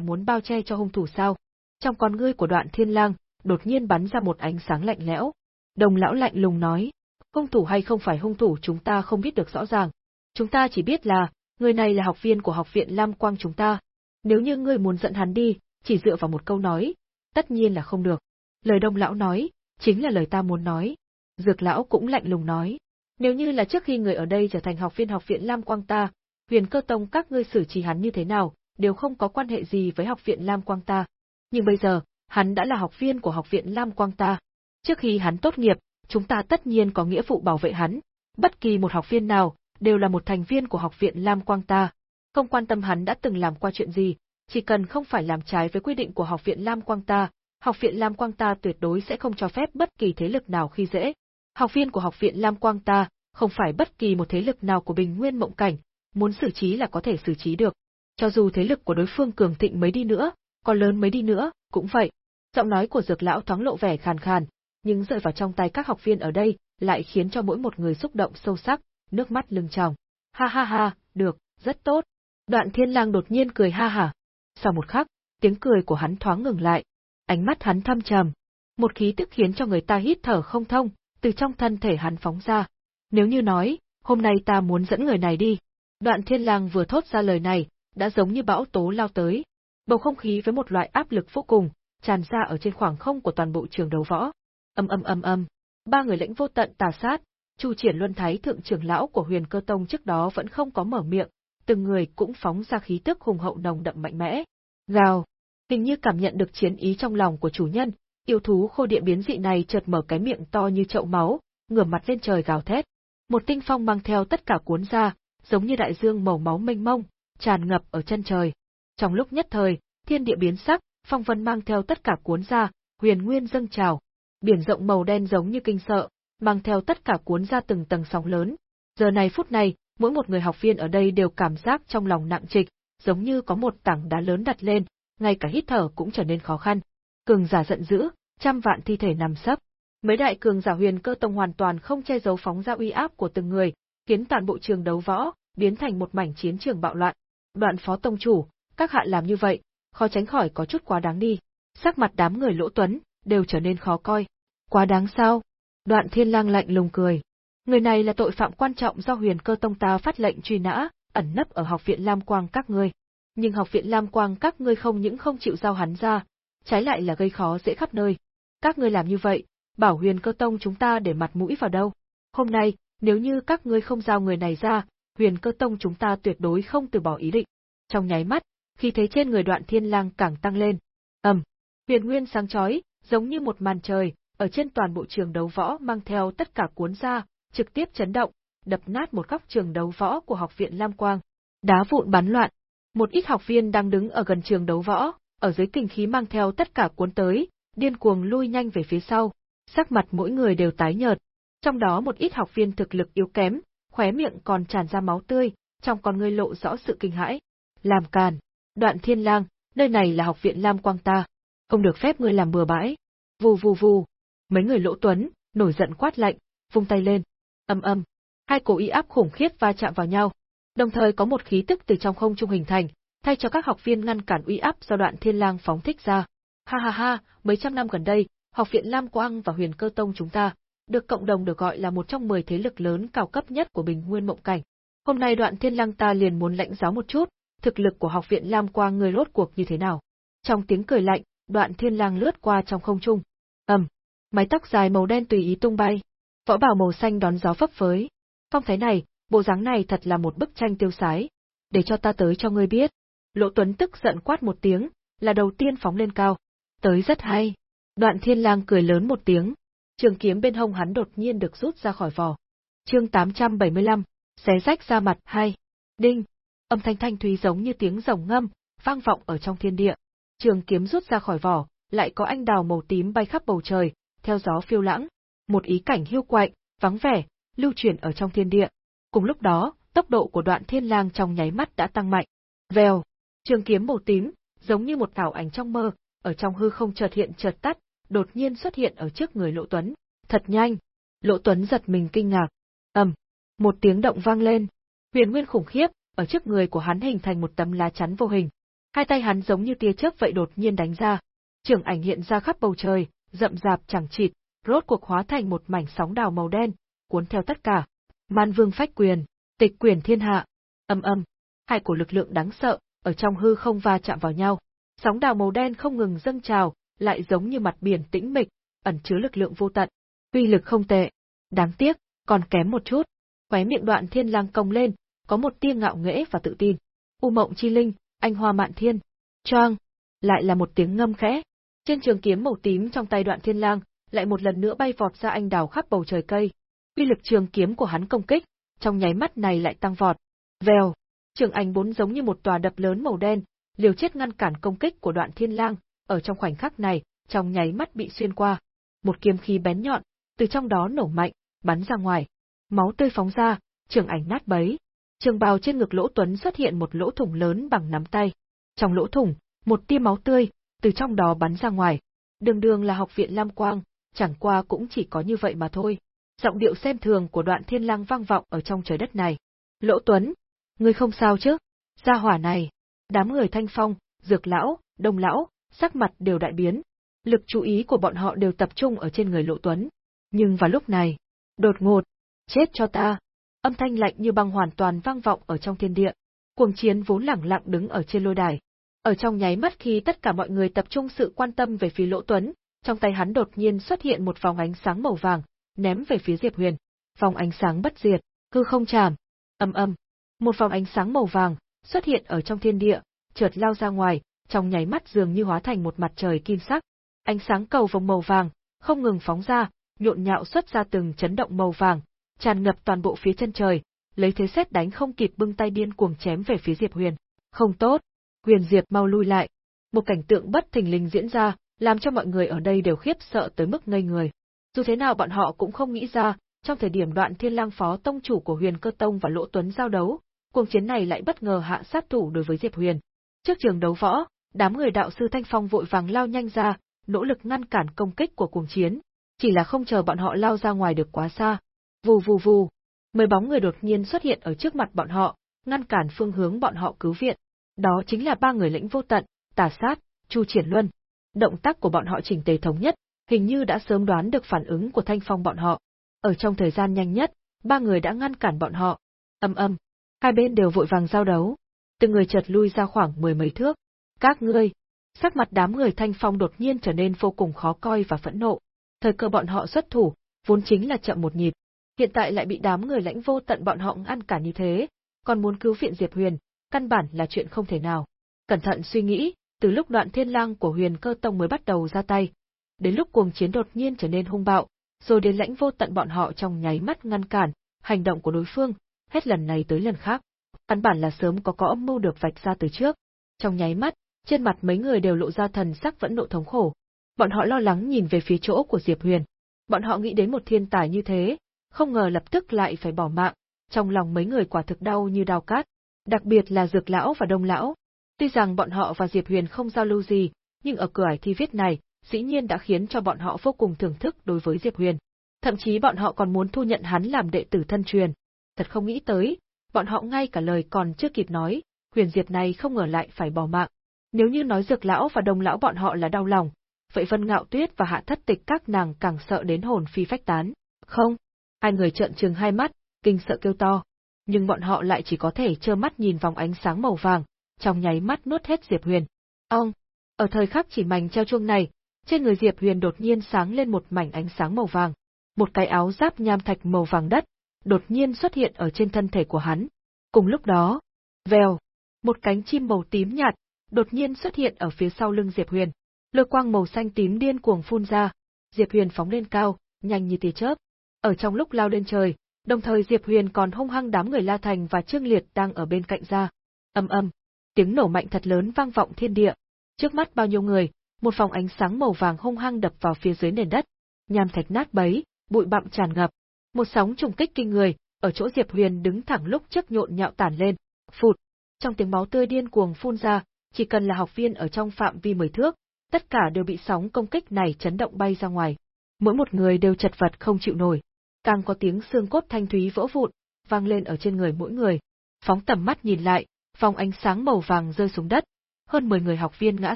muốn bao che cho hung thủ sao? Trong con ngươi của đoạn thiên lang, đột nhiên bắn ra một ánh sáng lạnh lẽo. Đồng lão lạnh lùng nói, hung thủ hay không phải hung thủ chúng ta không biết được rõ ràng. Chúng ta chỉ biết là, người này là học viên của học viện Lam Quang chúng ta. Nếu như ngươi muốn dẫn hắn đi, chỉ dựa vào một câu nói, tất nhiên là không được. Lời đông lão nói, chính là lời ta muốn nói. Dược lão cũng lạnh lùng nói, nếu như là trước khi người ở đây trở thành học viên học viện Lam Quang ta, huyền cơ tông các ngươi xử trí hắn như thế nào, đều không có quan hệ gì với học viện Lam Quang ta. Nhưng bây giờ, hắn đã là học viên của học viện Lam Quang ta. Trước khi hắn tốt nghiệp, chúng ta tất nhiên có nghĩa vụ bảo vệ hắn. Bất kỳ một học viên nào, đều là một thành viên của học viện Lam Quang ta. Không quan tâm hắn đã từng làm qua chuyện gì, chỉ cần không phải làm trái với quy định của học viện Lam Quang ta, học viện Lam Quang ta tuyệt đối sẽ không cho phép bất kỳ thế lực nào khi dễ. Học viên của học viện Lam Quang ta, không phải bất kỳ một thế lực nào của Bình Nguyên Mộng Cảnh, muốn xử trí là có thể xử trí được. Cho dù thế lực của đối phương cường thịnh mấy đi nữa, còn lớn mấy đi nữa, cũng vậy. Giọng nói của dược lão thoáng lộ vẻ khàn khàn, nhưng rơi vào trong tay các học viên ở đây, lại khiến cho mỗi một người xúc động sâu sắc, nước mắt lưng tròng. Ha ha ha, được, rất tốt. Đoạn thiên lang đột nhiên cười ha hả. Sau một khắc, tiếng cười của hắn thoáng ngừng lại. Ánh mắt hắn thâm trầm. Một khí tức khiến cho người ta hít thở không thông, từ trong thân thể hắn phóng ra. Nếu như nói, hôm nay ta muốn dẫn người này đi. Đoạn thiên lang vừa thốt ra lời này, đã giống như bão tố lao tới. Bầu không khí với một loại áp lực vô cùng, tràn ra ở trên khoảng không của toàn bộ trường đấu võ. Âm âm âm âm, ba người lãnh vô tận tà sát, Chu Triển Luân Thái thượng trưởng lão của Huyền Cơ Tông trước đó vẫn không có mở miệng, từng người cũng phóng ra khí tức hùng hậu nồng đậm mạnh mẽ. Gào, hình như cảm nhận được chiến ý trong lòng của chủ nhân, yêu thú khô địa biến dị này chợt mở cái miệng to như chậu máu, ngửa mặt lên trời gào thét. Một tinh phong mang theo tất cả cuốn ra, giống như đại dương màu máu mênh mông, tràn ngập ở chân trời. Trong lúc nhất thời, thiên địa biến sắc, phong vân mang theo tất cả cuốn ra, huyền nguyên dâng trào. Biển rộng màu đen giống như kinh sợ, mang theo tất cả cuốn ra từng tầng sóng lớn. Giờ này phút này, mỗi một người học viên ở đây đều cảm giác trong lòng nặng trịch, giống như có một tảng đá lớn đặt lên, ngay cả hít thở cũng trở nên khó khăn. Cường giả giận dữ, trăm vạn thi thể nằm sấp. Mấy đại cường giả huyền cơ tông hoàn toàn không che giấu phóng ra uy áp của từng người, khiến toàn bộ trường đấu võ biến thành một mảnh chiến trường bạo loạn. Đoạn phó tông chủ, các hạ làm như vậy, khó tránh khỏi có chút quá đáng đi. Sắc mặt đám người lỗ tuấn, đều trở nên khó coi. Quá đáng sao? Đoạn thiên lang lạnh lùng cười. Người này là tội phạm quan trọng do huyền cơ tông ta phát lệnh truy nã, ẩn nấp ở học viện Lam Quang các ngươi. Nhưng học viện Lam Quang các ngươi không những không chịu giao hắn ra, trái lại là gây khó dễ khắp nơi. Các ngươi làm như vậy, bảo huyền cơ tông chúng ta để mặt mũi vào đâu. Hôm nay, nếu như các ngươi không giao người này ra, huyền cơ tông chúng ta tuyệt đối không từ bỏ ý định. Trong nháy mắt, khi thấy trên người đoạn thiên lang càng tăng lên. ầm, huyền nguyên sáng chói, giống như một màn trời, ở trên toàn bộ trường đấu võ mang theo tất cả cuốn ra, trực tiếp chấn động, đập nát một góc trường đấu võ của học viện Lam Quang. Đá vụn bắn loạn. Một ít học viên đang đứng ở gần trường đấu võ, ở dưới kinh khí mang theo tất cả cuốn tới, điên cuồng lui nhanh về phía sau. Sắc mặt mỗi người đều tái nhợt. Trong đó một ít học viên thực lực yếu kém, khóe miệng còn tràn ra máu tươi, trong con ngươi lộ rõ sự kinh hãi. Làm càn, đoạn thiên lang, nơi này là học viện Lam Quang ta. Không được phép ngươi làm bừa bãi. Vù vù vù. Mấy người lỗ tuấn, nổi giận quát lạnh, vung tay lên. Âm âm. Hai cổ y áp khủng khiếp va chạm vào nhau. Đồng thời có một khí tức từ trong không trung hình thành, thay cho các học viên ngăn cản uy áp do đoạn thiên lang phóng thích ra. Ha ha ha, mấy trăm năm gần đây, học viện Lam Quang và huyền cơ tông chúng ta, được cộng đồng được gọi là một trong 10 thế lực lớn cao cấp nhất của Bình Nguyên Mộng Cảnh. Hôm nay đoạn thiên lang ta liền muốn lãnh giáo một chút, thực lực của học viện Lam Quang người rốt cuộc như thế nào. Trong tiếng cười lạnh, đoạn thiên lang lướt qua trong không trung. ầm, mái tóc dài màu đen tùy ý tung bay, võ bào màu xanh đón gió phấp phới. Phong thái này, bộ dáng này thật là một bức tranh tiêu sái. Để cho ta tới cho ngươi biết. Lỗ Tuấn tức giận quát một tiếng, là đầu tiên phóng lên cao. Tới rất hay. Đoạn thiên lang cười lớn một tiếng, trường kiếm bên hông hắn đột nhiên được rút ra khỏi vỏ. Chương 875, xé rách ra mặt hai. Đinh, âm thanh thanh thúy giống như tiếng rồng ngâm, vang vọng ở trong thiên địa. Trường kiếm rút ra khỏi vỏ, lại có anh đào màu tím bay khắp bầu trời, theo gió phiêu lãng. Một ý cảnh hiu quạnh, vắng vẻ, lưu truyền ở trong thiên địa. Cùng lúc đó, tốc độ của đoạn thiên lang trong nháy mắt đã tăng mạnh. Vèo, trường kiếm màu tím, giống như một ảo ảnh trong mơ, ở trong hư không chợt hiện chợt tắt, đột nhiên xuất hiện ở trước người Lộ Tuấn. Thật nhanh! Lộ Tuấn giật mình kinh ngạc. ầm, một tiếng động vang lên. Huyền nguyên khủng khiếp, ở trước người của hắn hình thành một tấm lá chắn vô hình. Hai tay hắn giống như tia chớp vậy đột nhiên đánh ra. Trường ảnh hiện ra khắp bầu trời, rậm rạp chẳng chịt, rốt cuộc hóa thành một mảnh sóng đào màu đen, cuốn theo tất cả. Man vương phách quyền, tịch quyền thiên hạ. Âm âm, hai cổ lực lượng đáng sợ, ở trong hư không va chạm vào nhau. Sóng đào màu đen không ngừng dâng trào, lại giống như mặt biển tĩnh mịch, ẩn chứa lực lượng vô tận. Uy lực không tệ. Đáng tiếc, còn kém một chút. Khóe miệng đoạn thiên lang cong lên, có một tia ngạo nghễ và tự tin. U mộng chi linh, anh hoa mạn thiên. Choang! Lại là một tiếng ngâm khẽ. Trên trường kiếm màu tím trong tay đoạn thiên lang, lại một lần nữa bay vọt ra anh đào khắp bầu trời cây. Uy lực trường kiếm của hắn công kích, trong nháy mắt này lại tăng vọt. Vèo! Trường ảnh bốn giống như một tòa đập lớn màu đen, liều chết ngăn cản công kích của đoạn thiên lang, ở trong khoảnh khắc này, trong nháy mắt bị xuyên qua. Một kiếm khí bén nhọn, từ trong đó nổ mạnh, bắn ra ngoài. Máu tươi phóng ra, trường ảnh nát bấy. Trường bào trên ngực lỗ tuấn xuất hiện một lỗ thủng lớn bằng nắm tay. Trong lỗ thủng, một tia máu tươi, từ trong đó bắn ra ngoài. Đường đường là học viện Lam Quang, chẳng qua cũng chỉ có như vậy mà thôi. Giọng điệu xem thường của đoạn thiên lang vang vọng ở trong trời đất này. Lỗ Tuấn, ngươi không sao chứ? Gia hỏa này, đám người thanh phong, dược lão, đông lão, sắc mặt đều đại biến. Lực chú ý của bọn họ đều tập trung ở trên người Lộ Tuấn. Nhưng vào lúc này, đột ngột, chết cho ta. Âm thanh lạnh như băng hoàn toàn vang vọng ở trong thiên địa. Cuồng chiến vốn lẳng lặng đứng ở trên lôi đài. Ở trong nháy mắt khi tất cả mọi người tập trung sự quan tâm về phía Lỗ Tuấn, trong tay hắn đột nhiên xuất hiện một vòng ánh sáng màu vàng, ném về phía Diệp Huyền. Vòng ánh sáng bất diệt, hư không chạm. Âm âm. Một vòng ánh sáng màu vàng xuất hiện ở trong thiên địa, chợt lao ra ngoài, trong nháy mắt dường như hóa thành một mặt trời kim sắc. Ánh sáng cầu vồng màu vàng, không ngừng phóng ra, nhộn nhạo xuất ra từng chấn động màu vàng, tràn ngập toàn bộ phía chân trời, lấy thế xét đánh không kịp bưng tay điên cuồng chém về phía Diệp Huyền. Không tốt, Huyền Diệp mau lui lại. Một cảnh tượng bất thình lình diễn ra, làm cho mọi người ở đây đều khiếp sợ tới mức ngây người. Dù thế nào bọn họ cũng không nghĩ ra, trong thời điểm đoạn thiên lang phó tông chủ của huyền cơ tông và lỗ tuấn giao đấu, cuộc chiến này lại bất ngờ hạ sát thủ đối với Diệp Huyền. Trước trường đấu võ, đám người đạo sư Thanh Phong vội vàng lao nhanh ra, nỗ lực ngăn cản công kích của cuồng chiến, chỉ là không chờ bọn họ lao ra ngoài được quá xa. Vù vù vù, mười bóng người đột nhiên xuất hiện ở trước mặt bọn họ, ngăn cản phương hướng bọn họ cứu viện. Đó chính là ba người lĩnh vô tận, tà sát, chu triển luân. Động tác của bọn họ chỉnh tề thống nhất, hình như đã sớm đoán được phản ứng của Thanh Phong bọn họ. Ở trong thời gian nhanh nhất, ba người đã ngăn cản bọn họ. Âm âm, hai bên đều vội vàng giao đấu. Từng người chợt lui ra khoảng mười mấy thước. Các ngươi, sắc mặt đám người Thanh Phong đột nhiên trở nên vô cùng khó coi và phẫn nộ. Thời cơ bọn họ xuất thủ, vốn chính là chậm một nhịp. Hiện tại lại bị đám người lãnh vô tận bọn họ ngăn cả như thế, còn muốn cứu viện Diệp Huyền, căn bản là chuyện không thể nào. Cẩn thận suy nghĩ, từ lúc đoạn thiên lang của huyền cơ tông mới bắt đầu ra tay, đến lúc cuồng chiến đột nhiên trở nên hung bạo, rồi đến lãnh vô tận bọn họ trong nháy mắt ngăn cản, hành động của đối phương, hết lần này tới lần khác. Căn bản là sớm có có âm mưu được vạch ra từ trước. Trong nháy mắt, trên mặt mấy người đều lộ ra thần sắc vẫn nộ thống khổ. Bọn họ lo lắng nhìn về phía chỗ của Diệp Huyền. Bọn họ nghĩ đến một thiên tài như thế, không ngờ lập tức lại phải bỏ mạng, trong lòng mấy người quả thực đau như đau cát, đặc biệt là Dược lão và Đông lão. Tuy rằng bọn họ và Diệp Huyền không giao lưu gì, nhưng ở cửa ải thi viết này, dĩ nhiên đã khiến cho bọn họ vô cùng thưởng thức đối với Diệp Huyền. Thậm chí bọn họ còn muốn thu nhận hắn làm đệ tử thân truyền. Thật không nghĩ tới, bọn họ ngay cả lời còn chưa kịp nói, Huyền Diệp này không ngờ lại phải bỏ mạng. Nếu như nói Dược lão và đồng lão bọn họ là đau lòng, vậy Vân Ngạo Tuyết và Hạ Thất Tịch các nàng càng sợ đến hồn phi phách tán. Không, hai người trợn trừng hai mắt, kinh sợ kêu to, nhưng bọn họ lại chỉ có thể trơ mắt nhìn vòng ánh sáng màu vàng, trong nháy mắt nuốt hết Diệp Huyền. Ông, ở thời khắc chỉ mảnh treo chuông này, trên người Diệp Huyền đột nhiên sáng lên một mảnh ánh sáng màu vàng. Một cái áo giáp nham thạch màu vàng đất, đột nhiên xuất hiện ở trên thân thể của hắn. Cùng lúc đó, vèo, một cánh chim màu tím nhạt, đột nhiên xuất hiện ở phía sau lưng Diệp Huyền. Lôi quang màu xanh tím điên cuồng phun ra, Diệp Huyền phóng lên cao, nhanh như tia chớp. Ở trong lúc lao lên trời, đồng thời Diệp Huyền còn hung hăng đám người La Thành và Trương Liệt đang ở bên cạnh ra. ầm ầm, tiếng nổ mạnh thật lớn vang vọng thiên địa. Trước mắt bao nhiêu người, một vòng ánh sáng màu vàng hung hăng đập vào phía dưới nền đất, nham thạch nát bấy, bụi bặm tràn ngập. Một sóng trùng kích kinh người, ở chỗ Diệp Huyền đứng thẳng lúc trước nhộn nhạo tản lên, phụt. Trong tiếng máu tươi điên cuồng phun ra, chỉ cần là học viên ở trong phạm vi mười thước, tất cả đều bị sóng công kích này chấn động bay ra ngoài. Mỗi một người đều chật vật không chịu nổi. Càng có tiếng xương cốt thanh thúy vỡ vụn, vang lên ở trên người mỗi người. Phóng tầm mắt nhìn lại, vòng ánh sáng màu vàng rơi xuống đất, hơn 10 người học viên ngã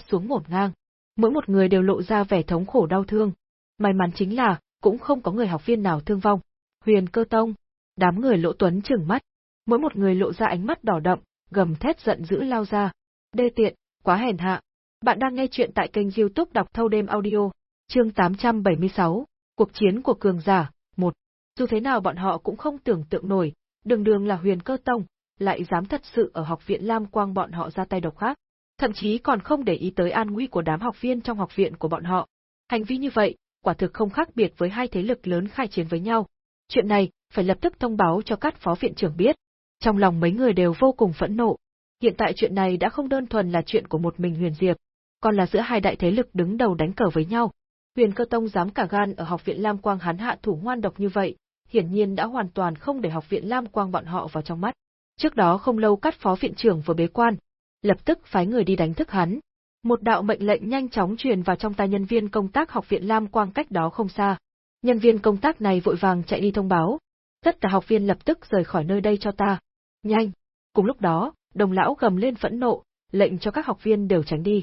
xuống ngổn ngang. Mỗi một người đều lộ ra vẻ thống khổ đau thương. May mắn chính là, cũng không có người học viên nào thương vong. Huyền cơ tông, đám người lỗ tuấn trừng mắt. Mỗi một người lộ ra ánh mắt đỏ đậm, gầm thét giận dữ lao ra. Đê tiện, quá hèn hạ. Bạn đang nghe chuyện tại kênh youtube đọc thâu đêm audio, chương 876, cuộc chiến của cường giả, 1. Dù thế nào bọn họ cũng không tưởng tượng nổi, đường đường là huyền cơ tông, lại dám thật sự ở học viện Lam Quang bọn họ ra tay độc khác. Thậm chí còn không để ý tới an nguy của đám học viên trong học viện của bọn họ. Hành vi như vậy, quả thực không khác biệt với hai thế lực lớn khai chiến với nhau. Chuyện này, phải lập tức thông báo cho các phó viện trưởng biết. Trong lòng mấy người đều vô cùng phẫn nộ. Hiện tại chuyện này đã không đơn thuần là chuyện của một mình Huyền Diệp, còn là giữa hai đại thế lực đứng đầu đánh cờ với nhau. Huyền Cơ Tông dám cả gan ở học viện Lam Quang hắn hạ thủ ngoan độc như vậy, hiển nhiên đã hoàn toàn không để học viện Lam Quang bọn họ vào trong mắt. Trước đó không lâu cắt phó viện trưởng vừa bế quan, lập tức phái người đi đánh thức hắn. Một đạo mệnh lệnh nhanh chóng truyền vào trong tay nhân viên công tác học viện Lam Quang cách đó không xa. Nhân viên công tác này vội vàng chạy đi thông báo. Tất cả học viên lập tức rời khỏi nơi đây cho ta. Nhanh! Cùng lúc đó, đồng lão gầm lên phẫn nộ, lệnh cho các học viên đều tránh đi.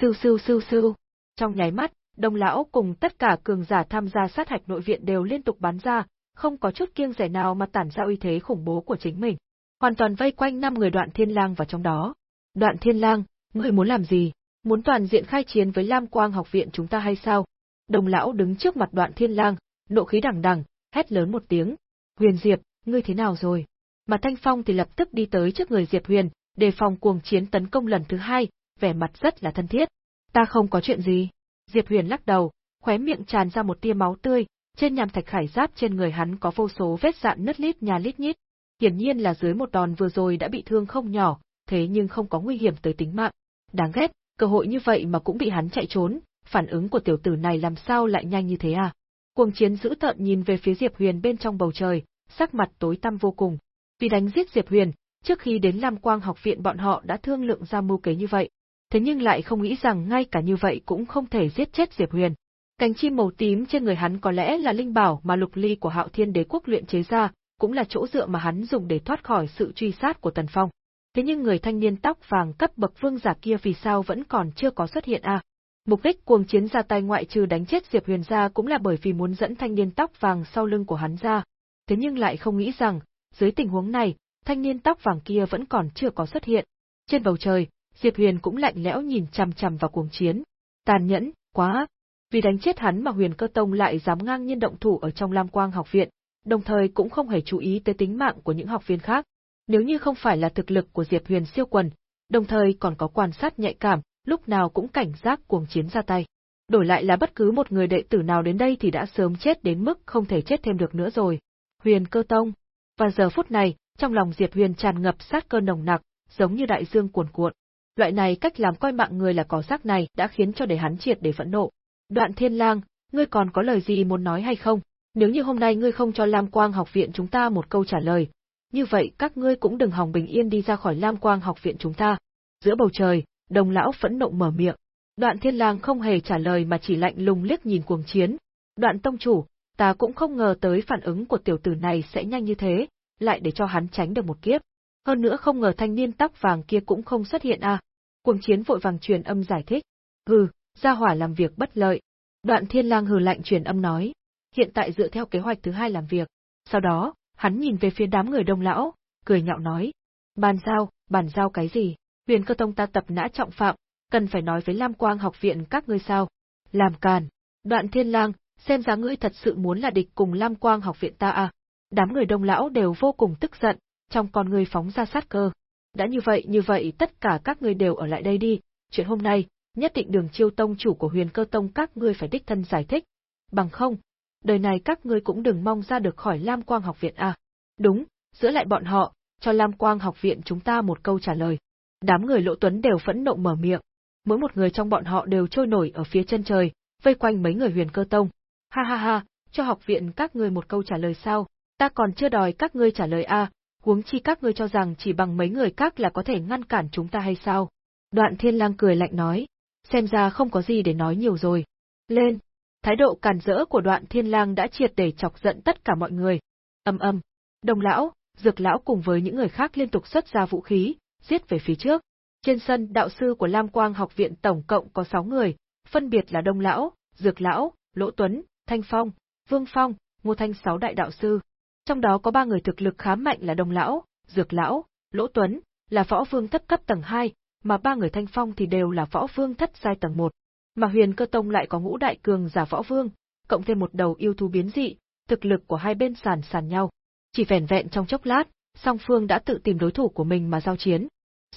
Sưu sưu sưu sưu. Trong nháy mắt, đồng lão cùng tất cả cường giả tham gia sát hạch nội viện đều liên tục bắn ra, không có chút kiêng rẻ nào mà tản ra uy thế khủng bố của chính mình. Hoàn toàn vây quanh năm người đoạn thiên lang vào trong đó. Đoạn thiên lang, ngươi muốn làm gì? Muốn toàn diện khai chiến với Lam Quang học viện chúng ta hay sao? Đồng lão đứng trước mặt đoạn thiên lang, nộ khí đằng đằng, hét lớn một tiếng. Huyền Diệp, ngươi thế nào rồi? Mà Thanh Phong thì lập tức đi tới trước người Diệp Huyền, đề phòng cuồng chiến tấn công lần thứ hai, vẻ mặt rất là thân thiết. Ta không có chuyện gì. Diệp Huyền lắc đầu, khóe miệng tràn ra một tia máu tươi, trên nhằm thạch khải giáp trên người hắn có vô số vết dạn nứt lít nhà lít nhít. Hiển nhiên là dưới một đòn vừa rồi đã bị thương không nhỏ, thế nhưng không có nguy hiểm tới tính mạng. Đáng ghét, cơ hội như vậy mà cũng bị hắn chạy trốn, phản ứng của tiểu tử này làm sao lại nhanh như thế à? Cuồng chiến dữ tợn nhìn về phía Diệp Huyền bên trong bầu trời, sắc mặt tối tăm vô cùng. Vì đánh giết Diệp Huyền, trước khi đến Lam Quang học viện bọn họ đã thương lượng ra mưu kế như vậy. Thế nhưng lại không nghĩ rằng ngay cả như vậy cũng không thể giết chết Diệp Huyền. Cánh chim màu tím trên người hắn có lẽ là linh bảo mà lục ly của hạo thiên đế quốc luyện chế ra, cũng là chỗ dựa mà hắn dùng để thoát khỏi sự truy sát của Tần Phong. Thế nhưng người thanh niên tóc vàng cấp bậc vương giả kia vì sao vẫn còn chưa có xuất hiện à? Mục đích cuồng chiến ra tay ngoại trừ đánh chết Diệp Huyền ra cũng là bởi vì muốn dẫn thanh niên tóc vàng sau lưng của hắn ra. Thế nhưng lại không nghĩ rằng, dưới tình huống này, thanh niên tóc vàng kia vẫn còn chưa có xuất hiện. Trên bầu trời, Diệp Huyền cũng lạnh lẽo nhìn chằm chằm vào cuồng chiến. Tàn nhẫn, quá. Vì đánh chết hắn mà Huyền Cơ Tông lại dám ngang nhiên động thủ ở trong Lam Quang học viện, đồng thời cũng không hề chú ý tới tính mạng của những học viên khác. Nếu như không phải là thực lực của Diệp Huyền siêu quần, đồng thời còn có quan sát nhạy cảm, lúc nào cũng cảnh giác cuồng chiến ra tay. Đổi lại là bất cứ một người đệ tử nào đến đây thì đã sớm chết đến mức không thể chết thêm được nữa rồi. Huyền cơ tông. Và giờ phút này, trong lòng Diệp Huyền tràn ngập sát cơ nồng nặc, giống như đại dương cuồn cuộn. Loại này cách làm coi mạng người là có xác này đã khiến cho để hắn triệt để phẫn nộ. Đoạn Thiên Lang, ngươi còn có lời gì muốn nói hay không? Nếu như hôm nay ngươi không cho Lam Quang học viện chúng ta một câu trả lời, như vậy các ngươi cũng đừng hòng bình yên đi ra khỏi Lam Quang học viện chúng ta. Giữa bầu trời, đồng lão phẫn nộ mở miệng. Đoạn thiên lang không hề trả lời mà chỉ lạnh lùng liếc nhìn cuồng chiến. Đoạn tông chủ, ta cũng không ngờ tới phản ứng của tiểu tử này sẽ nhanh như thế, lại để cho hắn tránh được một kiếp. Hơn nữa không ngờ thanh niên tóc vàng kia cũng không xuất hiện à. Cuồng chiến vội vàng truyền âm giải thích. Hừ, gia hỏa làm việc bất lợi. Đoạn thiên lang hừ lạnh truyền âm nói. Hiện tại dựa theo kế hoạch thứ hai làm việc. Sau đó, hắn nhìn về phía đám người đông lão, cười nhạo nói. Bàn giao, bàn giao cái gì? Huyền cơ tông ta tập nã trọng phạm, cần phải nói với Lam Quang học viện các ngươi sao? Làm càn. Đoạn thiên lang, xem ra ngươi thật sự muốn là địch cùng Lam Quang học viện ta à? Đám người đông lão đều vô cùng tức giận, trong con người phóng ra sát cơ. Đã như vậy như vậy tất cả các ngươi đều ở lại đây đi, chuyện hôm nay, nhất định đường chiêu tông chủ của huyền cơ tông các ngươi phải đích thân giải thích. Bằng không, đời này các ngươi cũng đừng mong ra được khỏi Lam Quang học viện à. Đúng, giữa lại bọn họ, cho Lam Quang học viện chúng ta một câu trả lời. Đám người Lỗ Tuấn đều phẫn nộ mở miệng. mỗi một người trong bọn họ đều trôi nổi ở phía chân trời, vây quanh mấy người huyền cơ tông. Ha ha ha, cho học viện các ngươi một câu trả lời sao, ta còn chưa đòi các ngươi trả lời a, huống chi các ngươi cho rằng chỉ bằng mấy người các là có thể ngăn cản chúng ta hay sao? Đoạn Thiên Lang cười lạnh nói, xem ra không có gì để nói nhiều rồi. Lên! Thái độ càn rỡ của Đoạn Thiên Lang đã triệt để chọc giận tất cả mọi người. Âm âm, Đồng lão, Dược lão cùng với những người khác liên tục xuất ra vũ khí, giết về phía trước. Trên sân, đạo sư của Lam Quang học viện tổng cộng có 6 người, phân biệt là Đông lão, Dược lão, Lỗ Tuấn, Thanh Phong, Vương Phong, Ngô Thanh sáu đại đạo sư. Trong đó có ba người thực lực khá mạnh là Đông lão, Dược lão, Lỗ Tuấn, là võ vương thất cấp tầng 2, mà ba người Thanh Phong thì đều là võ vương thất giai tầng 1. Mà Huyền Cơ Tông lại có ngũ đại cường giả võ vương, cộng thêm một đầu yêu thú biến dị, thực lực của hai bên sàn sàn nhau. Chỉ vẻn vẹn trong chốc lát, song phương đã tự tìm đối thủ của mình mà giao chiến.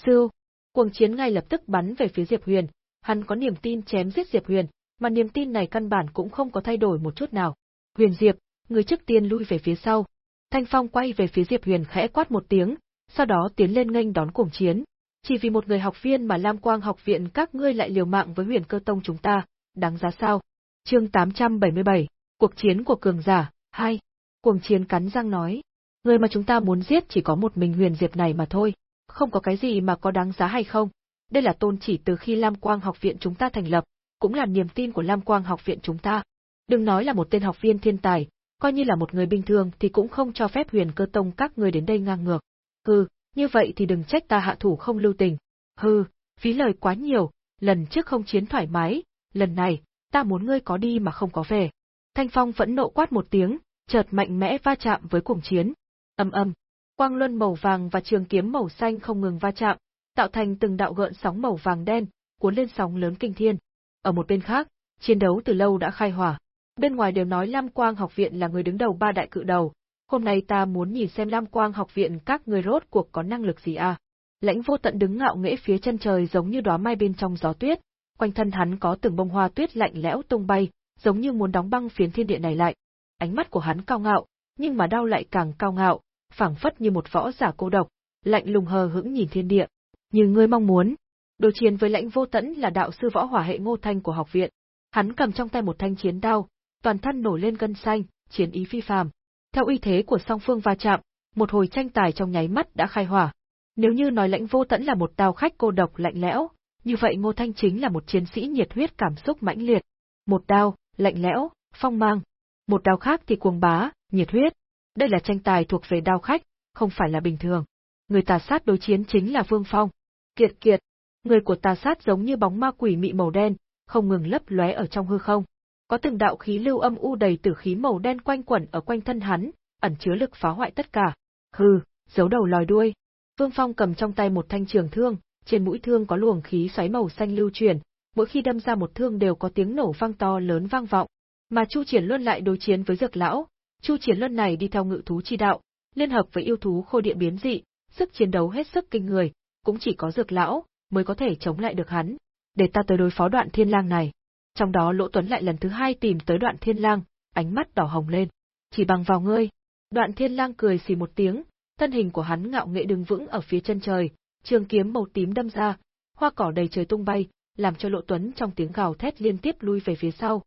Sư, cuồng chiến ngay lập tức bắn về phía Diệp Huyền, hắn có niềm tin chém giết Diệp Huyền, mà niềm tin này căn bản cũng không có thay đổi một chút nào. Huyền Diệp, người trước tiên lui về phía sau. Thanh Phong quay về phía Diệp Huyền khẽ quát một tiếng, sau đó tiến lên nghênh đón cuồng chiến. Chỉ vì một người học viên mà Lam Quang học viện các ngươi lại liều mạng với huyền cơ tông chúng ta, đáng giá sao? Chương 877, Cuộc chiến của cường giả, 2. Cuồng chiến cắn răng nói. Người mà chúng ta muốn giết chỉ có một mình huyền diệp này mà thôi, không có cái gì mà có đáng giá hay không. Đây là tôn chỉ từ khi Lam Quang học viện chúng ta thành lập, cũng là niềm tin của Lam Quang học viện chúng ta. Đừng nói là một tên học viên thiên tài, coi như là một người bình thường thì cũng không cho phép huyền cơ tông các người đến đây ngang ngược. Hừ, như vậy thì đừng trách ta hạ thủ không lưu tình. Hừ, phí lời quá nhiều, lần trước không chiến thoải mái, lần này, ta muốn ngươi có đi mà không có về. Thanh Phong vẫn nộ quát một tiếng, chợt mạnh mẽ va chạm với cuồng chiến. Âm âm, quang luân màu vàng và trường kiếm màu xanh không ngừng va chạm, tạo thành từng đạo gợn sóng màu vàng đen, cuốn lên sóng lớn kinh thiên. Ở một bên khác, chiến đấu từ lâu đã khai hỏa. Bên ngoài đều nói Lam Quang học viện là người đứng đầu ba đại cự đầu, hôm nay ta muốn nhìn xem Lam Quang học viện các người rốt cuộc có năng lực gì à. Lãnh vô tận đứng ngạo nghễ phía chân trời giống như đóa mai bên trong gió tuyết, quanh thân hắn có từng bông hoa tuyết lạnh lẽo tung bay, giống như muốn đóng băng phiến thiên địa này lại. Ánh mắt của hắn cao ngạo, nhưng mà đau lại càng cao ngạo, phảng phất như một võ giả cô độc, lạnh lùng hờ hững nhìn thiên địa. Như ngươi mong muốn. Đối chiến với lãnh vô tẫn là đạo sư võ hỏa hệ ngô thanh của học viện. Hắn cầm trong tay một thanh chiến đao, toàn thân nổi lên gân xanh, chiến ý phi phàm. Theo uy thế của song phương va chạm, một hồi tranh tài trong nháy mắt đã khai hỏa. Nếu như nói lãnh vô tẫn là một đao khách cô độc lạnh lẽo, như vậy Ngô Thanh chính là một chiến sĩ nhiệt huyết cảm xúc mãnh liệt. Một đao, lạnh lẽo, phong mang. Một đao khác thì cuồng bá, nhiệt huyết. Đây là tranh tài thuộc về đao khách, không phải là bình thường. Người tà sát đối chiến chính là Vương Phong. Kiệt kiệt, người của tà sát giống như bóng ma quỷ mị màu đen, không ngừng lấp lóe ở trong hư không. Có từng đạo khí lưu âm u đầy tử khí màu đen quanh quẩn ở quanh thân hắn, ẩn chứa lực phá hoại tất cả. Hừ, giấu đầu lòi đuôi. Vương Phong cầm trong tay một thanh trường thương, trên mũi thương có luồng khí xoáy màu xanh lưu truyền, mỗi khi đâm ra một thương đều có tiếng nổ vang to lớn vang vọng. Mà Chu Triển Luân lại đối chiến với Dược lão, Chu Triển Luân này đi theo ngự thú chi đạo, liên hợp với yêu thú khôi địa biến dị, sức chiến đấu hết sức kinh người, cũng chỉ có Dược lão mới có thể chống lại được hắn. Để ta tới đối phó Đoạn Thiên Lang này. Trong đó Lỗ Tuấn lại lần thứ hai tìm tới Đoạn Thiên Lang, ánh mắt đỏ hồng lên. Chỉ bằng vào ngươi. Đoạn Thiên Lang cười xì một tiếng, thân hình của hắn ngạo nghệ đứng vững ở phía chân trời, trường kiếm màu tím đâm ra, hoa cỏ đầy trời tung bay, làm cho Lộ Tuấn trong tiếng gào thét liên tiếp lui về phía sau.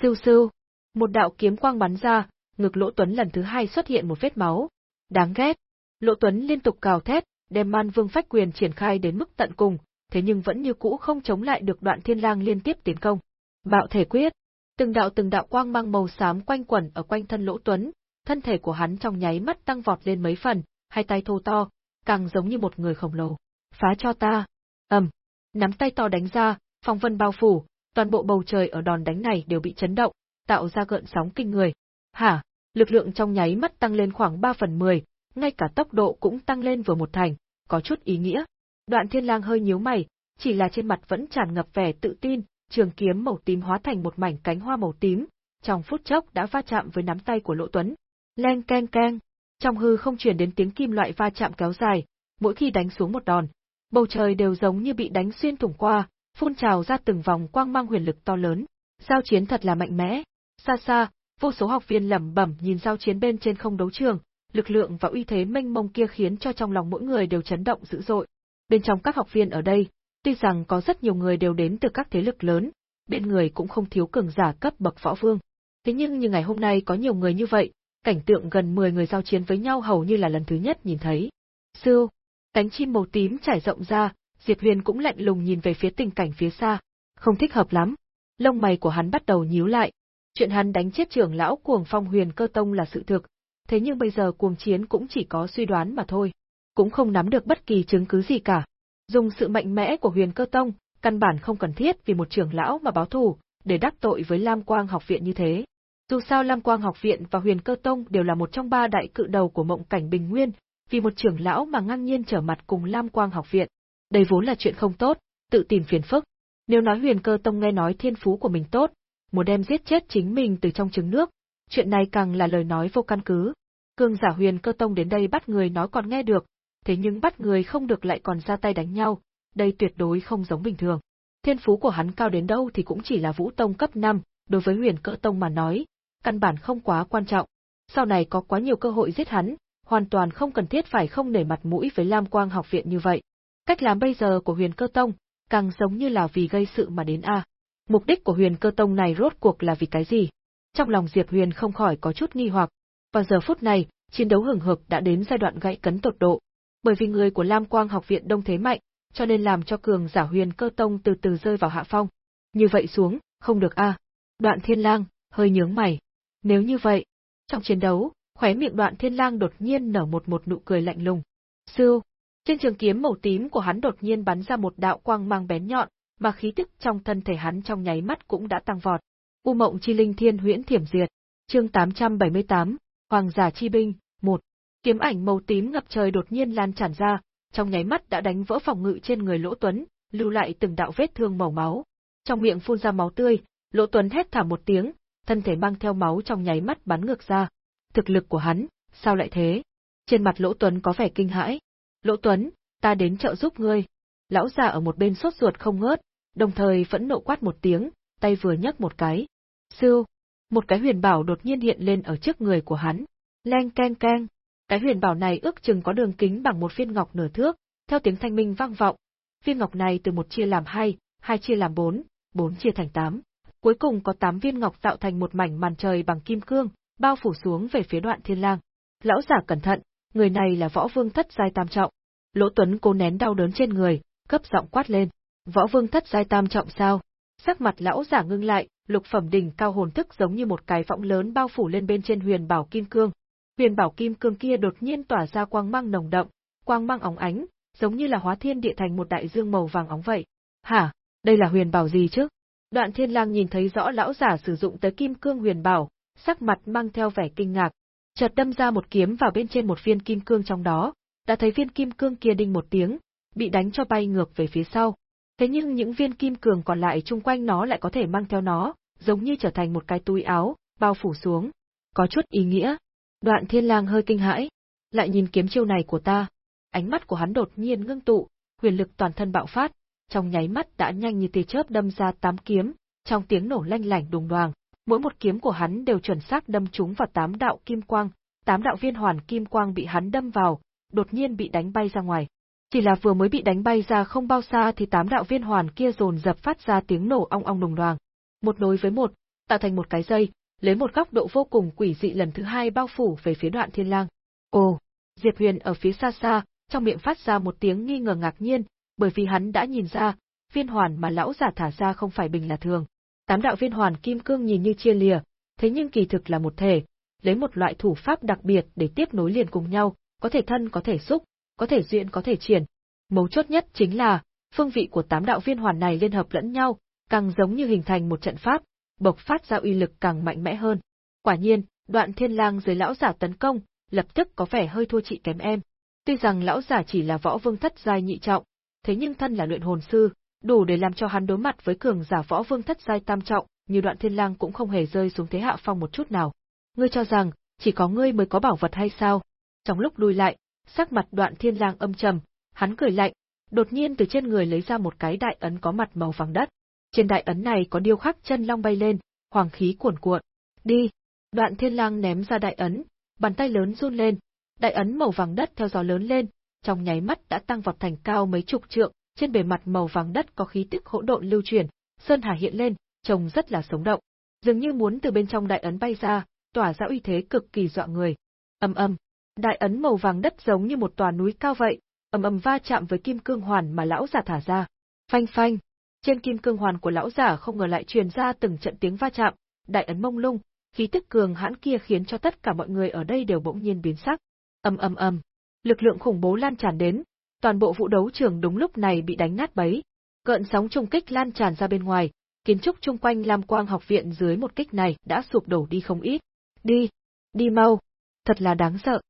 Siêu siêu, một đạo kiếm quang bắn ra, ngực Lỗ Tuấn lần thứ hai xuất hiện một vết máu. Đáng ghét. Lỗ Tuấn liên tục gào thét, đem Man Vương phách quyền triển khai đến mức tận cùng, thế nhưng vẫn như cũ không chống lại được Đoạn Thiên Lang liên tiếp tiến công. Bạo thể quyết, từng đạo từng đạo quang mang màu xám quanh quẩn ở quanh thân Lỗ Tuấn, thân thể của hắn trong nháy mắt tăng vọt lên mấy phần, hai tay thô to, càng giống như một người khổng lồ. Phá cho ta. Ầm. Nắm tay to đánh ra, phong vân bao phủ, toàn bộ bầu trời ở đòn đánh này đều bị chấn động, tạo ra gợn sóng kinh người. Hả? Lực lượng trong nháy mắt tăng lên khoảng 3 phần 10, ngay cả tốc độ cũng tăng lên vừa một thành, có chút ý nghĩa. Đoạn Thiên Lang hơi nhíu mày, chỉ là trên mặt vẫn tràn ngập vẻ tự tin, trường kiếm màu tím hóa thành một mảnh cánh hoa màu tím, trong phút chốc đã va chạm với nắm tay của Lỗ Tuấn. Leng keng keng, trong hư không truyền đến tiếng kim loại va chạm kéo dài, mỗi khi đánh xuống một đòn, bầu trời đều giống như bị đánh xuyên thủng qua, phun trào ra từng vòng quang mang huyền lực to lớn. Giao chiến thật là mạnh mẽ. Xa xa, vô số học viên lẩm bẩm nhìn giao chiến bên trên không đấu trường, lực lượng và uy thế mênh mông kia khiến cho trong lòng mỗi người đều chấn động dữ dội. Bên trong các học viên ở đây, Tuy rằng có rất nhiều người đều đến từ các thế lực lớn, bên người cũng không thiếu cường giả cấp bậc võ vương. Thế nhưng như ngày hôm nay có nhiều người như vậy, cảnh tượng gần 10 người giao chiến với nhau hầu như là lần thứ nhất nhìn thấy. Sưu, cánh chim màu tím trải rộng ra, Diệp Huyền cũng lạnh lùng nhìn về phía tình cảnh phía xa, không thích hợp lắm. Lông mày của hắn bắt đầu nhíu lại. Chuyện hắn đánh chết trưởng lão cuồng phong huyền cơ tông là sự thực, thế nhưng bây giờ cuồng chiến cũng chỉ có suy đoán mà thôi, cũng không nắm được bất kỳ chứng cứ gì cả. Dùng sự mạnh mẽ của huyền cơ tông, căn bản không cần thiết vì một trưởng lão mà báo thù, để đắc tội với Lam Quang học viện như thế. Dù sao Lam Quang học viện và huyền cơ tông đều là một trong ba đại cự đầu của mộng cảnh bình nguyên, vì một trưởng lão mà ngang nhiên trở mặt cùng Lam Quang học viện. Đây vốn là chuyện không tốt, tự tìm phiền phức. Nếu nói huyền cơ tông nghe nói thiên phú của mình tốt, muốn đem giết chết chính mình từ trong trứng nước, chuyện này càng là lời nói vô căn cứ. Cương giả huyền cơ tông đến đây bắt người nói còn nghe được, thế nhưng bắt người không được lại còn ra tay đánh nhau, đây tuyệt đối không giống bình thường. Thiên phú của hắn cao đến đâu thì cũng chỉ là vũ tông cấp 5, đối với huyền cỡ tông mà nói, căn bản không quá quan trọng. Sau này có quá nhiều cơ hội giết hắn, hoàn toàn không cần thiết phải không nể mặt mũi với Lam Quang học viện như vậy. Cách làm bây giờ của huyền cơ tông, càng giống như là vì gây sự mà đến A. Mục đích của huyền cơ tông này rốt cuộc là vì cái gì? Trong lòng Diệp Huyền không khỏi có chút nghi hoặc. Vào giờ phút này, chiến đấu hừng hực đã đến giai đoạn gãy cấn tột độ. Bởi vì người của Lam Quang học viện đông thế mạnh, cho nên làm cho cường giả huyền cơ tông từ từ rơi vào hạ phong. Như vậy xuống, không được a. Đoạn thiên lang, hơi nhướng mày. Nếu như vậy, trong chiến đấu, khóe miệng đoạn thiên lang đột nhiên nở một một nụ cười lạnh lùng. Siêu. trên trường kiếm màu tím của hắn đột nhiên bắn ra một đạo quang mang bén nhọn, mà khí tức trong thân thể hắn trong nháy mắt cũng đã tăng vọt. U mộng chi linh thiên huyễn thiểm diệt. Chương 878, Hoàng giả chi binh, một Kiếm ảnh màu tím ngập trời đột nhiên lan tràn ra, trong nháy mắt đã đánh vỡ phòng ngự trên người Lỗ Tuấn, lưu lại từng đạo vết thương màu máu. Trong miệng phun ra máu tươi, Lỗ Tuấn hét thảm một tiếng, thân thể mang theo máu trong nháy mắt bắn ngược ra. Thực lực của hắn, sao lại thế? Trên mặt Lỗ Tuấn có vẻ kinh hãi. Lỗ Tuấn, ta đến trợ giúp ngươi. Lão già ở một bên sốt ruột không ngớt, đồng thời vẫn nộ quát một tiếng, tay vừa nhấc một cái. siêu một cái huyền bảo đột nhiên hiện lên ở trước người của hắn. Leng keng keng, cái huyền bảo này ước chừng có đường kính bằng một viên ngọc nửa thước, theo tiếng thanh minh vang vọng. Viên ngọc này từ một chia làm hai, hai chia làm bốn, bốn chia thành tám. Cuối cùng có tám viên ngọc tạo thành một mảnh màn trời bằng kim cương, bao phủ xuống về phía đoạn thiên lang. Lão giả cẩn thận, người này là võ vương thất giai tam trọng. Lỗ Tuấn cố nén đau đớn trên người, cấp giọng quát lên. Võ vương thất giai tam trọng sao? Sắc mặt lão giả ngưng lại, lục phẩm đỉnh cao hồn thức giống như một cái võng lớn bao phủ lên bên trên huyền bảo kim cương, Huyền bảo kim cương kia đột nhiên tỏa ra quang mang nồng đậm, quang mang óng ánh, giống như là hóa thiên địa thành một đại dương màu vàng óng vậy. Hả, đây là huyền bảo gì chứ? Đoạn thiên lang nhìn thấy rõ lão giả sử dụng tới kim cương huyền bảo, sắc mặt mang theo vẻ kinh ngạc, chợt đâm ra một kiếm vào bên trên một viên kim cương trong đó, đã thấy viên kim cương kia đinh một tiếng, bị đánh cho bay ngược về phía sau. Thế nhưng những viên kim cương còn lại chung quanh nó lại có thể mang theo nó, giống như trở thành một cái túi áo, bao phủ xuống. Có chút ý nghĩa. Đoạn thiên lang hơi kinh hãi, lại nhìn kiếm chiêu này của ta. Ánh mắt của hắn đột nhiên ngưng tụ, huyền lực toàn thân bạo phát, trong nháy mắt đã nhanh như tia chớp đâm ra tám kiếm, trong tiếng nổ lanh lảnh đùng đoàng, mỗi một kiếm của hắn đều chuẩn xác đâm trúng vào tám đạo kim quang, tám đạo viên hoàn kim quang bị hắn đâm vào, đột nhiên bị đánh bay ra ngoài. Chỉ là vừa mới bị đánh bay ra không bao xa thì tám đạo viên hoàn kia dồn dập phát ra tiếng nổ ong ong nồng loàng. Một nối với một, tạo thành một cái dây, lấy một góc độ vô cùng quỷ dị lần thứ hai bao phủ về phía đoạn thiên lang. Ồ, Diệp Huyền ở phía xa xa, trong miệng phát ra một tiếng nghi ngờ ngạc nhiên, bởi vì hắn đã nhìn ra, viên hoàn mà lão giả thả ra không phải bình là thường. Tám đạo viên hoàn kim cương nhìn như chia lìa, thế nhưng kỳ thực là một thể, lấy một loại thủ pháp đặc biệt để tiếp nối liền cùng nhau, có thể thân có thể xúc, có thể duyên có thể triển. Mấu chốt nhất chính là, phương vị của tám đạo viên hoàn này liên hợp lẫn nhau, càng giống như hình thành một trận pháp, bộc phát ra uy lực càng mạnh mẽ hơn. Quả nhiên, đoạn thiên lang dưới lão giả tấn công, lập tức có vẻ hơi thua chị kém em. Tuy rằng lão giả chỉ là võ vương thất giai nhị trọng, thế nhưng thân là luyện hồn sư, đủ để làm cho hắn đối mặt với cường giả võ vương thất giai tam trọng, như đoạn thiên lang cũng không hề rơi xuống thế hạ phong một chút nào. Ngươi cho rằng, chỉ có ngươi mới có bảo vật hay sao? Trong lúc đuôi lại, sắc mặt đoạn thiên lang âm trầm, hắn cười lạnh, đột nhiên từ trên người lấy ra một cái đại ấn có mặt màu vàng đất. Trên đại ấn này có điêu khắc chân long bay lên, hoàng khí cuồn cuộn. Đi! Đoạn thiên lang ném ra đại ấn, bàn tay lớn run lên, đại ấn màu vàng đất theo gió lớn lên, trong nháy mắt đã tăng vọt thành cao mấy chục trượng, trên bề mặt màu vàng đất có khí tức hỗn độn lưu chuyển, sơn hà hiện lên, trông rất là sống động, dường như muốn từ bên trong đại ấn bay ra, tỏa ra uy thế cực kỳ dọa người. Ầm ầm, đại ấn màu vàng đất giống như một tòa núi cao vậy, ầm ầm va chạm với kim cương hoàn mà lão giả thả ra. Phanh phanh, trên kim cương hoàn của lão giả không ngờ lại truyền ra từng trận tiếng va chạm, đại ấn mông lung, khí tức cường hãn kia khiến cho tất cả mọi người ở đây đều bỗng nhiên biến sắc. Ầm ầm ầm, lực lượng khủng bố lan tràn đến, toàn bộ vũ đấu trường đúng lúc này bị đánh nát bấy. Cơn sóng trung kích lan tràn ra bên ngoài, kiến trúc chung quanh Lam Quang học viện dưới một kích này đã sụp đổ đi không ít. Đi, đi mau, thật là đáng sợ.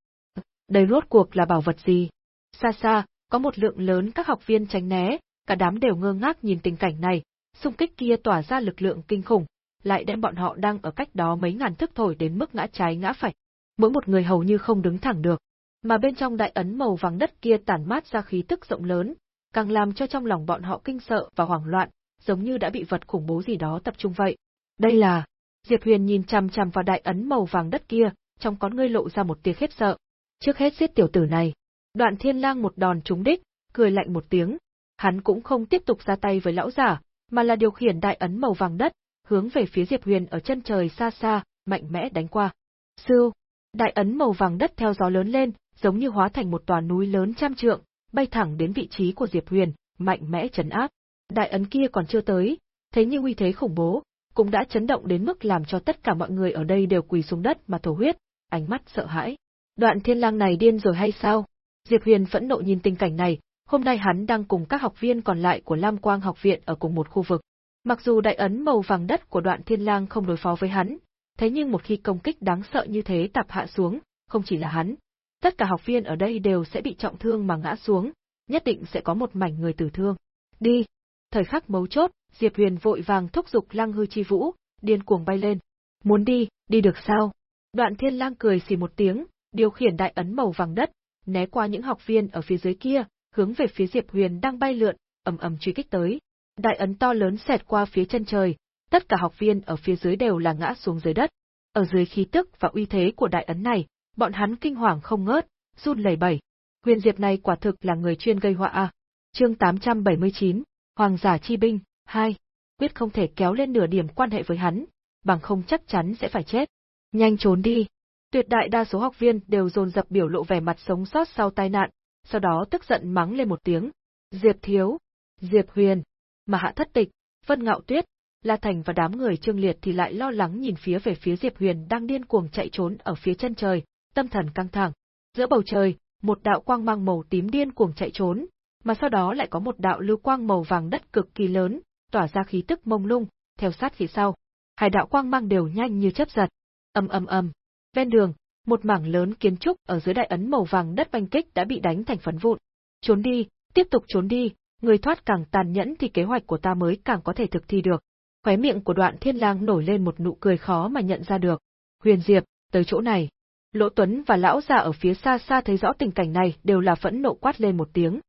Đây rốt cuộc là bảo vật gì? Xa xa, có một lượng lớn các học viên tránh né, cả đám đều ngơ ngác nhìn tình cảnh này, xung kích kia tỏa ra lực lượng kinh khủng, lại đem bọn họ đang ở cách đó mấy ngàn thước thổi đến mức ngã trái ngã phải. Mỗi một người hầu như không đứng thẳng được, mà bên trong đại ấn màu vàng đất kia tản mát ra khí tức rộng lớn, càng làm cho trong lòng bọn họ kinh sợ và hoảng loạn, giống như đã bị vật khủng bố gì đó tập trung vậy. Đây là... Diệp Huyền nhìn chằm chằm vào đại ấn màu vàng đất kia, trong con ngươi lộ ra một tia khiếp sợ. Trước hết giết tiểu tử này. Đoạn Thiên Lang một đòn trúng đích, cười lạnh một tiếng, hắn cũng không tiếp tục ra tay với lão giả, mà là điều khiển đại ấn màu vàng đất, hướng về phía Diệp Huyền ở chân trời xa xa, mạnh mẽ đánh qua. Sưu, đại ấn màu vàng đất theo gió lớn lên, giống như hóa thành một tòa núi lớn trăm trượng, bay thẳng đến vị trí của Diệp Huyền, mạnh mẽ chấn áp. Đại ấn kia còn chưa tới, thế nhưng uy thế khủng bố, cũng đã chấn động đến mức làm cho tất cả mọi người ở đây đều quỳ xuống đất mà thổ huyết, ánh mắt sợ hãi. Đoạn thiên lang này điên rồi hay sao? Diệp Huyền phẫn nộ nhìn tình cảnh này, hôm nay hắn đang cùng các học viên còn lại của Lam Quang học viện ở cùng một khu vực. Mặc dù đại ấn màu vàng đất của đoạn thiên lang không đối phó với hắn, thế nhưng một khi công kích đáng sợ như thế tạp hạ xuống, không chỉ là hắn, tất cả học viên ở đây đều sẽ bị trọng thương mà ngã xuống, nhất định sẽ có một mảnh người tử thương. Đi! Thời khắc mấu chốt, Diệp Huyền vội vàng thúc giục Lăng Hư Chi Vũ, điên cuồng bay lên. Muốn đi, đi được sao? Đoạn Thiên Lang cười xì một tiếng, điều khiển đại ấn màu vàng đất, né qua những học viên ở phía dưới kia, hướng về phía Diệp Huyền đang bay lượn, ầm ầm truy kích tới. Đại ấn to lớn xẹt qua phía chân trời, tất cả học viên ở phía dưới đều là ngã xuống dưới đất. Ở dưới khí tức và uy thế của đại ấn này, bọn hắn kinh hoàng không ngớt, run lẩy bẩy. Huyền Diệp này quả thực là người chuyên gây họa a. Chương 879, Hoàng giả chi binh, 2. Quyết không thể kéo lên nửa điểm quan hệ với hắn, bằng không chắc chắn sẽ phải chết. Nhanh trốn đi. Tuyệt đại đa số học viên đều dồn dập biểu lộ vẻ mặt sống sót sau tai nạn, sau đó tức giận mắng lên một tiếng. Diệp Thiếu, Diệp Huyền, mà hạ thất tịch, Vân Ngạo Tuyết, La Thành và đám người Trương Liệt thì lại lo lắng nhìn phía về phía Diệp Huyền đang điên cuồng chạy trốn ở phía chân trời, tâm thần căng thẳng. Giữa bầu trời, một đạo quang mang màu tím điên cuồng chạy trốn, mà sau đó lại có một đạo lưu quang màu vàng đất cực kỳ lớn, tỏa ra khí tức mông lung, theo sát phía sau. Hai đạo quang mang đều nhanh như chớp giật. Ầm ầm ầm. Ven đường, một mảng lớn kiến trúc ở dưới đại ấn màu vàng đất banh kích đã bị đánh thành phấn vụn. Trốn đi, tiếp tục trốn đi, người thoát càng tàn nhẫn thì kế hoạch của ta mới càng có thể thực thi được. Khóe miệng của đoạn thiên lang nổi lên một nụ cười khó mà nhận ra được. Huyền Diệp, tới chỗ này. Lỗ Tuấn và lão già ở phía xa xa thấy rõ tình cảnh này đều là phẫn nộ quát lên một tiếng.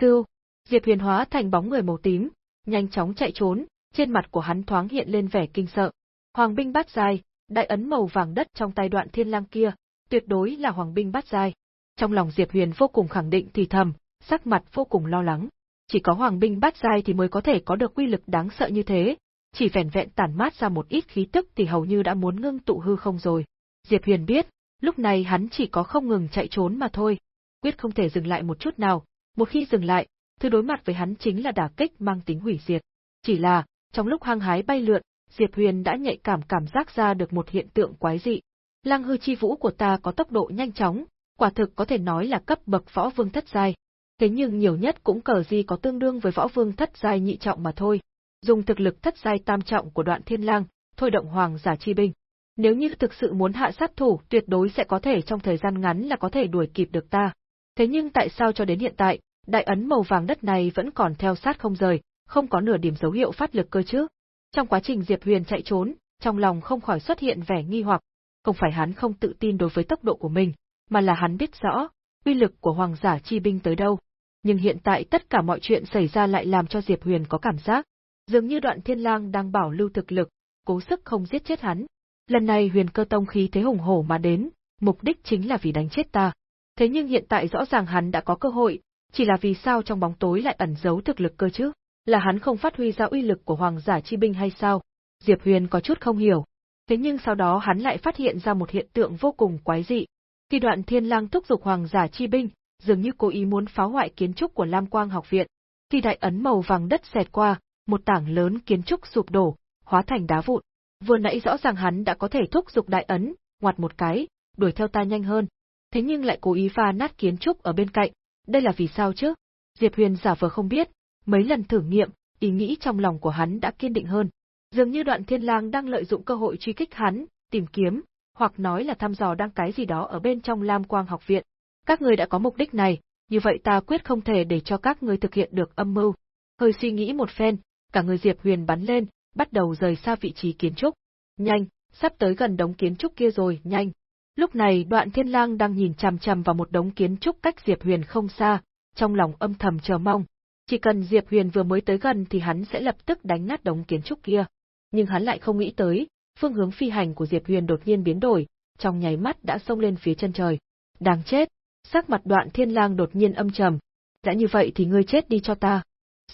Sưu, Diệp Huyền hóa thành bóng người màu tím, nhanh chóng chạy trốn, trên mặt của hắn thoáng hiện lên vẻ kinh sợ. Hoàng binh bát dài đại ấn màu vàng đất trong tay đoạn thiên lang kia, tuyệt đối là hoàng binh bát giai. Trong lòng Diệp Huyền vô cùng khẳng định thì thầm, sắc mặt vô cùng lo lắng. Chỉ có hoàng binh bát giai thì mới có thể có được quy lực đáng sợ như thế, chỉ vẻn vẹn tản mát ra một ít khí tức thì hầu như đã muốn ngưng tụ hư không rồi. Diệp Huyền biết, lúc này hắn chỉ có không ngừng chạy trốn mà thôi, quyết không thể dừng lại một chút nào, một khi dừng lại, thứ đối mặt với hắn chính là đả kích mang tính hủy diệt. Chỉ là, trong lúc hăng hái bay lượn, Diệp Huyền đã nhạy cảm cảm giác ra được một hiện tượng quái dị. Lăng hư chi vũ của ta có tốc độ nhanh chóng, quả thực có thể nói là cấp bậc võ vương thất giai. Thế nhưng nhiều nhất cũng cờ gì có tương đương với võ vương thất giai nhị trọng mà thôi. Dùng thực lực thất giai tam trọng của đoạn thiên lang, thôi động hoàng giả chi binh. Nếu như thực sự muốn hạ sát thủ, tuyệt đối sẽ có thể trong thời gian ngắn là có thể đuổi kịp được ta. Thế nhưng tại sao cho đến hiện tại, đại ấn màu vàng đất này vẫn còn theo sát không rời, không có nửa điểm dấu hiệu phát lực cơ chứ? Trong quá trình Diệp Huyền chạy trốn, trong lòng không khỏi xuất hiện vẻ nghi hoặc, không phải hắn không tự tin đối với tốc độ của mình, mà là hắn biết rõ, uy lực của hoàng giả chi binh tới đâu. Nhưng hiện tại tất cả mọi chuyện xảy ra lại làm cho Diệp Huyền có cảm giác, dường như đoạn thiên lang đang bảo lưu thực lực, cố sức không giết chết hắn. Lần này huyền cơ tông khí thế hùng hổ mà đến, mục đích chính là vì đánh chết ta. Thế nhưng hiện tại rõ ràng hắn đã có cơ hội, chỉ là vì sao trong bóng tối lại ẩn giấu thực lực cơ chứ? Là hắn không phát huy ra uy lực của hoàng giả chi binh hay sao? Diệp Huyền có chút không hiểu. Thế nhưng sau đó hắn lại phát hiện ra một hiện tượng vô cùng quái dị. Khi đoạn thiên lang thúc giục hoàng giả chi binh, dường như cố ý muốn phá hoại kiến trúc của Lam Quang học viện. Khi đại ấn màu vàng đất xẹt qua, một tảng lớn kiến trúc sụp đổ, hóa thành đá vụn. Vừa nãy rõ ràng hắn đã có thể thúc giục đại ấn, ngoặt một cái, đuổi theo ta nhanh hơn. Thế nhưng lại cố ý pha nát kiến trúc ở bên cạnh, đây là vì sao chứ? Diệp Huyền giả vờ không biết, mấy lần thử nghiệm, ý nghĩ trong lòng của hắn đã kiên định hơn. Dường như đoạn thiên lang đang lợi dụng cơ hội truy kích hắn, tìm kiếm, hoặc nói là thăm dò đang cái gì đó ở bên trong Lam Quang học viện. Các người đã có mục đích này, như vậy ta quyết không thể để cho các người thực hiện được âm mưu. Hơi suy nghĩ một phen, cả người Diệp Huyền bắn lên, bắt đầu rời xa vị trí kiến trúc. Nhanh, sắp tới gần đống kiến trúc kia rồi, nhanh. Lúc này đoạn thiên lang đang nhìn chằm chằm vào một đống kiến trúc cách Diệp Huyền không xa, trong lòng âm thầm chờ mong. Chỉ cần Diệp Huyền vừa mới tới gần thì hắn sẽ lập tức đánh nát đống kiến trúc kia. Nhưng hắn lại không nghĩ tới, phương hướng phi hành của Diệp Huyền đột nhiên biến đổi, trong nháy mắt đã xông lên phía chân trời. Đáng chết! Sắc mặt đoạn thiên lang đột nhiên âm trầm. Đã như vậy thì ngươi chết đi cho ta.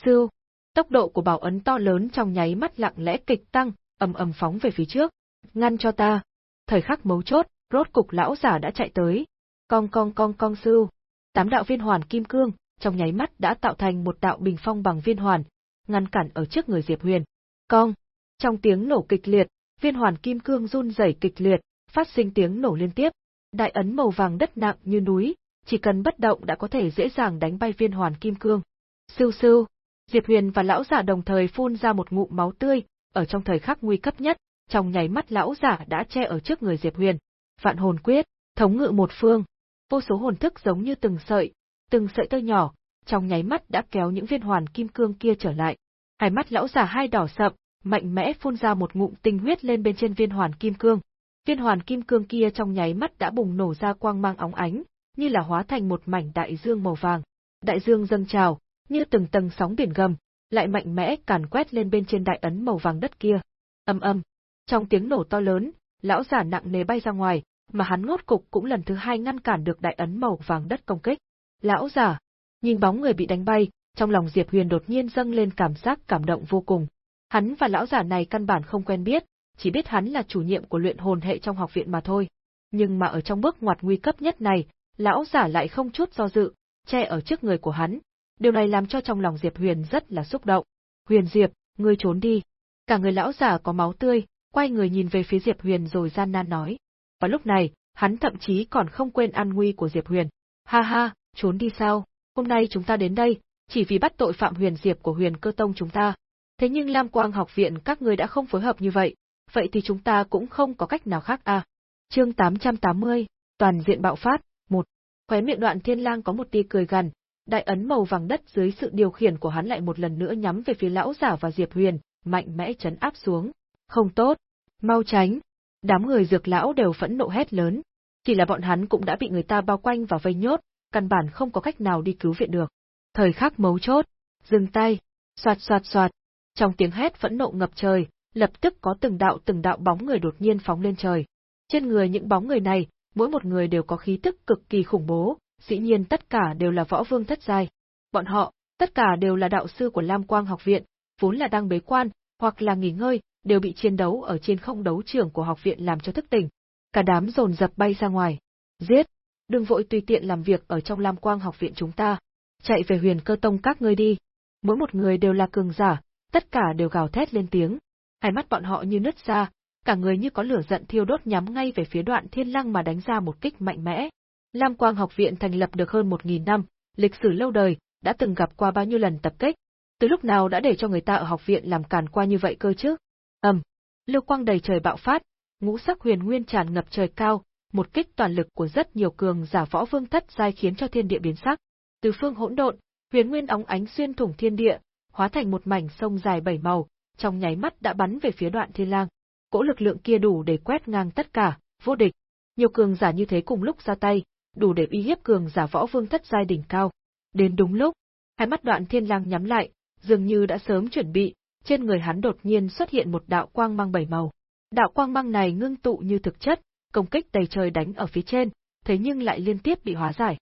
Sưu! Tốc độ của bảo ấn to lớn trong nháy mắt lặng lẽ kịch tăng, ầm ầm phóng về phía trước. Ngăn cho ta! Thời khắc mấu chốt, rốt cục lão giả đã chạy tới. Cong cong cong cong sưu! Tám đạo viên hoàn kim cương, trong nháy mắt đã tạo thành một đạo bình phong bằng viên hoàn, ngăn cản ở trước người Diệp Huyền. Cong! Trong tiếng nổ kịch liệt, viên hoàn kim cương run rẩy kịch liệt, phát sinh tiếng nổ liên tiếp. Đại ấn màu vàng đất nặng như núi, chỉ cần bất động đã có thể dễ dàng đánh bay viên hoàn kim cương. Sưu sưu, Diệp Huyền và lão giả đồng thời phun ra một ngụm máu tươi, ở trong thời khắc nguy cấp nhất, trong nháy mắt lão giả đã che ở trước người Diệp Huyền. Vạn hồn quyết, thống ngự một phương, vô số hồn thức giống như từng sợi, từng sợi tơ nhỏ, trong nháy mắt đã kéo những viên hoàn kim cương kia trở lại. Hai mắt lão giả hai đỏ sậm, mạnh mẽ phun ra một ngụm tinh huyết lên bên trên viên hoàn kim cương. Viên hoàn kim cương kia trong nháy mắt đã bùng nổ ra quang mang óng ánh, như là hóa thành một mảnh đại dương màu vàng. Đại dương dâng trào, như từng tầng sóng biển gầm, lại mạnh mẽ càn quét lên bên trên đại ấn màu vàng đất kia. Âm âm, trong tiếng nổ to lớn, lão giả nặng nề bay ra ngoài, mà hắn ngốt cục cũng lần thứ hai ngăn cản được đại ấn màu vàng đất công kích. Lão giả, nhìn bóng người bị đánh bay, trong lòng Diệp Huyền đột nhiên dâng lên cảm giác cảm động vô cùng. Hắn và lão giả này căn bản không quen biết, chỉ biết hắn là chủ nhiệm của luyện hồn hệ trong học viện mà thôi. Nhưng mà ở trong bước ngoặt nguy cấp nhất này, lão giả lại không chút do dự, che ở trước người của hắn. Điều này làm cho trong lòng Diệp Huyền rất là xúc động. Huyền Diệp, ngươi trốn đi. Cả người lão giả có máu tươi, quay người nhìn về phía Diệp Huyền rồi gian nan nói. Và lúc này, hắn thậm chí còn không quên an nguy của Diệp Huyền. Ha ha, trốn đi sao? Hôm nay chúng ta đến đây, chỉ vì bắt tội phạm Huyền Diệp của Huyền Cơ Tông chúng ta. Thế nhưng Lam Quang học viện các người đã không phối hợp như vậy, vậy thì chúng ta cũng không có cách nào khác à. Chương 880, toàn diện bạo phát, một. Khóe miệng đoạn thiên lang có một tia cười gằn, đại ấn màu vàng đất dưới sự điều khiển của hắn lại một lần nữa nhắm về phía lão giả và Diệp Huyền, mạnh mẽ chấn áp xuống. Không tốt, mau tránh. Đám người dược lão đều phẫn nộ hét lớn. Chỉ là bọn hắn cũng đã bị người ta bao quanh và vây nhốt, căn bản không có cách nào đi cứu viện được. Thời khắc mấu chốt, dừng tay, soạt soạt soạt. Trong tiếng hét vẫn nộ ngập trời, lập tức có từng đạo từng đạo bóng người đột nhiên phóng lên trời. Trên người những bóng người này, mỗi một người đều có khí tức cực kỳ khủng bố, dĩ nhiên tất cả đều là võ vương thất giai. Bọn họ, tất cả đều là đạo sư của Lam Quang học viện, vốn là đang bế quan, hoặc là nghỉ ngơi, đều bị chiến đấu ở trên không đấu trường của học viện làm cho thức tỉnh. Cả đám dồn dập bay ra ngoài. Giết! Đừng vội tùy tiện làm việc ở trong Lam Quang học viện chúng ta. Chạy về huyền cơ tông các ngươi đi. Mỗi một người đều là cường giả, tất cả đều gào thét lên tiếng. Hai mắt bọn họ như nứt ra, cả người như có lửa giận thiêu đốt nhắm ngay về phía đoạn thiên lăng mà đánh ra một kích mạnh mẽ. Lam Quang học viện thành lập được hơn một nghìn năm, lịch sử lâu đời, đã từng gặp qua bao nhiêu lần tập kích. Từ lúc nào đã để cho người ta ở học viện làm càn qua như vậy cơ chứ? Ầm, lưu quang đầy trời bạo phát, ngũ sắc huyền nguyên tràn ngập trời cao, một kích toàn lực của rất nhiều cường giả võ vương thất giai khiến cho thiên địa biến sắc. Từ phương hỗn độn, huyền nguyên óng ánh xuyên thủng thiên địa, hóa thành một mảnh sông dài bảy màu, trong nháy mắt đã bắn về phía đoạn thiên lang. Cỗ lực lượng kia đủ để quét ngang tất cả, vô địch. Nhiều cường giả như thế cùng lúc ra tay, đủ để uy hiếp cường giả võ vương thất giai đỉnh cao. Đến đúng lúc, hai mắt đoạn thiên lang nhắm lại, dường như đã sớm chuẩn bị, trên người hắn đột nhiên xuất hiện một đạo quang mang bảy màu. Đạo quang mang này ngưng tụ như thực chất, công kích đầy trời đánh ở phía trên, thế nhưng lại liên tiếp bị hóa giải.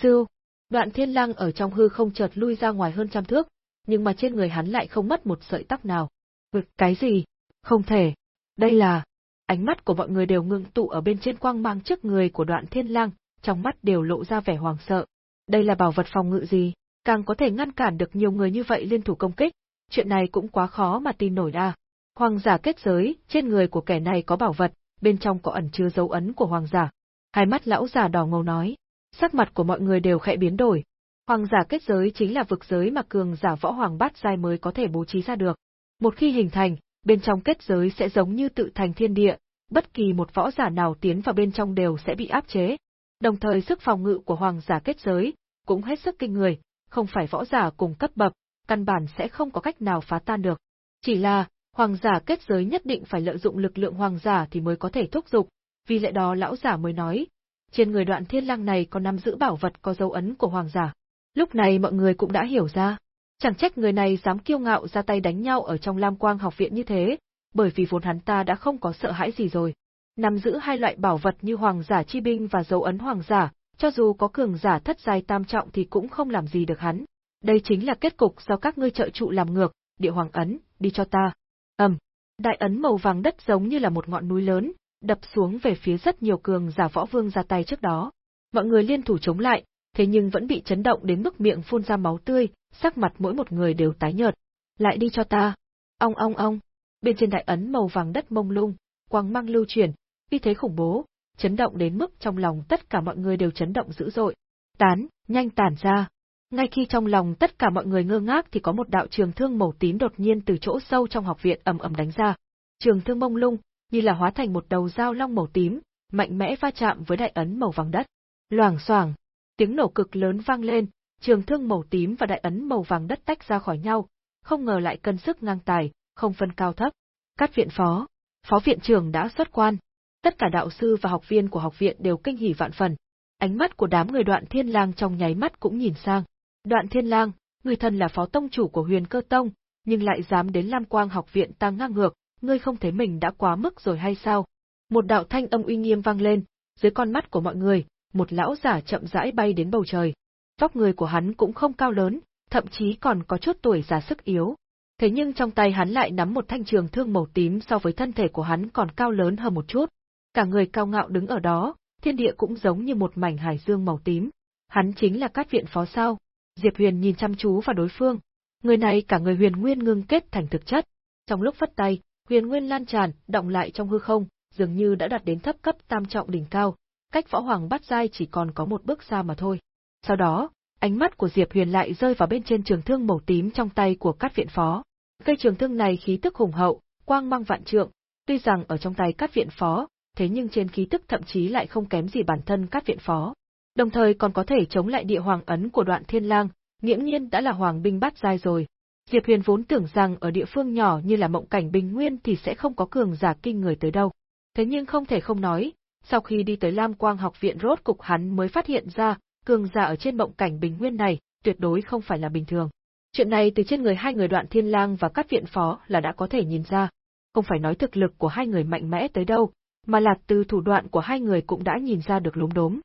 Siêu, Đoạn Thiên Lang ở trong hư không chợt lui ra ngoài hơn trăm thước, nhưng mà trên người hắn lại không mất một sợi tóc nào. Vực cái gì? Không thể. Đây là... Ánh mắt của mọi người đều ngưng tụ ở bên trên quang mang trước người của đoạn Thiên Lang, trong mắt đều lộ ra vẻ hoàng sợ. Đây là bảo vật phòng ngự gì? Càng có thể ngăn cản được nhiều người như vậy liên thủ công kích, chuyện này cũng quá khó mà tin nổi à. ra. Hoàng giả kết giới, trên người của kẻ này có bảo vật, bên trong có ẩn chứa dấu ấn của hoàng giả. Hai mắt lão giả đỏ ngầu nói, sắc mặt của mọi người đều khẽ biến đổi. Hoàng giả kết giới chính là vực giới mà cường giả võ hoàng bát giai mới có thể bố trí ra được. Một khi hình thành, bên trong kết giới sẽ giống như tự thành thiên địa, bất kỳ một võ giả nào tiến vào bên trong đều sẽ bị áp chế. Đồng thời sức phòng ngự của hoàng giả kết giới cũng hết sức kinh người, không phải võ giả cùng cấp bậc, căn bản sẽ không có cách nào phá tan được. Chỉ là, hoàng giả kết giới nhất định phải lợi dụng lực lượng hoàng giả thì mới có thể thúc dục, vì lẽ đó lão giả mới nói, trên người đoạn thiên lang này có nắm giữ bảo vật có dấu ấn của hoàng giả. Lúc này mọi người cũng đã hiểu ra, chẳng trách người này dám kiêu ngạo ra tay đánh nhau ở trong Lam Quang học viện như thế, bởi vì vốn hắn ta đã không có sợ hãi gì rồi. Nắm giữ hai loại bảo vật như hoàng giả chi binh và dấu ấn hoàng giả, cho dù có cường giả thất giai tam trọng thì cũng không làm gì được hắn. Đây chính là kết cục do các ngươi trợ trụ làm ngược, địa hoàng ấn, đi cho ta. Ầm, đại ấn màu vàng đất giống như là một ngọn núi lớn, đập xuống về phía rất nhiều cường giả võ vương ra tay trước đó. Mọi người liên thủ chống lại, thế nhưng vẫn bị chấn động đến mức miệng phun ra máu tươi, sắc mặt mỗi một người đều tái nhợt. Lại đi cho ta. Ong ong ong. Bên trên đại ấn màu vàng đất mông lung, quang mang lưu chuyển, uy thế khủng bố, chấn động đến mức trong lòng tất cả mọi người đều chấn động dữ dội. Tán, nhanh tản ra. Ngay khi trong lòng tất cả mọi người ngơ ngác thì có một đạo trường thương màu tím đột nhiên từ chỗ sâu trong học viện ầm ầm đánh ra. Trường thương mông lung, như là hóa thành một đầu dao long màu tím, mạnh mẽ va chạm với đại ấn màu vàng đất. Loảng xoảng, tiếng nổ cực lớn vang lên, trường thương màu tím và đại ấn màu vàng đất tách ra khỏi nhau, không ngờ lại cân sức ngang tài, không phân cao thấp. Các viện phó, phó viện trưởng đã xuất quan. Tất cả đạo sư và học viên của học viện đều kinh hỉ vạn phần. Ánh mắt của đám người đoạn thiên lang trong nháy mắt cũng nhìn sang. Đoạn thiên lang, người thân là phó tông chủ của huyền cơ tông, nhưng lại dám đến Lam Quang học viện ta ngang ngược, ngươi không thấy mình đã quá mức rồi hay sao? Một đạo thanh âm uy nghiêm vang lên, dưới con mắt của mọi người, một lão giả chậm rãi bay đến bầu trời. Vóc người của hắn cũng không cao lớn, thậm chí còn có chút tuổi già sức yếu. Thế nhưng trong tay hắn lại nắm một thanh trường thương màu tím so với thân thể của hắn còn cao lớn hơn một chút. Cả người cao ngạo đứng ở đó, thiên địa cũng giống như một mảnh hải dương màu tím. Hắn chính là cát viện phó sao. Diệp Huyền nhìn chăm chú vào đối phương. Người này cả người huyền nguyên ngưng kết thành thực chất. Trong lúc phất tay, huyền nguyên lan tràn, động lại trong hư không, dường như đã đạt đến thấp cấp tam trọng đỉnh cao, cách võ hoàng bắt giai chỉ còn có một bước xa mà thôi. Sau đó, ánh mắt của Diệp Huyền lại rơi vào bên trên trường thương màu tím trong tay của Cát Viện Phó. Cây trường thương này khí tức hùng hậu, quang mang vạn trượng, tuy rằng ở trong tay Cát Viện Phó, thế nhưng trên khí tức thậm chí lại không kém gì bản thân Cát Viện Phó. Đồng thời còn có thể chống lại địa hoàng ấn của đoạn thiên lang, nghiễm nhiên đã là hoàng binh bát giai rồi. Diệp Huyền vốn tưởng rằng ở địa phương nhỏ như là mộng cảnh bình nguyên thì sẽ không có cường giả kinh người tới đâu. Thế nhưng không thể không nói, sau khi đi tới Lam Quang học viện rốt cục hắn mới phát hiện ra, cường giả ở trên mộng cảnh bình nguyên này, tuyệt đối không phải là bình thường. Chuyện này từ trên người hai người đoạn thiên lang và các viện phó là đã có thể nhìn ra. Không phải nói thực lực của hai người mạnh mẽ tới đâu, mà là từ thủ đoạn của hai người cũng đã nhìn ra được lúng đốm.